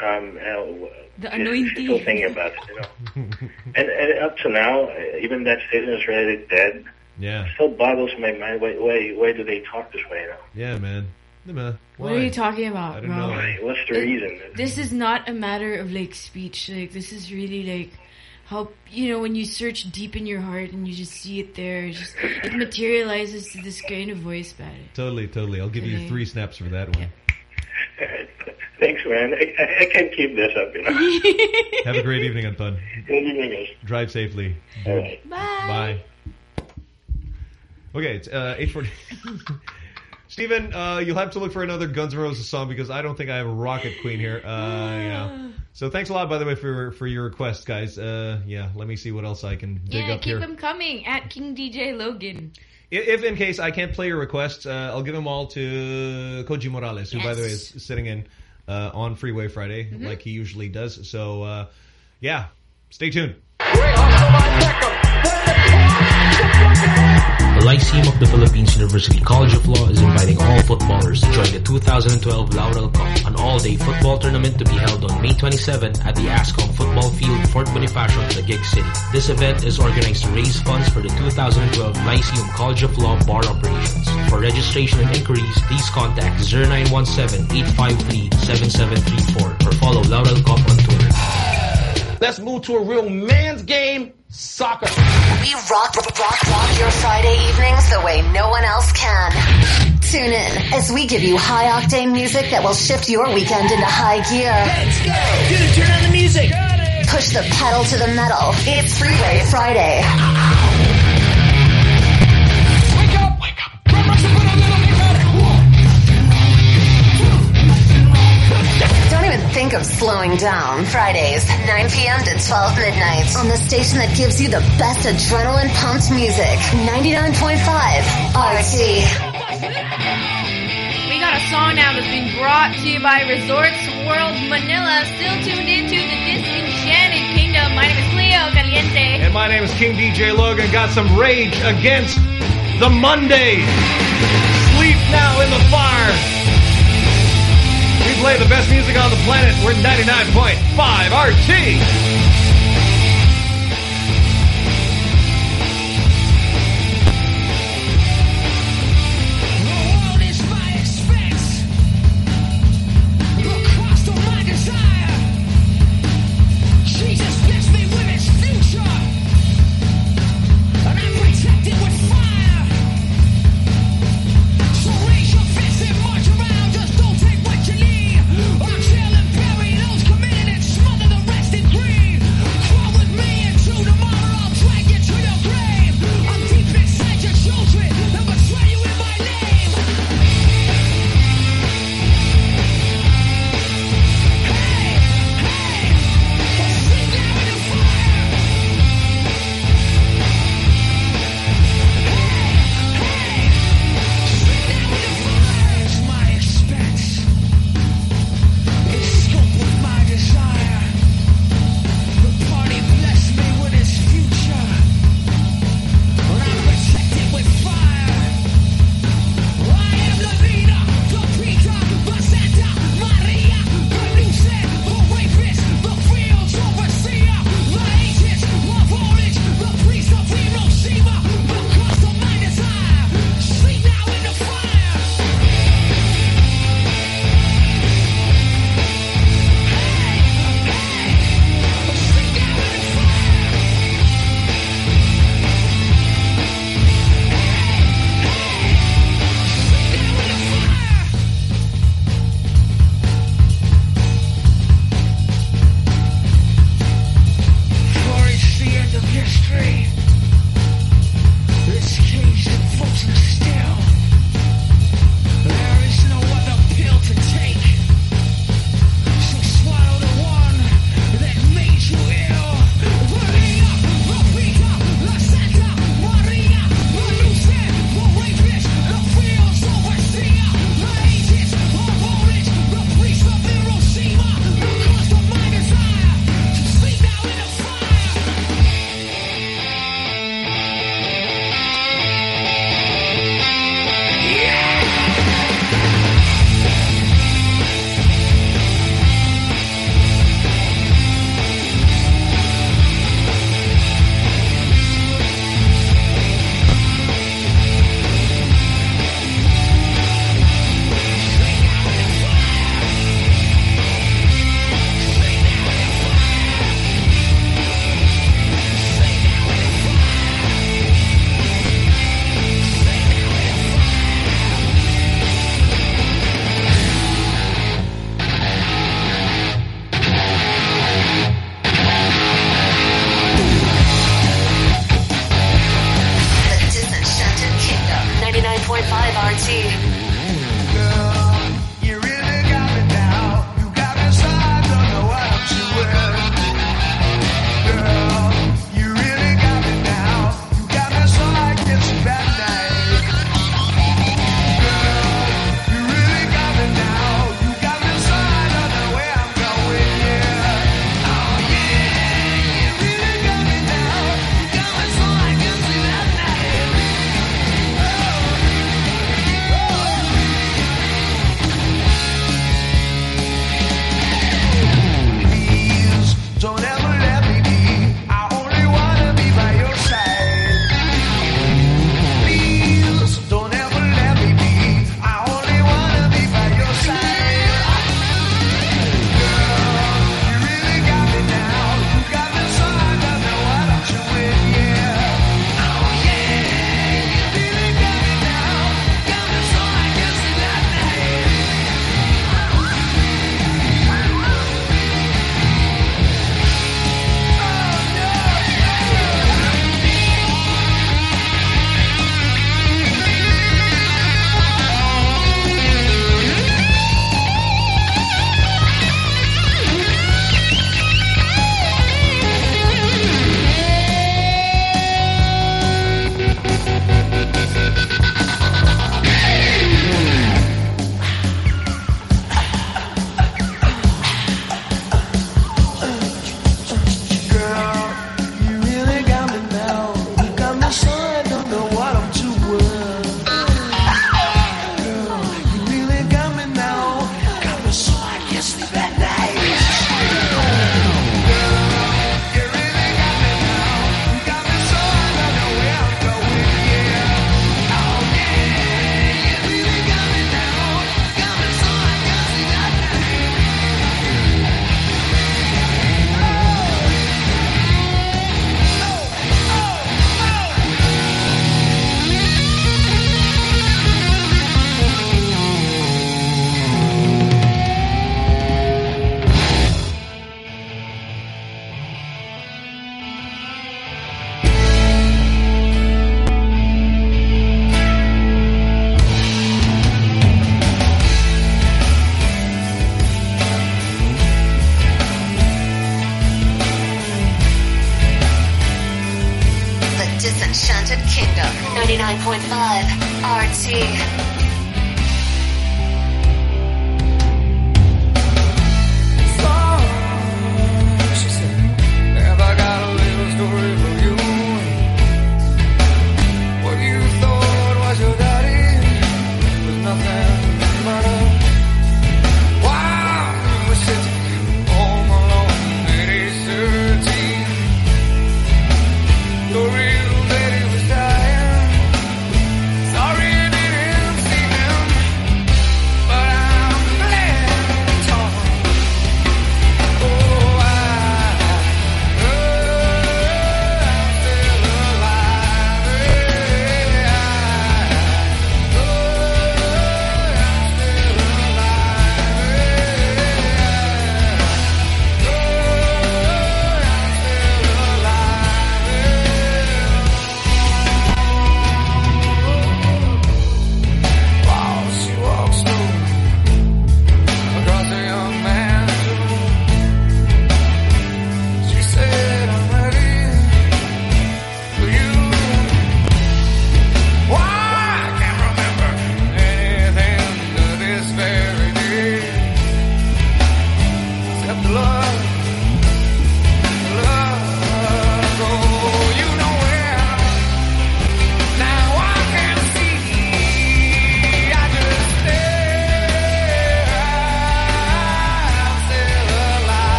Um, uh, the she's anointed. still thinking about it, you know. and, and up to now, uh, even that Satan is really dead. Yeah. Still boggles my mind. Why, why, why do they talk this way? now? Yeah, man. Yeah, man. What are you talking about, I don't bro? know. What's the reason? This is not a matter of like speech. Like this is really like how you know when you search deep in your heart and you just see it there. It just it materializes to this kind of voice, buddy. Totally, totally. I'll give you Okay. three snaps for that one. Thanks, man. I, I, I can't keep this up, you know. Have a great evening, Anton. Good evening, guys. Drive safely. All right. Bye. Bye. Okay, it's uh, 840. Steven, uh, you'll have to look for another Guns N' Roses song because I don't think I have a Rocket Queen here. Uh, yeah. So thanks a lot, by the way, for for your request, guys. Uh, yeah, let me see what else I can dig Yeah, up keep them coming at King DJ Logan. If, if in case I can't play your requests, uh, I'll give them all to Koji Morales, who, by the way, is sitting in uh, on Freeway Friday, Mm-hmm. like he usually does. So, uh, yeah, stay tuned. The Lyceum of the Philippines University College of Law is inviting all footballers to join the 2012 Laurel Cup, an all-day football tournament to be held on May 27 at the ASCOM Football Field, Fort Bonifacio, Taguig City. This event is organized to raise funds for the 2012 Lyceum College of Law bar operations. For registration and inquiries, please contact 0917-853-7734 or follow Laurel Cup on Twitter. Let's move to a real man's game, soccer. We rock, rock, rock, rock your Friday evenings the way no one else can. Tune in as we give you high octane music that will shift your weekend into high gear. Let's go! Dude, turn on the music. Push the pedal to the metal. It's Freeway Friday. Think of slowing down. Fridays, 9 p.m. to 12 midnight on the station that gives you the best adrenaline pumped music. 99.5 RT. We got a song now that's been brought to you by Resorts World Manila. Still tuned into the Disenchanted Kingdom. My name is Cleo Caliente. And my name is King DJ Logan. Got some rage against the Monday. Sleep now in the fire. Play the best music on the planet. We're 99.5 RT.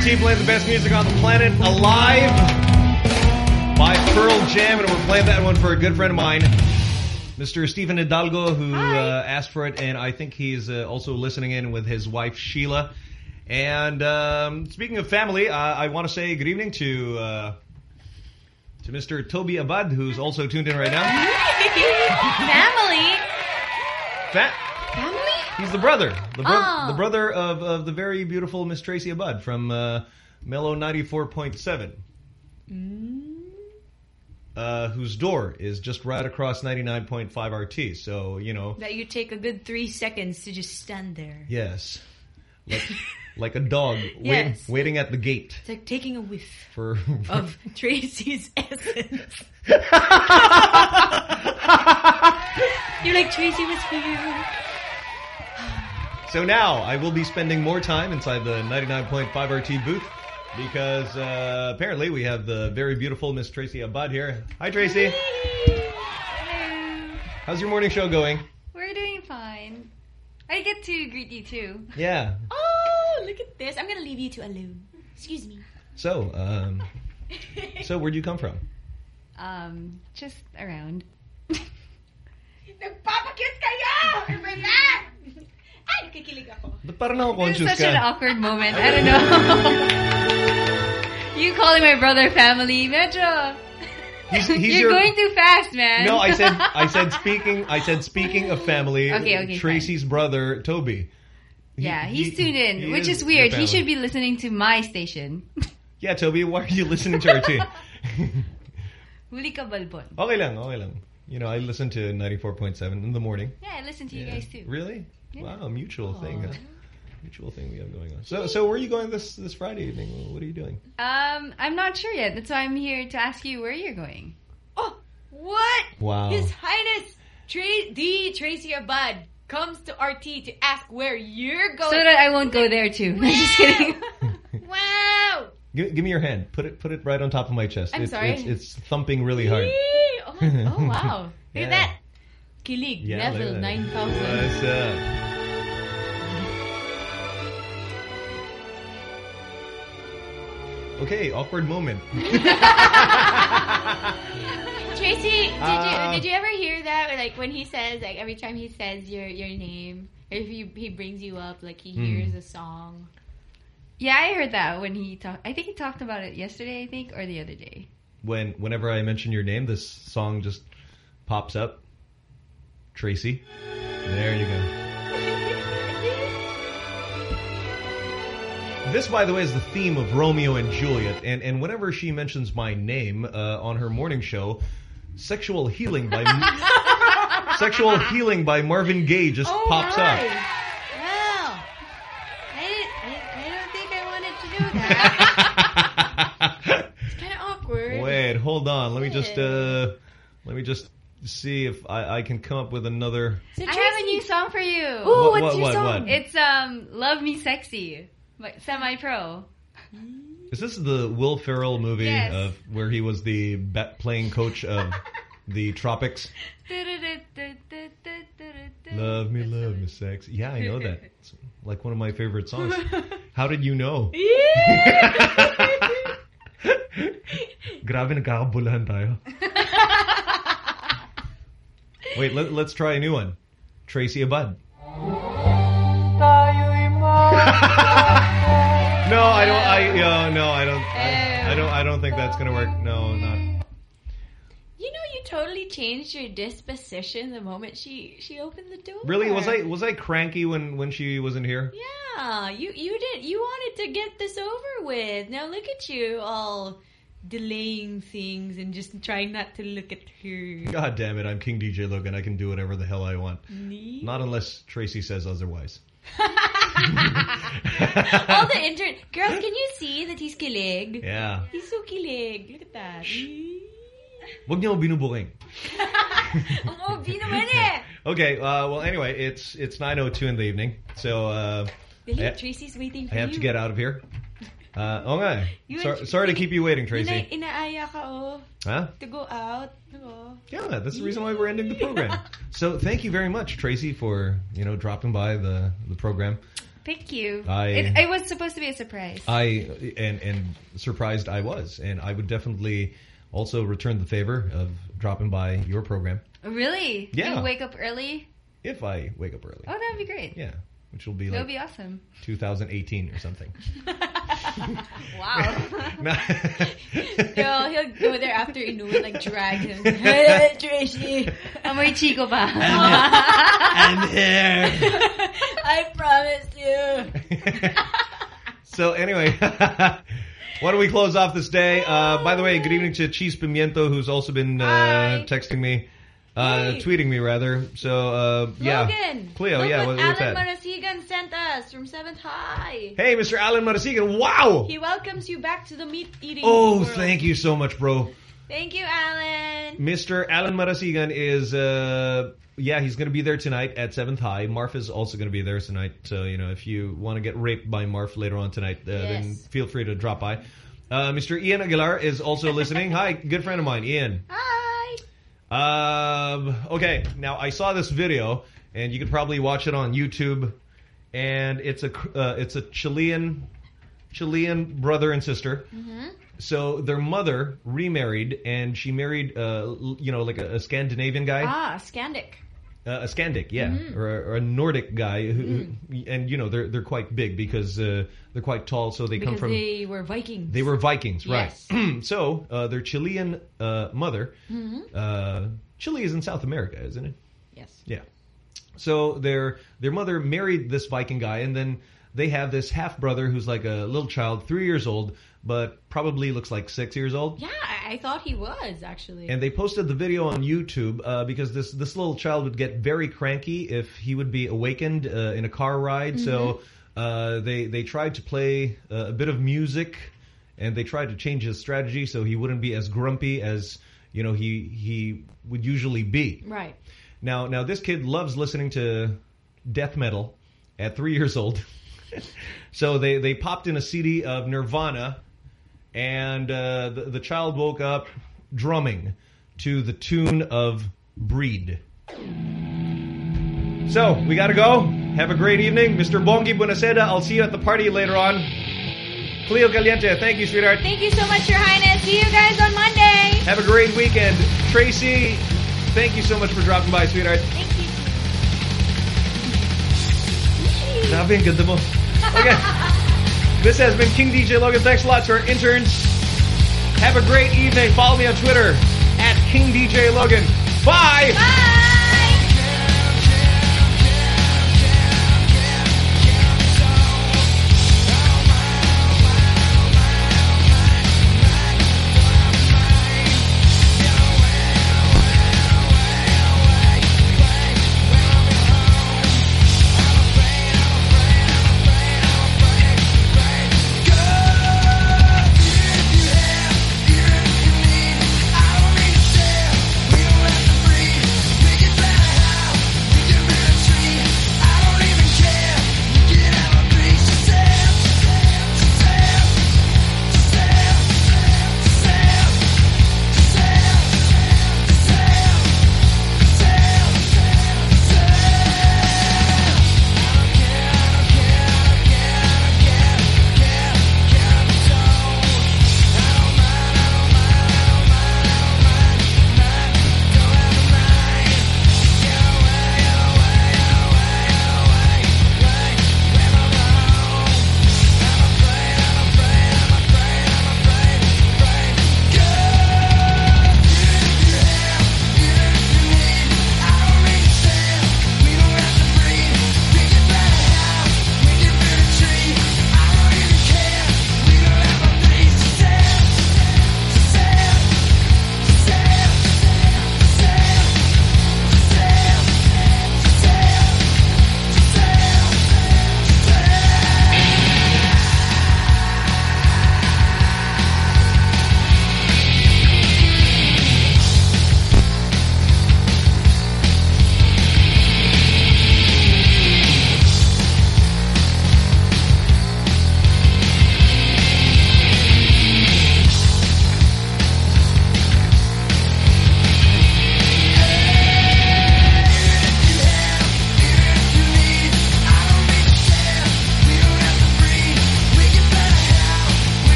99.5 RT playing the best music on the planet, Alive by Pearl Jam, and we're playing that one for a good friend of mine, Mr. Stephen Hidalgo, who uh, asked for it, and I think he's uh, also listening in with his wife, Sheila. And um, speaking of family, uh, I want to say good evening to uh, to Mr. Toby Abad, who's also tuned in right now. Family. Fa- Family? He's the brother, the, bro Oh. the brother of, of the very beautiful Miss Tracy Abad from uh, Mellow 94.7. Uh, whose door is just right across 99.5 RT. So, you know, That you take a good three seconds to just stand there. yes. Like, like a dog wait, waiting at the gate It's like taking a whiff for... of Tracy's essence. You're like, Tracy was here. So now I will be spending more time inside the 99.5 RT booth because uh, apparently we have the very beautiful Miss Tracy Abad here. Hi, Tracy. How's your morning show going? We're doing fine. I get to greet you too. Yeah. Oh, look at this. I'm going to leave you two alone. Excuse me. So, um, so where'd you come from? Um, just around. Nagpapakiss kayo! Yan? Ay, nakikilig ako. Ba't parang It's nakakonfuse such ka? an awkward moment. I don't know. you calling my brother family, medyo. He's, he's You're your- going too fast, man. No, I said I said speaking I said speaking of family. Okay, okay, Tracy's brother Toby. yeah, he's he- tuned in, he which is is weird. He should be listening to my station. Yeah, Toby, why are you listening to RT? Huli ka balbon. okay lang, okay lang. You know, I listen to 94.7 in the morning. Yeah, I listen to you guys too. Really? Yeah. Wow, mutual thing. huh? Mutual thing we have going on. So, so where are you going this this Friday evening? What are you doing? Um, I'm not sure yet. That's why I'm here to ask you where you're going. Oh, what? Wow. His Highness Tra- the Tracy Abad comes to RT to ask where you're going. So that I won't go there too. I'm just kidding. Wow! Give, give me your hand. Put it put it right on top of my chest. I'm it's, sorry. It's, it's thumping really hard. Yee! Oh, oh, wow. Look Yeah. at that. Kilig, Yeah, level look at that. 9,000. What's up? Okay, awkward moment. Tracy, did Uh, you did you ever hear that? Like when he says, like every time he says your your name, if he he brings you up, like he Hmm. hears a song. Yeah, I heard that when he talked. I think he talked about it yesterday, I think, or the other day. When whenever I mention your name, this song just pops up. Tracy. There you go. This, by the way, is the theme of Romeo and Juliet, and and whenever she mentions my name uh, on her morning show, "Sexual Healing" by "Sexual Healing" by Marvin Gaye just Oh pops my. up. Well, I, I I don't think I wanted to do that. it's kind of awkward. Wait, hold on. Let me just uh, let me just see if I, I can come up with another. I have a new song for you. Ooh, What- what's what- your what- song? what? It's um, "Love Me Sexy" by Semi Pro. Is this the Will Ferrell movie Yes. of where he was the bat playing coach of the tropics? Love me, love me, sex. Yeah, I know that. It's like one of my favorite songs. How did you know? Grabe nagkakabulahan tayo. Wait, let, let's try a new one. Tracy Abad. No, I don't. I uh, no, I don't. I, I don't. I don't think that's gonna work. No, not. You know, you totally changed your disposition the moment she she opened the door. Really? Was I was I cranky when when she wasn't here? Yeah, you you did. You wanted to get this over with. Now look at you, all delaying things and just trying not to look at her. God damn it! I'm King DJ Logan. I can do whatever the hell I want. Nee. Not unless Tracy says otherwise. all the intern girls, can you see that he's kilig? Yeah. He's so kilig. Look at that. Wag niyo binubuking. eh. Okay. Uh, well, anyway, it's it's 9:02 in the evening, so uh, Tracy's waiting for I have you. to get out of here. Uh, nga. You Sor- sorry to keep you waiting, Ina Tracy. inaaya ka, oh. Huh? To go out. Oh. Yeah, that's the reason why we're ending the program. So thank you very much, Tracy, for you know dropping by the the program. Thank you. I- it, it was supposed to be a surprise. I and and surprised I was, and I would definitely also return the favor of dropping by your program really? Yeah. You wake up early? if I wake up early. Oh, that would be great. Yeah, which will be That like be awesome. 2018 or something. Wow. No. Yo, he'll go there after Inuit, like drag him. Tracy. Amoy chico pa. I'm here. I promise you. So anyway, why don't we close off this day? Uh, by the way, good evening to Cheese Pimiento, who's also been uh, texting me, uh, Hey. tweeting me rather. So uh, yeah, Logan. Cleo, Look yeah, what what, what's Alan that? Marasigan sent us from 7th High. Hey, Mr. Alan Marasigan, wow! He welcomes you back to the meat eating Oh, world. thank you so much, bro. Thank you, Alan. Mr. Alan Marasigan is, uh, yeah, he's going to be there tonight at 7th High. Marf is also going to be there tonight. So, you know, if you want to get raped by Marf later on tonight, uh, then feel free to drop by. Uh, Mr. Ian Aguilar is also listening. Hi, good friend of mine, Ian. Hi. Um, okay, now I saw this video, and you could probably watch it on YouTube. And it's a uh, it's a Chilean Chilean brother and sister. Mm-hmm. So their mother remarried, and she married, uh, you know, like a, a Scandinavian guy, Ah, Scandic. uh, a Scandic, yeah, Mhm. or, a, or a Nordic guy, who, Mm. and you know they're they're quite big because uh, they're quite tall, so they because come from they were Vikings. they were Vikings, Yes. right? so uh, their Chilean uh, mother, Mhm. uh, Chile is in South America, isn't it? Yes. Yeah. So their their mother married this Viking guy, and then they have this half brother who's like a little child, three years old, but probably looks like six years old. Yeah, I thought he was, actually. And they posted the video on YouTube uh, because this this little child would get very cranky if he would be awakened uh, in a car ride. So Mm-hmm. Uh, they they tried to play uh, a bit of music, and they tried to change his strategy so he wouldn't be as grumpy as you know he he would usually be. Right. Now, now this kid loves listening to death metal at three years old. so they, they popped in a CD of Nirvana, and uh, the, the child woke up drumming to the tune of Breed. So, we gotta go. Have a great evening. Mr. Bongi Buenaseda, I'll see you at the party later on. Cleo Caliente, thank you, sweetheart. Thank you so much, Your Highness. See you guys on Monday. Have a great weekend. Tracy, thank you so much for dropping by, sweetheart. Thank you. Grabe, ang ganda mo. Okay. this has been King DJ Logan. Thanks a lot to our interns. Have a great evening. Follow me on Twitter at King DJ Logan. Bye. Bye.